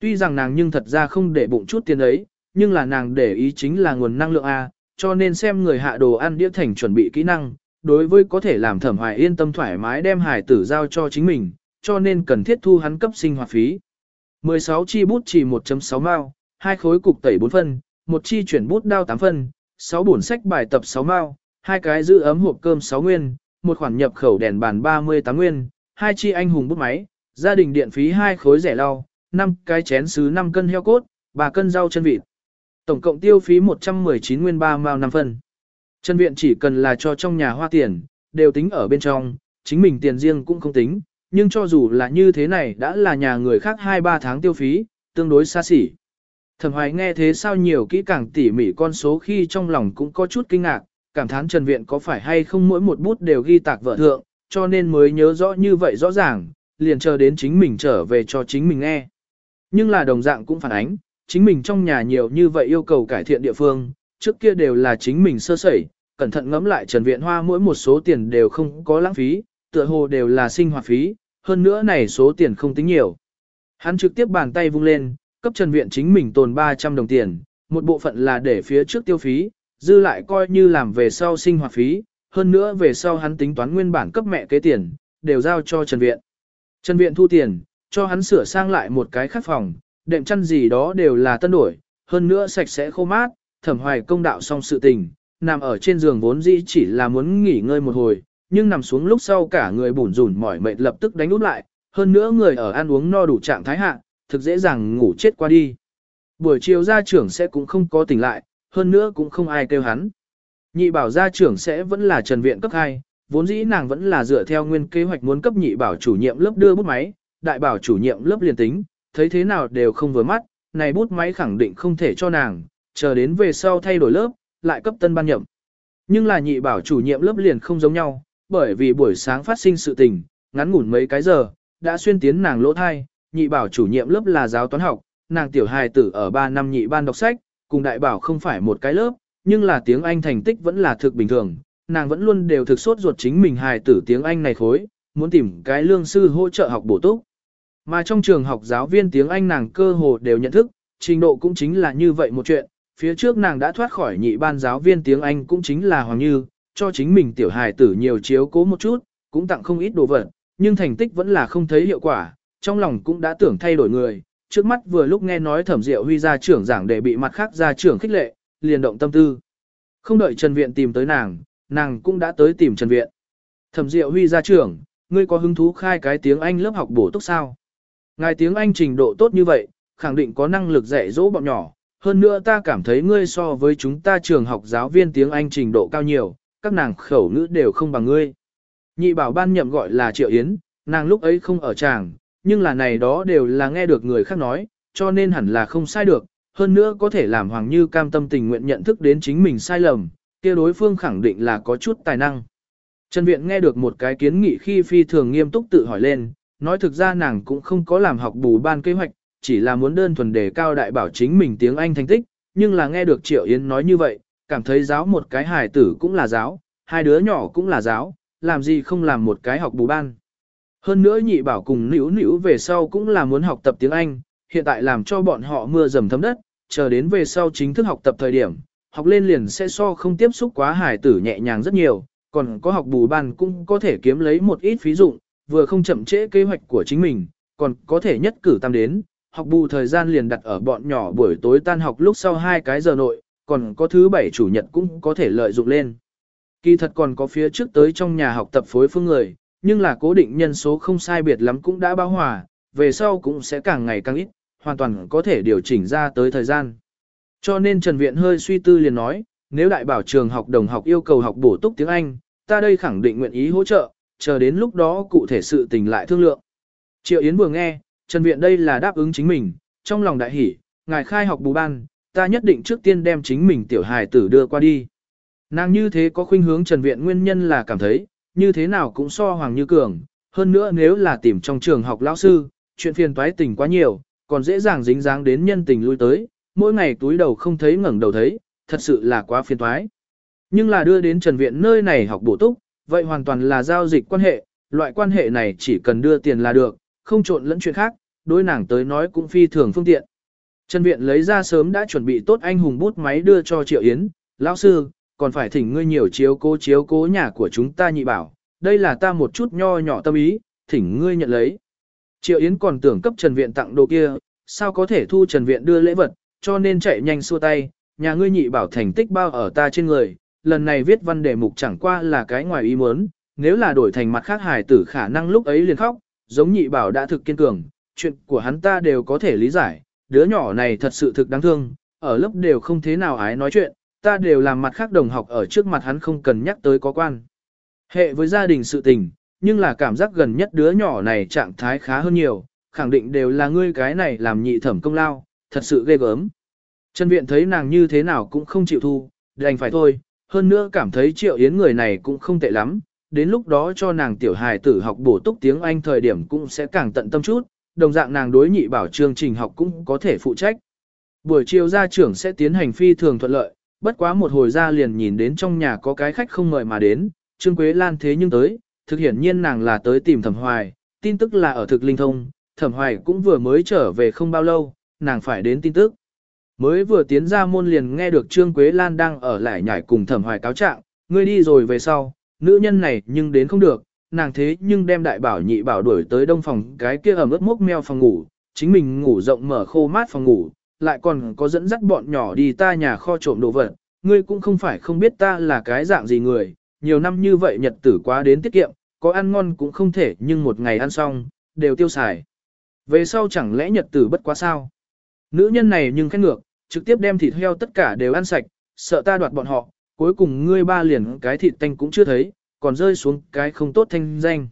Tuy rằng nàng nhưng thật ra không để bụng chút tiền ấy, nhưng là nàng để ý chính là nguồn năng lượng A, cho nên xem người hạ đồ ăn đĩa thành chuẩn bị kỹ năng, đối với có thể làm thẩm hoài yên tâm thoải mái đem hải tử giao cho chính mình, cho nên cần thiết thu hắn cấp sinh hoạt phí. 16 chi bút chỉ 1.6 mao, hai khối cục tẩy 4 phân, một chi chuyển bút đao 8 phân, 6 bổn sách bài tập 6 mao, hai cái giữ ấm hộp cơm 6 nguyên, một khoản nhập khẩu đèn bàn 38 nguyên, hai chi anh hùng bút máy, gia đình điện phí hai khối rẻ lau, năm cái chén sứ 5 cân heo cốt, 3 cân rau chân vịt. Tổng cộng tiêu phí 119 nguyên 3 mao 5 phân. Chân viện chỉ cần là cho trong nhà hoa tiền, đều tính ở bên trong, chính mình tiền riêng cũng không tính, nhưng cho dù là như thế này đã là nhà người khác 2-3 tháng tiêu phí, tương đối xa xỉ. Thẩm hoài nghe thế sao nhiều kỹ càng tỉ mỉ con số khi trong lòng cũng có chút kinh ngạc, cảm thán Trần Viện có phải hay không mỗi một bút đều ghi tạc vợ thượng, cho nên mới nhớ rõ như vậy rõ ràng, liền chờ đến chính mình trở về cho chính mình nghe. Nhưng là đồng dạng cũng phản ánh, chính mình trong nhà nhiều như vậy yêu cầu cải thiện địa phương, trước kia đều là chính mình sơ sẩy, cẩn thận ngẫm lại Trần Viện Hoa mỗi một số tiền đều không có lãng phí, tựa hồ đều là sinh hoạt phí, hơn nữa này số tiền không tính nhiều. Hắn trực tiếp bàn tay vung lên, cấp Trần Viện chính mình tồn 300 đồng tiền, một bộ phận là để phía trước tiêu phí, dư lại coi như làm về sau sinh hoạt phí, hơn nữa về sau hắn tính toán nguyên bản cấp mẹ kế tiền, đều giao cho Trần Viện. Trần Viện thu tiền, cho hắn sửa sang lại một cái khác phòng, đệm chăn gì đó đều là tân đổi, hơn nữa sạch sẽ khô mát, thẩm hoài công đạo xong sự tình, nằm ở trên giường vốn dĩ chỉ là muốn nghỉ ngơi một hồi, nhưng nằm xuống lúc sau cả người bủn rủn mỏi mệt lập tức đánh úp lại, hơn nữa người ở ăn uống no đủ trạng thái hạ, thực dễ dàng ngủ chết qua đi. Buổi chiều gia trưởng sẽ cũng không có tỉnh lại, hơn nữa cũng không ai kêu hắn. Nhị bảo gia trưởng sẽ vẫn là trần viện cấp 2, vốn dĩ nàng vẫn là dựa theo nguyên kế hoạch muốn cấp nhị bảo chủ nhiệm lớp đưa bút máy, đại bảo chủ nhiệm lớp liền tính, thấy thế nào đều không vừa mắt, này bút máy khẳng định không thể cho nàng, chờ đến về sau thay đổi lớp, lại cấp tân ban nhậm. Nhưng là nhị bảo chủ nhiệm lớp liền không giống nhau, bởi vì buổi sáng phát sinh sự tình, ngắn ngủn mấy cái giờ, đã xuyên tiến nàng lỗ thai, nhị bảo chủ nhiệm lớp là giáo toán học, nàng tiểu hài tử ở 3 năm nhị ban đọc sách, cùng đại bảo không phải một cái lớp, nhưng là tiếng Anh thành tích vẫn là thực bình thường, nàng vẫn luôn đều thực sốt ruột chính mình hài tử tiếng Anh này khối, muốn tìm cái lương sư hỗ trợ học bổ túc. Mà trong trường học giáo viên tiếng Anh nàng cơ hồ đều nhận thức, trình độ cũng chính là như vậy một chuyện, phía trước nàng đã thoát khỏi nhị ban giáo viên tiếng Anh cũng chính là Hoàng Như, cho chính mình tiểu hài tử nhiều chiếu cố một chút, cũng tặng không ít đồ vật, nhưng thành tích vẫn là không thấy hiệu quả, trong lòng cũng đã tưởng thay đổi người, trước mắt vừa lúc nghe nói thẩm diệu huy ra trưởng giảng để bị mặt khác ra trưởng khích lệ, liền động tâm tư. Không đợi Trần Viện tìm tới nàng, nàng cũng đã tới tìm Trần Viện. Thẩm diệu huy ra trưởng, ngươi có hứng thú khai cái tiếng Anh lớp học bổ túc sao? Ngài tiếng Anh trình độ tốt như vậy, khẳng định có năng lực dạy dỗ bọn nhỏ. Hơn nữa ta cảm thấy ngươi so với chúng ta trường học giáo viên tiếng Anh trình độ cao nhiều, các nàng khẩu ngữ đều không bằng ngươi. Nhị bảo ban nhậm gọi là Triệu Yến, nàng lúc ấy không ở tràng, nhưng là này đó đều là nghe được người khác nói, cho nên hẳn là không sai được, hơn nữa có thể làm Hoàng Như cam tâm tình nguyện nhận thức đến chính mình sai lầm, kia đối phương khẳng định là có chút tài năng. Trần Viện nghe được một cái kiến nghị khi phi thường nghiêm túc tự hỏi lên, nói thực ra nàng cũng không có làm học bù ban kế hoạch, chỉ là muốn đơn thuần đề cao đại bảo chính mình tiếng Anh thành tích, nhưng là nghe được Triệu Yến nói như vậy, cảm thấy giáo một cái hài tử cũng là giáo, hai đứa nhỏ cũng là giáo, làm gì không làm một cái học bù ban. Hơn nữa nhị bảo cùng nữ nữ về sau cũng là muốn học tập tiếng Anh, hiện tại làm cho bọn họ mưa dầm thấm đất, chờ đến về sau chính thức học tập thời điểm, học lên liền sẽ so không tiếp xúc quá hài tử nhẹ nhàng rất nhiều, còn có học bù ban cũng có thể kiếm lấy một ít phí dụng, vừa không chậm trễ kế hoạch của chính mình, còn có thể nhất cử tam đến, học bù thời gian liền đặt ở bọn nhỏ buổi tối tan học lúc sau hai cái giờ nội, còn có thứ bảy chủ nhật cũng có thể lợi dụng lên. Kỳ thật còn có phía trước tới trong nhà học tập phối phương người, nhưng là cố định nhân số không sai biệt lắm cũng đã bao hòa, về sau cũng sẽ càng ngày càng ít, hoàn toàn có thể điều chỉnh ra tới thời gian. Cho nên Trần Viện hơi suy tư liền nói, nếu đại bảo trường học đồng học yêu cầu học bổ túc tiếng Anh, ta đây khẳng định nguyện ý hỗ trợ, chờ đến lúc đó cụ thể sự tình lại thương lượng. Triệu Yến vừa nghe, Trần Viện đây là đáp ứng chính mình, trong lòng đại hỉ, ngài khai học bù ban, ta nhất định trước tiên đem chính mình tiểu hài tử đưa qua đi. Nàng như thế có khuynh hướng Trần Viện nguyên nhân là cảm thấy, như thế nào cũng so Hoàng Như Cường, hơn nữa nếu là tìm trong trường học lão sư, chuyện phiền toái tình quá nhiều, còn dễ dàng dính dáng đến nhân tình lui tới, mỗi ngày túi đầu không thấy ngẩng đầu thấy, thật sự là quá phiền toái. Nhưng là đưa đến Trần Viện nơi này học bổ túc, vậy hoàn toàn là giao dịch quan hệ, loại quan hệ này chỉ cần đưa tiền là được, không trộn lẫn chuyện khác, đối nàng tới nói cũng phi thường phương tiện. Trần Viện lấy ra sớm đã chuẩn bị tốt anh hùng bút máy đưa cho Triệu Yến, lão sư, còn phải thỉnh ngươi nhiều chiếu cố chiếu cố nhà của chúng ta nhị bảo, đây là ta một chút nho nhỏ tâm ý, thỉnh ngươi nhận lấy. Triệu Yến còn tưởng cấp Trần Viện tặng đồ kia, sao có thể thu Trần Viện đưa lễ vật, cho nên chạy nhanh xua tay, nhà ngươi nhị bảo thành tích bao ở ta trên người, lần này viết văn đề mục chẳng qua là cái ngoài ý muốn, nếu là đổi thành mặt khác hài tử khả năng lúc ấy liền khóc, giống nhị bảo đã thực kiên cường, chuyện của hắn ta đều có thể lý giải, đứa nhỏ này thật sự thực đáng thương, ở lớp đều không thế nào ái nói chuyện, ta đều làm mặt khác đồng học ở trước mặt hắn không cần nhắc tới có quan. Hệ với gia đình sự tình, nhưng là cảm giác gần nhất đứa nhỏ này trạng thái khá hơn nhiều, khẳng định đều là ngươi cái này làm nhị thẩm công lao, thật sự ghê gớm. Trần Viện thấy nàng như thế nào cũng không chịu thu, đành phải thôi, hơn nữa cảm thấy Triệu Yến người này cũng không tệ lắm, đến lúc đó cho nàng tiểu hài tử học bổ túc tiếng Anh thời điểm cũng sẽ càng tận tâm chút, đồng dạng nàng đối nhị bảo chương trình học cũng có thể phụ trách. Buổi chiều gia trưởng sẽ tiến hành phi thường thuận lợi, bất quá một hồi ra liền nhìn đến trong nhà có cái khách không mời mà đến, Trương Quế Lan thế nhưng tới, thực hiển nhiên nàng là tới tìm Thẩm Hoài, tin tức là ở thực linh thông, Thẩm Hoài cũng vừa mới trở về không bao lâu, nàng phải đến tin tức. Mới vừa tiến ra môn liền nghe được Trương Quế Lan đang ở lại nhảy cùng Thẩm Hoài cáo trạng, ngươi đi rồi về sau, nữ nhân này nhưng đến không được, nàng thế nhưng đem đại bảo nhị bảo đuổi tới đông phòng cái kia ẩm ướt mốc meo phòng ngủ, chính mình ngủ rộng mở khô mát phòng ngủ, lại còn có dẫn dắt bọn nhỏ đi ta nhà kho trộm đồ vật, ngươi cũng không phải không biết ta là cái dạng gì người, nhiều năm như vậy nhật tử quá đến tiết kiệm, có ăn ngon cũng không thể nhưng một ngày ăn xong, đều tiêu xài. Về sau chẳng lẽ nhật tử bất quá sao? Nữ nhân này nhưng khét ngược, trực tiếp đem thịt heo tất cả đều ăn sạch, sợ ta đoạt bọn họ, cuối cùng ngươi ba liền cái thịt tanh cũng chưa thấy, còn rơi xuống cái không tốt thanh danh.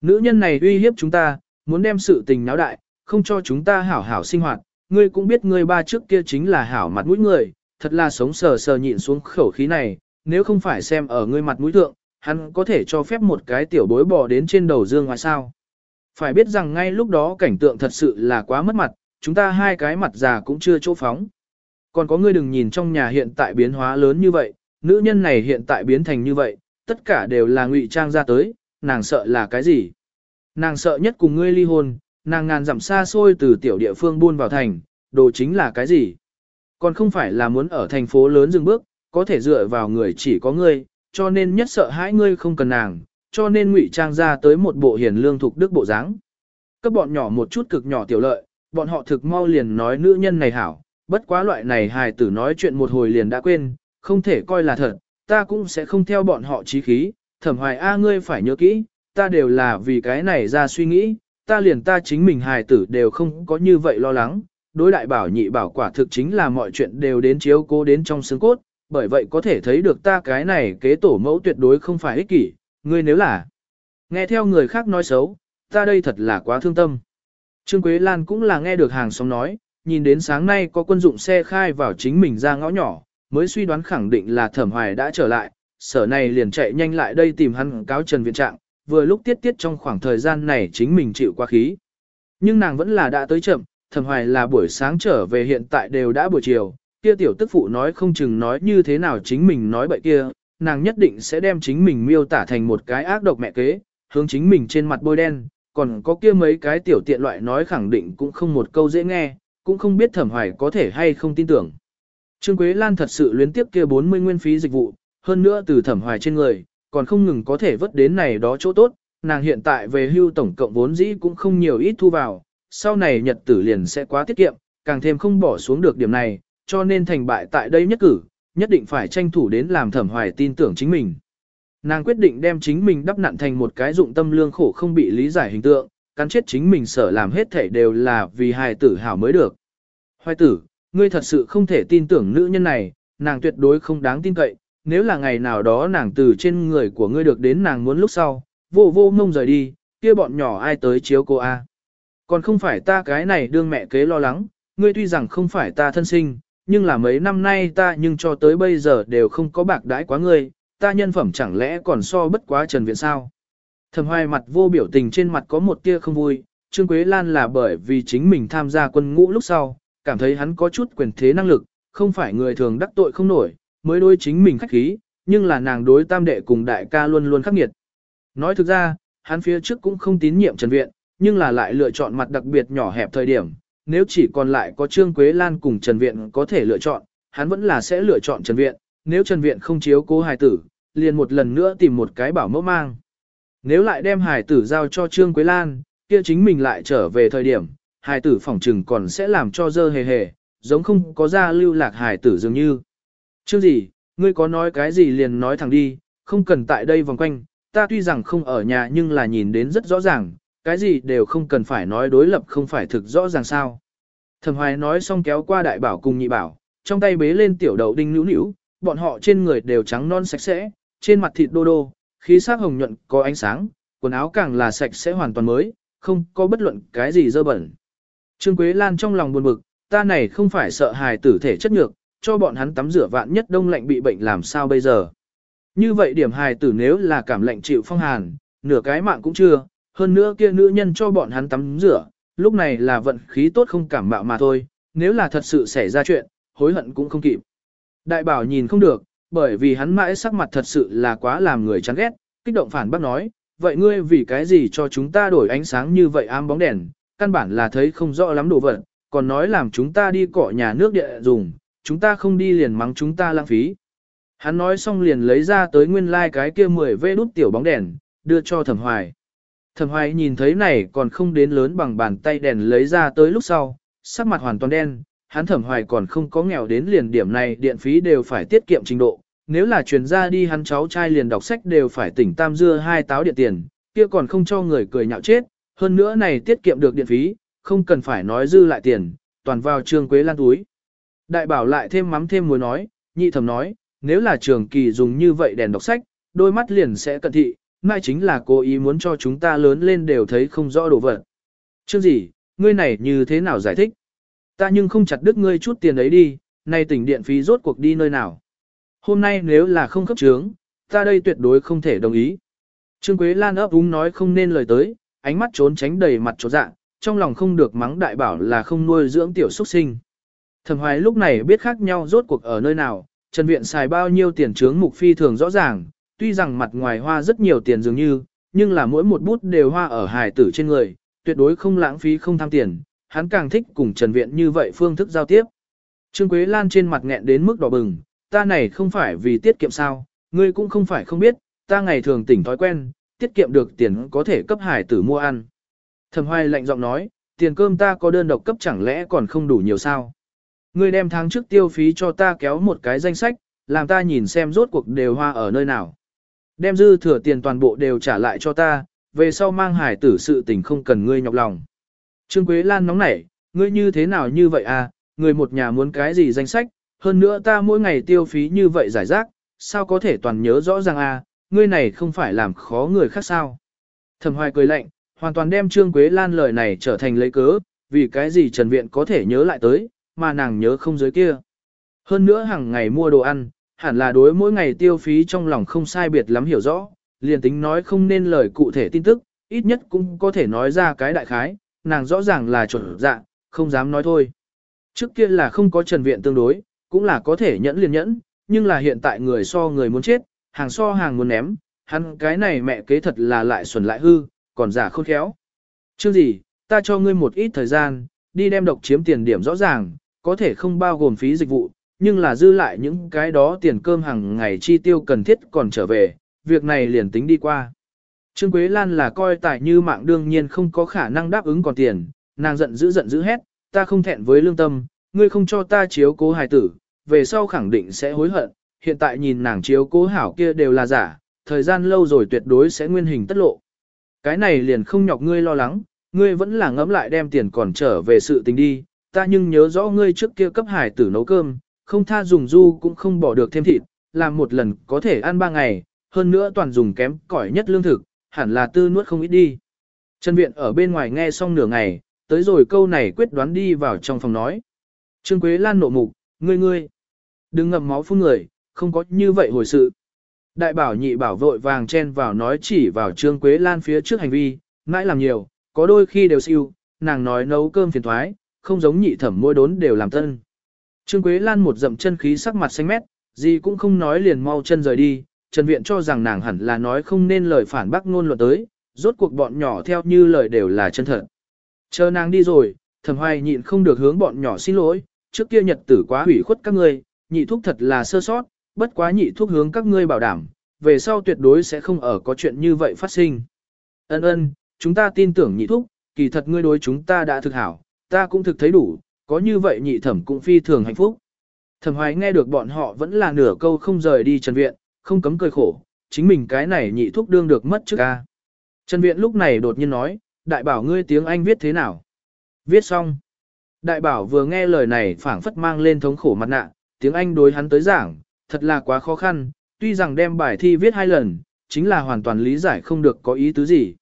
Nữ nhân này uy hiếp chúng ta, muốn đem sự tình náo đại, không cho chúng ta hảo hảo sinh hoạt, ngươi cũng biết ngươi ba trước kia chính là hảo mặt mũi người, thật là sống sờ sờ nhịn xuống khẩu khí này, nếu không phải xem ở ngươi mặt mũi thượng, hắn có thể cho phép một cái tiểu bối bò đến trên đầu dương ngoài sao. Phải biết rằng ngay lúc đó cảnh tượng thật sự là quá mất mặt, chúng ta hai cái mặt già cũng chưa chỗ phóng. Còn có ngươi đừng nhìn trong nhà hiện tại biến hóa lớn như vậy, nữ nhân này hiện tại biến thành như vậy, tất cả đều là ngụy trang ra tới, nàng sợ là cái gì? Nàng sợ nhất cùng ngươi ly hôn, nàng ngàn dặm xa xôi từ tiểu địa phương buôn vào thành, đồ chính là cái gì? Còn không phải là muốn ở thành phố lớn dừng bước, có thể dựa vào người chỉ có ngươi, cho nên nhất sợ hãi ngươi không cần nàng, cho nên ngụy trang ra tới một bộ hiền lương thuộc đức bộ dáng. Các bọn nhỏ một chút cực nhỏ tiểu lợi, bọn họ thực mau liền nói nữ nhân này hảo, bất quá loại này hài tử nói chuyện một hồi liền đã quên, không thể coi là thật, ta cũng sẽ không theo bọn họ trí khí, thẩm hoài A ngươi phải nhớ kỹ, ta đều là vì cái này ra suy nghĩ, ta liền ta chính mình hài tử đều không có như vậy lo lắng, đối đại bảo nhị bảo quả thực chính là mọi chuyện đều đến chiếu cố đến trong xương cốt, bởi vậy có thể thấy được ta cái này kế tổ mẫu tuyệt đối không phải ích kỷ, ngươi nếu là nghe theo người khác nói xấu, ta đây thật là quá thương tâm. Trương Quế Lan cũng là nghe được hàng xóm nói, nhìn đến sáng nay có quân dụng xe khai vào chính mình ra ngõ nhỏ, mới suy đoán khẳng định là thẩm hoài đã trở lại, sở này liền chạy nhanh lại đây tìm hắn cáo Trần Viện Trạng, vừa lúc tiết tiết trong khoảng thời gian này chính mình chịu quá khí. Nhưng nàng vẫn là đã tới chậm, thẩm hoài là buổi sáng trở về hiện tại đều đã buổi chiều, kia tiểu tức phụ nói không chừng nói như thế nào chính mình nói bậy kia, nàng nhất định sẽ đem chính mình miêu tả thành một cái ác độc mẹ kế, hướng chính mình trên mặt bôi đen, còn có kia mấy cái tiểu tiện loại nói khẳng định cũng không một câu dễ nghe, cũng không biết thẩm hoài có thể hay không tin tưởng. Trương Quế Lan thật sự luyến tiếp kia 40 nguyên phí dịch vụ, hơn nữa từ thẩm hoài trên người, còn không ngừng có thể vớt đến này đó chỗ tốt, nàng hiện tại về hưu tổng cộng vốn dĩ cũng không nhiều ít thu vào, sau này nhật tử liền sẽ quá tiết kiệm, càng thêm không bỏ xuống được điểm này, cho nên thành bại tại đây nhất cử, nhất định phải tranh thủ đến làm thẩm hoài tin tưởng chính mình. Nàng quyết định đem chính mình đắp nặn thành một cái dụng tâm lương khổ không bị lý giải hình tượng, cắn chết chính mình sở làm hết thể đều là vì hài tử hảo mới được. Hoài tử, ngươi thật sự không thể tin tưởng nữ nhân này, nàng tuyệt đối không đáng tin cậy, nếu là ngày nào đó nàng từ trên người của ngươi được đến nàng muốn lúc sau, vô vô ngông rời đi, kia bọn nhỏ ai tới chiếu cô a? Còn không phải ta cái này đương mẹ kế lo lắng, ngươi tuy rằng không phải ta thân sinh, nhưng là mấy năm nay ta nhưng cho tới bây giờ đều không có bạc đãi quá ngươi, ta nhân phẩm chẳng lẽ còn so bất quá Trần Viện sao? Thẩm hoài mặt vô biểu tình trên mặt có một tia không vui, Trương Quế Lan là bởi vì chính mình tham gia quân ngũ lúc sau, cảm thấy hắn có chút quyền thế năng lực, không phải người thường đắc tội không nổi, mới đối chính mình khách khí, nhưng là nàng đối tam đệ cùng đại ca luôn luôn khắc nghiệt. Nói thực ra, hắn phía trước cũng không tín nhiệm Trần Viện, nhưng là lại lựa chọn mặt đặc biệt nhỏ hẹp thời điểm, nếu chỉ còn lại có Trương Quế Lan cùng Trần Viện có thể lựa chọn, hắn vẫn là sẽ lựa chọn Trần Viện, nếu Trần Viện không chiếu cố hài tử, liền một lần nữa tìm một cái bảo mẫu mang. Nếu lại đem hài tử giao cho Trương Quế Lan, kia chính mình lại trở về thời điểm, hài tử phỏng trừng còn sẽ làm cho dơ hề hề, giống không có ra lưu lạc hài tử dường như. Chương gì, ngươi có nói cái gì liền nói thẳng đi, không cần tại đây vòng quanh, ta tuy rằng không ở nhà nhưng là nhìn đến rất rõ ràng, cái gì đều không cần phải nói đối lập không phải thực rõ ràng sao. Thẩm hoài nói xong kéo qua đại bảo cùng nhị bảo, trong tay bế lên tiểu đầu đinh nữu nữu, bọn họ trên người đều trắng non sạch sẽ, trên mặt thịt đô đô, khí sắc hồng nhuận có ánh sáng, quần áo càng là sạch sẽ hoàn toàn mới, không có bất luận cái gì dơ bẩn. Trương Quế Lan trong lòng buồn bực, ta này không phải sợ hài tử thể chất nhược, cho bọn hắn tắm rửa vạn nhất đông lạnh bị bệnh làm sao bây giờ. Như vậy điểm hài tử nếu là cảm lạnh chịu phong hàn, nửa cái mạng cũng chưa, hơn nữa kia nữ nhân cho bọn hắn tắm rửa, lúc này là vận khí tốt không cảm mạo mà thôi, nếu là thật sự xảy ra chuyện, hối hận cũng không kịp. Đại bảo nhìn không được, bởi vì hắn mãi sắc mặt thật sự là quá làm người chán ghét, kích động phản bác nói, vậy ngươi vì cái gì cho chúng ta đổi ánh sáng như vậy ám bóng đèn, căn bản là thấy không rõ lắm đồ vật, còn nói làm chúng ta đi cọ nhà nước địa dùng, chúng ta không đi liền mắng chúng ta lãng phí. Hắn nói xong liền lấy ra tới nguyên lai like cái kia 10 vê đút tiểu bóng đèn, đưa cho thẩm hoài. Thẩm hoài nhìn thấy này còn không đến lớn bằng bàn tay đèn lấy ra tới lúc sau, sắc mặt hoàn toàn đen, hắn thẩm hoài còn không có nghèo đến liền điểm này điện phí đều phải tiết kiệm trình độ. Nếu là truyền ra đi hắn cháu trai liền đọc sách đều phải tỉnh tam dưa hai táo điện tiền, kia còn không cho người cười nhạo chết, hơn nữa này tiết kiệm được điện phí, không cần phải nói dư lại tiền, toàn vào trường quế lan túi. Đại bảo lại thêm mắm thêm muối nói, nhị thẩm nói, nếu là trường kỳ dùng như vậy đèn đọc sách, đôi mắt liền sẽ cận thị, mai chính là cố ý muốn cho chúng ta lớn lên đều thấy không rõ đồ vật. Chương gì, ngươi này như thế nào giải thích? Ta nhưng không chặt đứt ngươi chút tiền ấy đi, nay tỉnh điện phí rốt cuộc đi nơi nào. Hôm nay nếu là không cấp trướng, ta đây tuyệt đối không thể đồng ý. Trương Quế Lan ấp úng nói không nên lời tới, ánh mắt trốn tránh đầy mặt chỗ dạng, trong lòng không được mắng đại bảo là không nuôi dưỡng tiểu xuất sinh. Thẩm hoài lúc này biết khác nhau rốt cuộc ở nơi nào, Trần Viện xài bao nhiêu tiền trướng mục phi thường rõ ràng, tuy rằng mặt ngoài hoa rất nhiều tiền dường như, nhưng là mỗi một bút đều hoa ở hài tử trên người, tuyệt đối không lãng phí không tham tiền, hắn càng thích cùng Trần Viện như vậy phương thức giao tiếp. Trương Quế Lan trên mặt nghẹn đến mức đỏ bừng, ta này không phải vì tiết kiệm sao, ngươi cũng không phải không biết, ta ngày thường tỉnh thói quen, tiết kiệm được tiền có thể cấp hải tử mua ăn. Thẩm hoài lạnh giọng nói, tiền cơm ta có đơn độc cấp chẳng lẽ còn không đủ nhiều sao. Ngươi đem tháng trước tiêu phí cho ta kéo một cái danh sách, làm ta nhìn xem rốt cuộc đều hoa ở nơi nào. Đem dư thừa tiền toàn bộ đều trả lại cho ta, về sau mang hải tử sự tình không cần ngươi nhọc lòng. Trương Quế Lan nóng nảy, ngươi như thế nào như vậy à, người một nhà muốn cái gì danh sách, hơn nữa ta mỗi ngày tiêu phí như vậy giải rác, sao có thể toàn nhớ rõ ràng à, ngươi này không phải làm khó người khác sao. Thẩm hoài cười lạnh, Hoàn toàn đem Trương Quế Lan lời này trở thành lấy cớ, vì cái gì Trần Viện có thể nhớ lại tới, mà nàng nhớ không dưới kia. Hơn nữa hàng ngày mua đồ ăn, hẳn là đối mỗi ngày tiêu phí trong lòng không sai biệt lắm hiểu rõ, liền tính nói không nên lời cụ thể tin tức, ít nhất cũng có thể nói ra cái đại khái, nàng rõ ràng là chuẩn dạ, không dám nói thôi. Trước kia là không có trần viện tương đối, cũng là có thể nhẫn liền nhẫn, nhưng là hiện tại người so người muốn chết, hàng so hàng muốn ném, hắn cái này mẹ kế thật là lại xuẩn lại hư, còn giả khôn khéo. Chương gì, ta cho ngươi một ít thời gian, đi đem độc chiếm tiền điểm rõ ràng, có thể không bao gồm phí dịch vụ, nhưng là dư lại những cái đó tiền cơm hàng ngày chi tiêu cần thiết còn trở về, việc này liền tính đi qua. Trương Quế Lan là coi tài như mạng đương nhiên không có khả năng đáp ứng còn tiền, nàng giận dữ giận dữ hét, ta không thẹn với lương tâm, ngươi không cho ta chiếu cố hài tử, về sau khẳng định sẽ hối hận, hiện tại nhìn nàng chiếu cố hảo kia đều là giả, thời gian lâu rồi tuyệt đối sẽ nguyên hình tất lộ. Cái này liền không nhọc ngươi lo lắng, ngươi vẫn là ngẫm lại đem tiền còn trở về sự tình đi, ta nhưng nhớ rõ ngươi trước kia cấp hải tử nấu cơm, không tha dùng du cũng không bỏ được thêm thịt, làm một lần có thể ăn ba ngày, hơn nữa toàn dùng kém cỏi nhất lương thực, hẳn là tư nuốt không ít đi. Trần Viện ở bên ngoài nghe xong nửa ngày, tới rồi câu này quyết đoán đi vào trong phòng nói. Trương Quế Lan nộ mục, ngươi ngươi, đừng ngậm máu phun người, không có như vậy hồi sự. Đại bảo nhị bảo vội vàng chen vào nói chỉ vào Trương Quế Lan phía trước hành vi, mãi làm nhiều, có đôi khi đều siêu, nàng nói nấu cơm phiền thoái, không giống nhị thẩm môi đốn đều làm tân. Trương Quế Lan một dậm chân khí sắc mặt xanh mét, gì cũng không nói liền mau chân rời đi, Trần Viện cho rằng nàng hẳn là nói không nên lời phản bác ngôn luận tới, rốt cuộc bọn nhỏ theo như lời đều là chân thật. Chờ nàng đi rồi, thẩm hoài nhịn không được hướng bọn nhỏ xin lỗi, trước kia nhật tử quá hủy khuất các ngươi, nhị thuốc thật là sơ sót, bất quá nhị thuốc hướng các ngươi bảo đảm, về sau tuyệt đối sẽ không ở có chuyện như vậy phát sinh. Ân ân, chúng ta tin tưởng nhị thuốc, kỳ thật ngươi đối chúng ta đã thực hảo, ta cũng thực thấy đủ, có như vậy nhị thẩm cũng phi thường hạnh phúc. Thẩm hoài nghe được bọn họ vẫn là nửa câu không rời đi Trần Viện, không cấm cười khổ, chính mình cái này nhị thúc đương được mất trước ca. Trần Viện lúc này đột nhiên nói, đại bảo ngươi tiếng Anh viết thế nào? Viết xong. Đại bảo vừa nghe lời này phảng phất mang lên thống khổ mặt nạ, tiếng Anh đối hắn tới giảng, thật là quá khó khăn, tuy rằng đem bài thi viết hai lần, chính là hoàn toàn lý giải không được có ý tứ gì.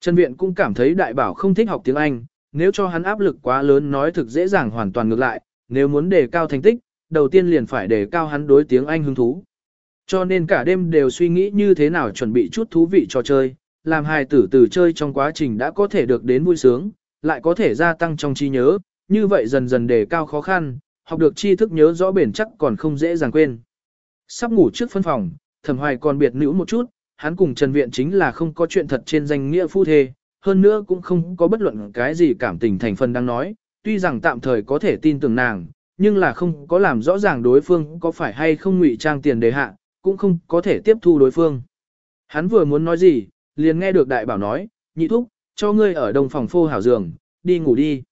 Trần Viện cũng cảm thấy đại bảo không thích học tiếng Anh, nếu cho hắn áp lực quá lớn nói thực dễ dàng hoàn toàn ngược lại, nếu muốn đề cao thành tích, đầu tiên liền phải đề cao hắn đối tiếng Anh hứng thú. Cho nên cả đêm đều suy nghĩ như thế nào chuẩn bị chút thú vị cho chơi, làm hài tử từ chơi trong quá trình đã có thể được đến vui sướng, lại có thể gia tăng trong trí nhớ, như vậy dần dần đề cao khó khăn, học được tri thức nhớ rõ bền chắc còn không dễ dàng quên. Sắp ngủ trước phân phòng, thẩm hoài còn biệt nữ một chút, hắn cùng Trần Viện chính là không có chuyện thật trên danh nghĩa phu thê, hơn nữa cũng không có bất luận cái gì cảm tình thành phần đang nói, tuy rằng tạm thời có thể tin tưởng nàng, nhưng là không có làm rõ ràng đối phương có phải hay không ngụy trang tiền đề hạ, cũng không có thể tiếp thu đối phương. Hắn vừa muốn nói gì, liền nghe được đại bảo nói, nhị thúc, cho ngươi ở đồng phòng phô hảo giường, đi ngủ đi.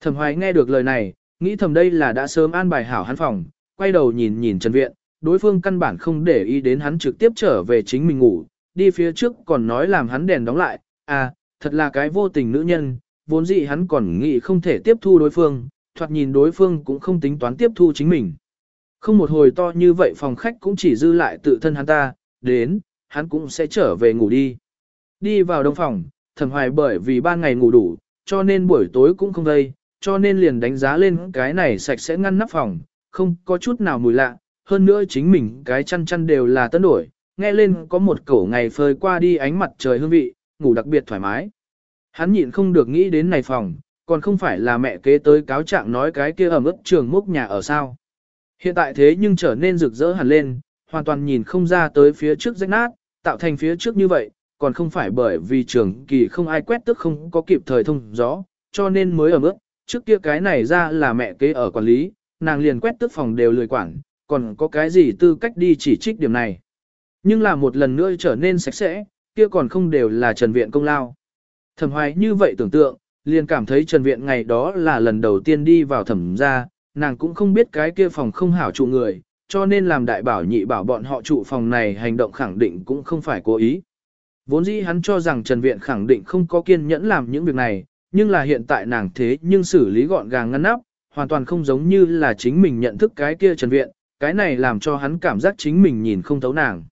Thẩm hoài nghe được lời này, nghĩ thầm đây là đã sớm an bài hảo hắn phòng, quay đầu nhìn nhìn Trần Viện, đối phương căn bản không để ý đến hắn trực tiếp trở về chính mình ngủ, đi phía trước còn nói làm hắn đèn đóng lại, à, thật là cái vô tình nữ nhân, vốn dĩ hắn còn nghĩ không thể tiếp thu đối phương, thoạt nhìn đối phương cũng không tính toán tiếp thu chính mình. Không một hồi to như vậy phòng khách cũng chỉ dư lại tự thân hắn ta, đến, hắn cũng sẽ trở về ngủ đi. Đi vào đông phòng, thẩm hoài bởi vì ban ngày ngủ đủ, cho nên buổi tối cũng không đây, cho nên liền đánh giá lên cái này sạch sẽ ngăn nắp phòng, không có chút nào mùi lạ, hơn nữa chính mình cái chăn chăn đều là tân đổi, nghe lên có một cổ ngày phơi qua đi ánh mặt trời hương vị, ngủ đặc biệt thoải mái. Hắn nhịn không được nghĩ đến này phòng, còn không phải là mẹ kế tới cáo trạng nói cái kia ẩm ướt trường mốc nhà ở sao. Hiện tại thế nhưng trở nên rực rỡ hẳn lên, hoàn toàn nhìn không ra tới phía trước rách nát, tạo thành phía trước như vậy, còn không phải bởi vì trường kỳ không ai quét tức không có kịp thời thông gió, cho nên mới ở mức, trước kia cái này ra là mẹ kế ở quản lý, nàng liền quét tức phòng đều lười quản, còn có cái gì tư cách đi chỉ trích điểm này. Nhưng là một lần nữa trở nên sạch sẽ, kia còn không đều là Trần Viện công lao. Thẩm hoài như vậy tưởng tượng, liền cảm thấy Trần Viện ngày đó là lần đầu tiên đi vào thẩm gia, nàng cũng không biết cái kia phòng không hảo trụ người, cho nên làm đại bảo nhị bảo bọn họ trụ phòng này hành động khẳng định cũng không phải cố ý. Vốn dĩ hắn cho rằng Trần Viện khẳng định không có kiên nhẫn làm những việc này, nhưng là hiện tại nàng thế nhưng xử lý gọn gàng ngăn nắp, hoàn toàn không giống như là chính mình nhận thức cái kia Trần Viện, cái này làm cho hắn cảm giác chính mình nhìn không thấu nàng.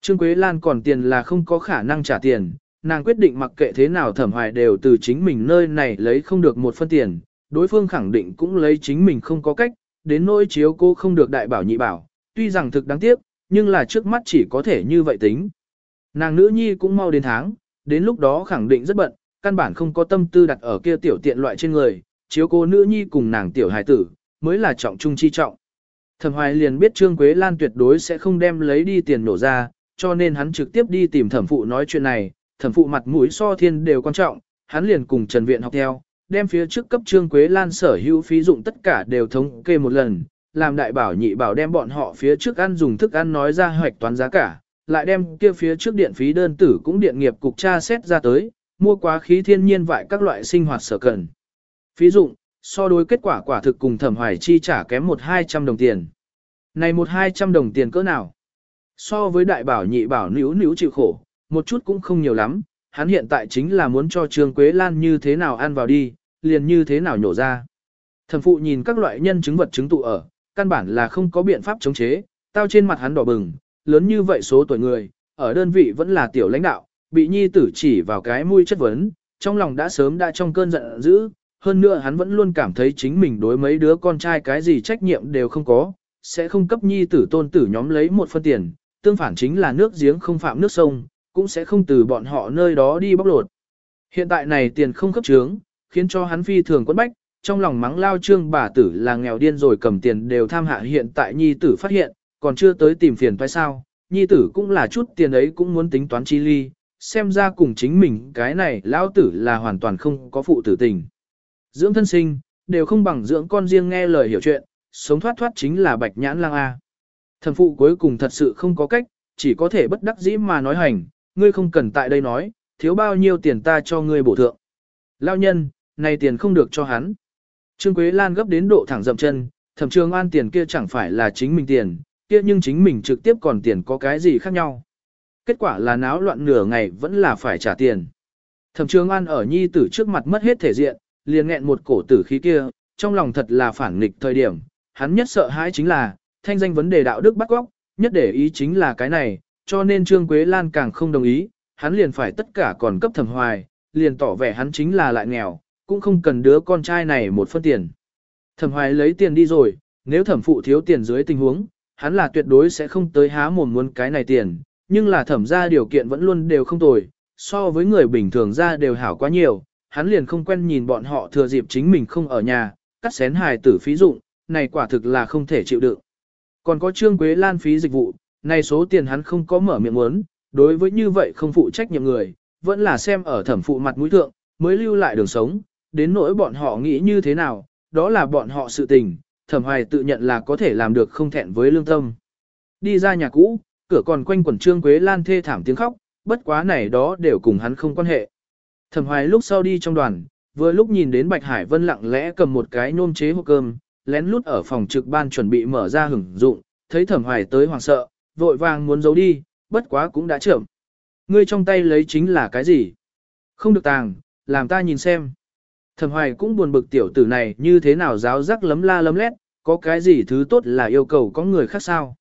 Trương Quế Lan còn tiền là không có khả năng trả tiền, nàng quyết định mặc kệ thế nào thẩm hoài đều từ chính mình nơi này lấy không được một phân tiền, đối phương khẳng định cũng lấy chính mình không có cách, đến nỗi chiếu cô không được đại bảo nhị bảo, tuy rằng thực đáng tiếc, nhưng là trước mắt chỉ có thể như vậy tính. Nàng nữ nhi cũng mau đến tháng, đến lúc đó khẳng định rất bận, căn bản không có tâm tư đặt ở kia tiểu tiện loại trên người, chiếu cô nữ nhi cùng nàng tiểu hài tử, mới là trọng trung chi trọng. Thẩm Hoài liền biết Trương Quế Lan tuyệt đối sẽ không đem lấy đi tiền nổ ra, cho nên hắn trực tiếp đi tìm thẩm phụ nói chuyện này, thẩm phụ mặt mũi so thiên đều quan trọng, hắn liền cùng Trần Viện học theo, đem phía trước cấp Trương Quế Lan sở hữu phí dụng tất cả đều thống kê một lần, làm đại bảo nhị bảo đem bọn họ phía trước ăn dùng thức ăn nói ra hoạch toán giá cả, lại đem kia phía trước điện phí đơn tử cũng điện nghiệp cục tra xét ra tới, mua quá khí thiên nhiên vại các loại sinh hoạt sở cần. Phí dụng, so đối kết quả quả thực cùng thẩm hoài chi trả kém một hai trăm đồng tiền. Này một hai trăm đồng tiền cỡ nào? So với đại bảo nhị bảo níu níu chịu khổ, một chút cũng không nhiều lắm, hắn hiện tại chính là muốn cho Trương Quế Lan như thế nào ăn vào đi, liền như thế nào nhổ ra. Thẩm phụ nhìn các loại nhân chứng vật chứng tụ ở, căn bản là không có biện pháp chống chế, tao trên mặt hắn đỏ bừng, lớn như vậy số tuổi người, ở đơn vị vẫn là tiểu lãnh đạo, bị nhi tử chỉ vào cái mũi chất vấn, trong lòng đã sớm đã trong cơn giận dữ, hơn nữa hắn vẫn luôn cảm thấy chính mình đối mấy đứa con trai cái gì trách nhiệm đều không có, sẽ không cấp nhi tử tôn tử nhóm lấy một phân tiền, tương phản chính là nước giếng không phạm nước sông, cũng sẽ không từ bọn họ nơi đó đi bóc lột. Hiện tại này tiền không cấp trướng, khiến cho hắn phi thường quấn bách, trong lòng mắng lao trương bà tử là nghèo điên rồi cầm tiền đều tham hạ hiện tại nhi tử phát hiện, còn chưa tới tìm phiền phải sao, nhi tử cũng là chút tiền ấy cũng muốn tính toán chi ly, xem ra cùng chính mình cái này lão tử là hoàn toàn không có phụ tử tình. Dưỡng thân sinh, đều không bằng dưỡng con riêng nghe lời hiểu chuyện, sống thoát thoát chính là bạch nhãn lang A. Thần phụ cuối cùng thật sự không có cách, chỉ có thể bất đắc dĩ mà nói hành, ngươi không cần tại đây nói, thiếu bao nhiêu tiền ta cho ngươi bổ thượng. Lao nhân, này tiền không được cho hắn. Trương Quế Lan gấp đến độ thẳng dậm chân, thẩm trường an tiền kia chẳng phải là chính mình tiền, kia nhưng chính mình trực tiếp còn tiền có cái gì khác nhau. Kết quả là náo loạn nửa ngày vẫn là phải trả tiền. Thẩm trường an ở nhi tử trước mặt mất hết thể diện, liền nghẹn một cổ tử khí kia, trong lòng thật là phản nghịch thời điểm, hắn nhất sợ hãi chính là, thanh danh vấn đề đạo đức bắt góc, nhất để ý chính là cái này, cho nên Trương Quế Lan càng không đồng ý, hắn liền phải tất cả còn cấp thẩm hoài, liền tỏ vẻ hắn chính là lại nghèo, cũng không cần đứa con trai này một phân tiền. Thẩm hoài lấy tiền đi rồi, nếu thẩm phụ thiếu tiền dưới tình huống, hắn là tuyệt đối sẽ không tới há mồm muốn cái này tiền, nhưng là thẩm ra điều kiện vẫn luôn đều không tồi, so với người bình thường ra đều hảo quá nhiều, hắn liền không quen nhìn bọn họ thừa dịp chính mình không ở nhà, cắt xén hài tử phí dụng, này quả thực là không thể chịu đựng. Còn có Trương Quế Lan phí dịch vụ, này số tiền hắn không có mở miệng muốn, đối với như vậy không phụ trách nhiệm người, vẫn là xem ở thẩm phụ mặt mũi thượng, mới lưu lại đường sống, đến nỗi bọn họ nghĩ như thế nào, đó là bọn họ sự tình, thẩm hoài tự nhận là có thể làm được không thẹn với lương tâm. Đi ra nhà cũ, cửa còn quanh quẩn Trương Quế Lan thê thảm tiếng khóc, bất quá này đó đều cùng hắn không quan hệ. Thẩm hoài lúc sau đi trong đoàn, vừa lúc nhìn đến Bạch Hải Vân lặng lẽ cầm một cái nôm chế hộp cơm, lén lút ở phòng trực ban chuẩn bị mở ra hưởng dụng, thấy thẩm hoài tới hoàng sợ, vội vàng muốn giấu đi, bất quá cũng đã chậm. Ngươi trong tay lấy chính là cái gì? Không được tàng, làm ta nhìn xem. Thẩm hoài cũng buồn bực tiểu tử này như thế nào giáo giác lấm la lấm lét, có cái gì thứ tốt là yêu cầu có người khác sao.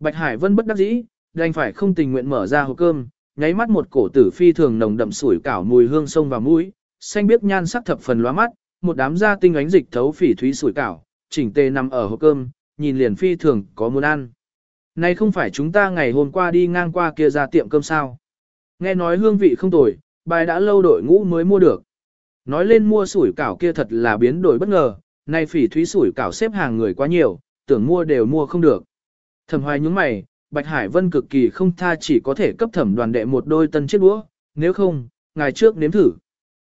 Bạch Hải Vân bất đắc dĩ, đành phải không tình nguyện mở ra hộp cơm, nháy mắt một cổ tử phi thường nồng đậm sủi cảo mùi hương sông vào mũi, xanh biếc nhan sắc thập phần lóa mắt, một đám da tinh ánh dịch thấu phỉ thúy sủi cảo, chỉnh tề nằm ở hộp cơm, nhìn liền phi thường có muốn ăn. Này không phải chúng ta ngày hôm qua đi ngang qua kia ra tiệm cơm sao. Nghe nói hương vị không tồi, bài đã lâu đội ngũ mới mua được. Nói lên mua sủi cảo kia thật là biến đổi bất ngờ, nay phỉ thúy sủi cảo xếp hàng người quá nhiều, tưởng mua đều mua không được. Thẩm hoài nhúng mày, Bạch Hải Vân cực kỳ không tha chỉ có thể cấp thẩm đoàn đệ một đôi tân chiếc đũa, nếu không, ngày trước nếm thử.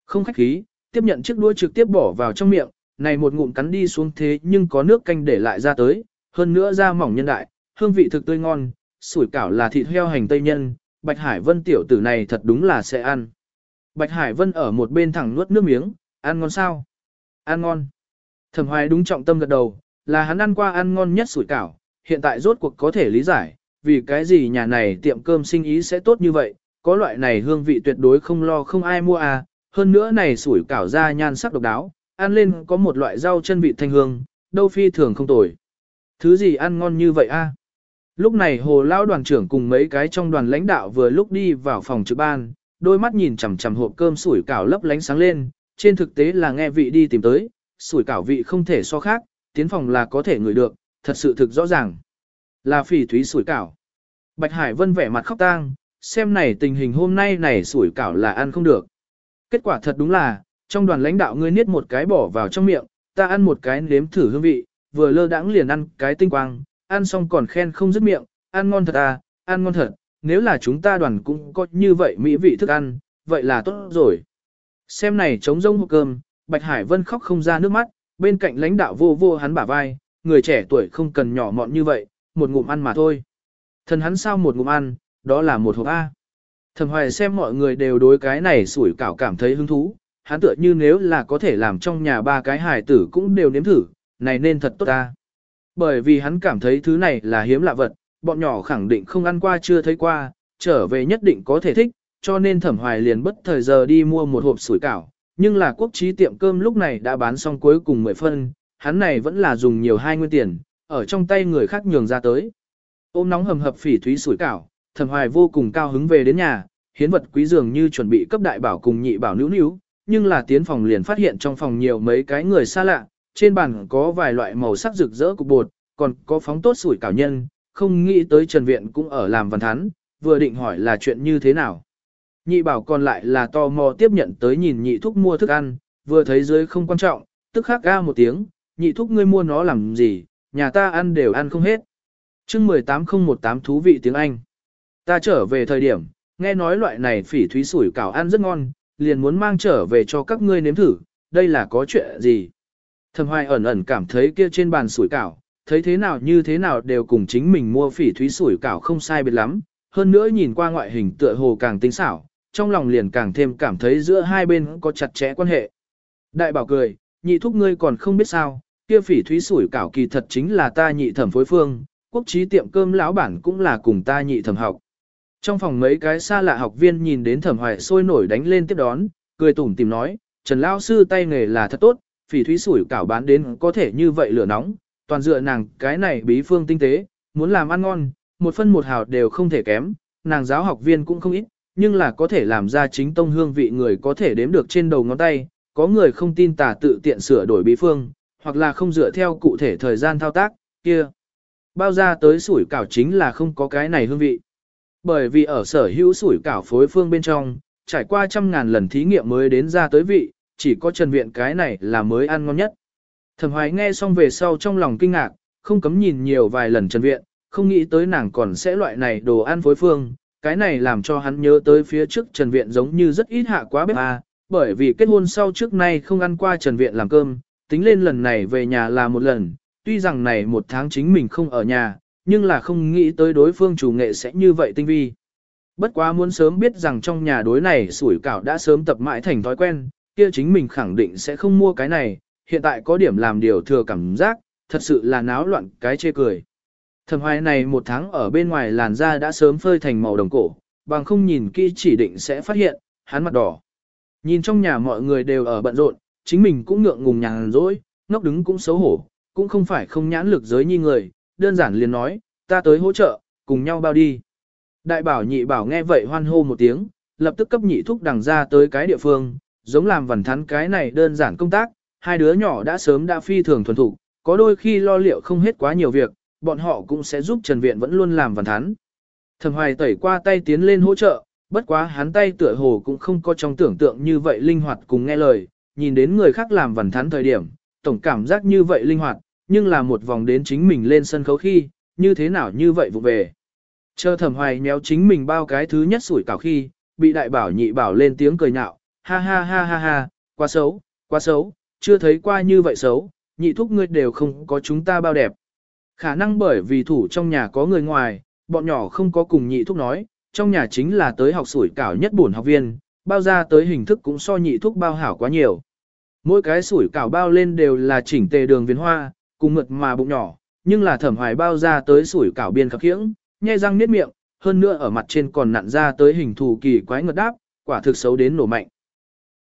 Không khách khí, tiếp nhận chiếc đũa trực tiếp bỏ vào trong miệng, này một ngụm cắn đi xuống thế nhưng có nước canh để lại ra tới, hơn nữa da mỏng nhân đại, hương vị thực tươi ngon, sủi cảo là thịt heo hành tây nhân, Bạch Hải Vân tiểu tử này thật đúng là sẽ ăn. Bạch Hải Vân ở một bên thẳng nuốt nước miếng, ăn ngon sao? Ăn ngon. Thẩm Hoài đúng trọng tâm gật đầu, là hắn ăn qua ăn ngon nhất sủi cảo, hiện tại rốt cuộc có thể lý giải, vì cái gì nhà này tiệm cơm sinh ý sẽ tốt như vậy, có loại này hương vị tuyệt đối không lo không ai mua à, hơn nữa này sủi cảo ra nhan sắc độc đáo, ăn lên có một loại rau chân vị thanh hương, đâu phi thường không tồi. Thứ gì ăn ngon như vậy a? Lúc này hồ lão đoàn trưởng cùng mấy cái trong đoàn lãnh đạo vừa lúc đi vào phòng trực ban, đôi mắt nhìn chằm chằm hộp cơm sủi cảo lấp lánh sáng lên, trên thực tế là nghe vị đi tìm tới, sủi cảo vị không thể so khác, tiến phòng là có thể ngửi được, thật sự thực rõ ràng. Là phỉ thúy sủi cảo. Bạch Hải Vân vẻ mặt khóc tang, xem này tình hình hôm nay này sủi cảo là ăn không được. Kết quả thật đúng là, trong đoàn lãnh đạo ngươi niết một cái bỏ vào trong miệng, ta ăn một cái nếm thử hương vị, vừa lơ đãng liền ăn cái tinh quang, ăn xong còn khen không dứt miệng, ăn ngon thật à, ăn ngon thật, nếu là chúng ta đoàn cũng có như vậy mỹ vị thức ăn, vậy là tốt rồi. Xem này trống rông hộp cơm, Bạch Hải Vân khóc không ra nước mắt, bên cạnh lãnh đạo vô vô hắn bả vai, người trẻ tuổi không cần nhỏ mọn như vậy, một ngụm ăn mà thôi. Thần hắn sao một ngụm ăn, đó là một hộp A. Thẩm hoài xem mọi người đều đối cái này sủi cảo cảm thấy hứng thú, hắn tựa như nếu là có thể làm trong nhà ba cái hài tử cũng đều nếm thử, này nên thật tốt ta. Bởi vì hắn cảm thấy thứ này là hiếm lạ vật, bọn nhỏ khẳng định không ăn qua chưa thấy qua, trở về nhất định có thể thích, cho nên thẩm hoài liền bất thời giờ đi mua một hộp sủi cảo, nhưng là quốc trí tiệm cơm lúc này đã bán xong cuối cùng 10 phân, hắn này vẫn là dùng nhiều hai nguyên tiền, ở trong tay người khác nhường ra tới. Ôm nóng hầm hập phỉ thúy sủi cảo, thẩm hoài vô cùng cao hứng về đến nhà, hiến vật quý dường như chuẩn bị cấp đại bảo cùng nhị bảo nữu nữu nhưng là tiến phòng liền phát hiện trong phòng nhiều mấy cái người xa lạ, trên bàn có vài loại màu sắc rực rỡ cục bột, còn có phóng tốt sủi cảo nhân, không nghĩ tới Trần Viện cũng ở làm văn thán vừa định hỏi là chuyện như thế nào. Nhị bảo còn lại là tò mò tiếp nhận tới nhìn nhị thúc mua thức ăn, vừa thấy dưới không quan trọng, tức khắc ga một tiếng, nhị thúc ngươi mua nó làm gì, nhà ta ăn đều ăn không hết. chương 18018 thú vị tiếng Anh. Ta trở về thời điểm, nghe nói loại này phỉ thúy sủi cảo ăn rất ngon, liền muốn mang trở về cho các ngươi nếm thử, đây là có chuyện gì. Thầm hoài ẩn ẩn cảm thấy kia trên bàn sủi cảo, thấy thế nào như thế nào đều cùng chính mình mua phỉ thúy sủi cảo không sai biệt lắm, hơn nữa nhìn qua ngoại hình tựa hồ càng tinh xảo, trong lòng liền càng thêm cảm thấy giữa hai bên có chặt chẽ quan hệ. Đại bảo cười, nhị thúc ngươi còn không biết sao, kia phỉ thúy sủi cảo kỳ thật chính là ta nhị thẩm phối phương, quốc trí tiệm cơm lão bản cũng là cùng ta nhị thẩm học. Trong phòng mấy cái xa lạ học viên nhìn đến thẩm hoài sôi nổi đánh lên tiếp đón, cười tủm tìm nói, Trần Lao Sư tay nghề là thật tốt, phỉ thúy sủi cảo bán đến có thể như vậy lửa nóng, toàn dựa nàng cái này bí phương tinh tế, muốn làm ăn ngon, một phân một hào đều không thể kém, nàng giáo học viên cũng không ít, nhưng là có thể làm ra chính tông hương vị người có thể đếm được trên đầu ngón tay, có người không tin tà tự tiện sửa đổi bí phương, hoặc là không dựa theo cụ thể thời gian thao tác, kia. Bao ra tới sủi cảo chính là không có cái này hương vị. Bởi vì ở sở hữu sủi cảo phối phương bên trong, trải qua trăm ngàn lần thí nghiệm mới đến ra tới vị, chỉ có Trần Viện cái này là mới ăn ngon nhất. Thẩm Hoài nghe xong về sau trong lòng kinh ngạc, không cấm nhìn nhiều vài lần Trần Viện, không nghĩ tới nàng còn sẽ loại này đồ ăn phối phương, cái này làm cho hắn nhớ tới phía trước Trần Viện giống như rất ít hạ quá bếp à, bởi vì kết hôn sau trước nay không ăn qua Trần Viện làm cơm, tính lên lần này về nhà là một lần, tuy rằng này một tháng chính mình không ở nhà, nhưng là không nghĩ tới đối phương chủ nghệ sẽ như vậy tinh vi. Bất quá muốn sớm biết rằng trong nhà đối này sủi cảo đã sớm tập mãi thành thói quen, kia chính mình khẳng định sẽ không mua cái này, hiện tại có điểm làm điều thừa cảm giác, thật sự là náo loạn cái chê cười. Thẩm hoài này một tháng ở bên ngoài làn da đã sớm phơi thành màu đồng cổ, bằng không nhìn kỹ chỉ định sẽ phát hiện, hắn mặt đỏ. Nhìn trong nhà mọi người đều ở bận rộn, chính mình cũng ngượng ngùng nhàn rỗi, ngốc đứng cũng xấu hổ, cũng không phải không nhãn lực giới nhi người, đơn giản liền nói, ta tới hỗ trợ, cùng nhau bao đi. Đại bảo nhị bảo nghe vậy hoan hô một tiếng, lập tức cấp nhị thúc đằng ra tới cái địa phương, giống làm vần thắn cái này đơn giản công tác, hai đứa nhỏ đã sớm đã phi thường thuần thục, có đôi khi lo liệu không hết quá nhiều việc, bọn họ cũng sẽ giúp Trần Viện vẫn luôn làm vần thắn. Thẩm Hoài tẩy qua tay tiến lên hỗ trợ, bất quá hắn tay tựa hồ cũng không có trong tưởng tượng như vậy linh hoạt cùng nghe lời, nhìn đến người khác làm vần thắn thời điểm, tổng cảm giác như vậy linh hoạt, nhưng là một vòng đến chính mình lên sân khấu khi, như thế nào như vậy vụ về. Chờ thẩm hoài méo chính mình bao cái thứ nhất sủi cảo khi, bị đại bảo nhị bảo lên tiếng cười nhạo, ha ha ha ha ha, quá xấu, quá xấu, chưa thấy qua như vậy xấu, nhị thúc ngươi đều không có chúng ta bao đẹp. Khả năng bởi vì thủ trong nhà có người ngoài, bọn nhỏ không có cùng nhị thúc nói, trong nhà chính là tới học sủi cảo nhất bổn học viên, bao ra tới hình thức cũng so nhị thúc bao hảo quá nhiều. Mỗi cái sủi cảo bao lên đều là chỉnh tề đường viên hoa, cùng mượt mà bụng nhỏ, nhưng là thẩm hoài bao ra tới sủi cảo biên khập khiễng, nhai răng niết miệng, hơn nữa ở mặt trên còn nặn ra tới hình thù kỳ quái ngật đáp, quả thực xấu đến nổ mạnh.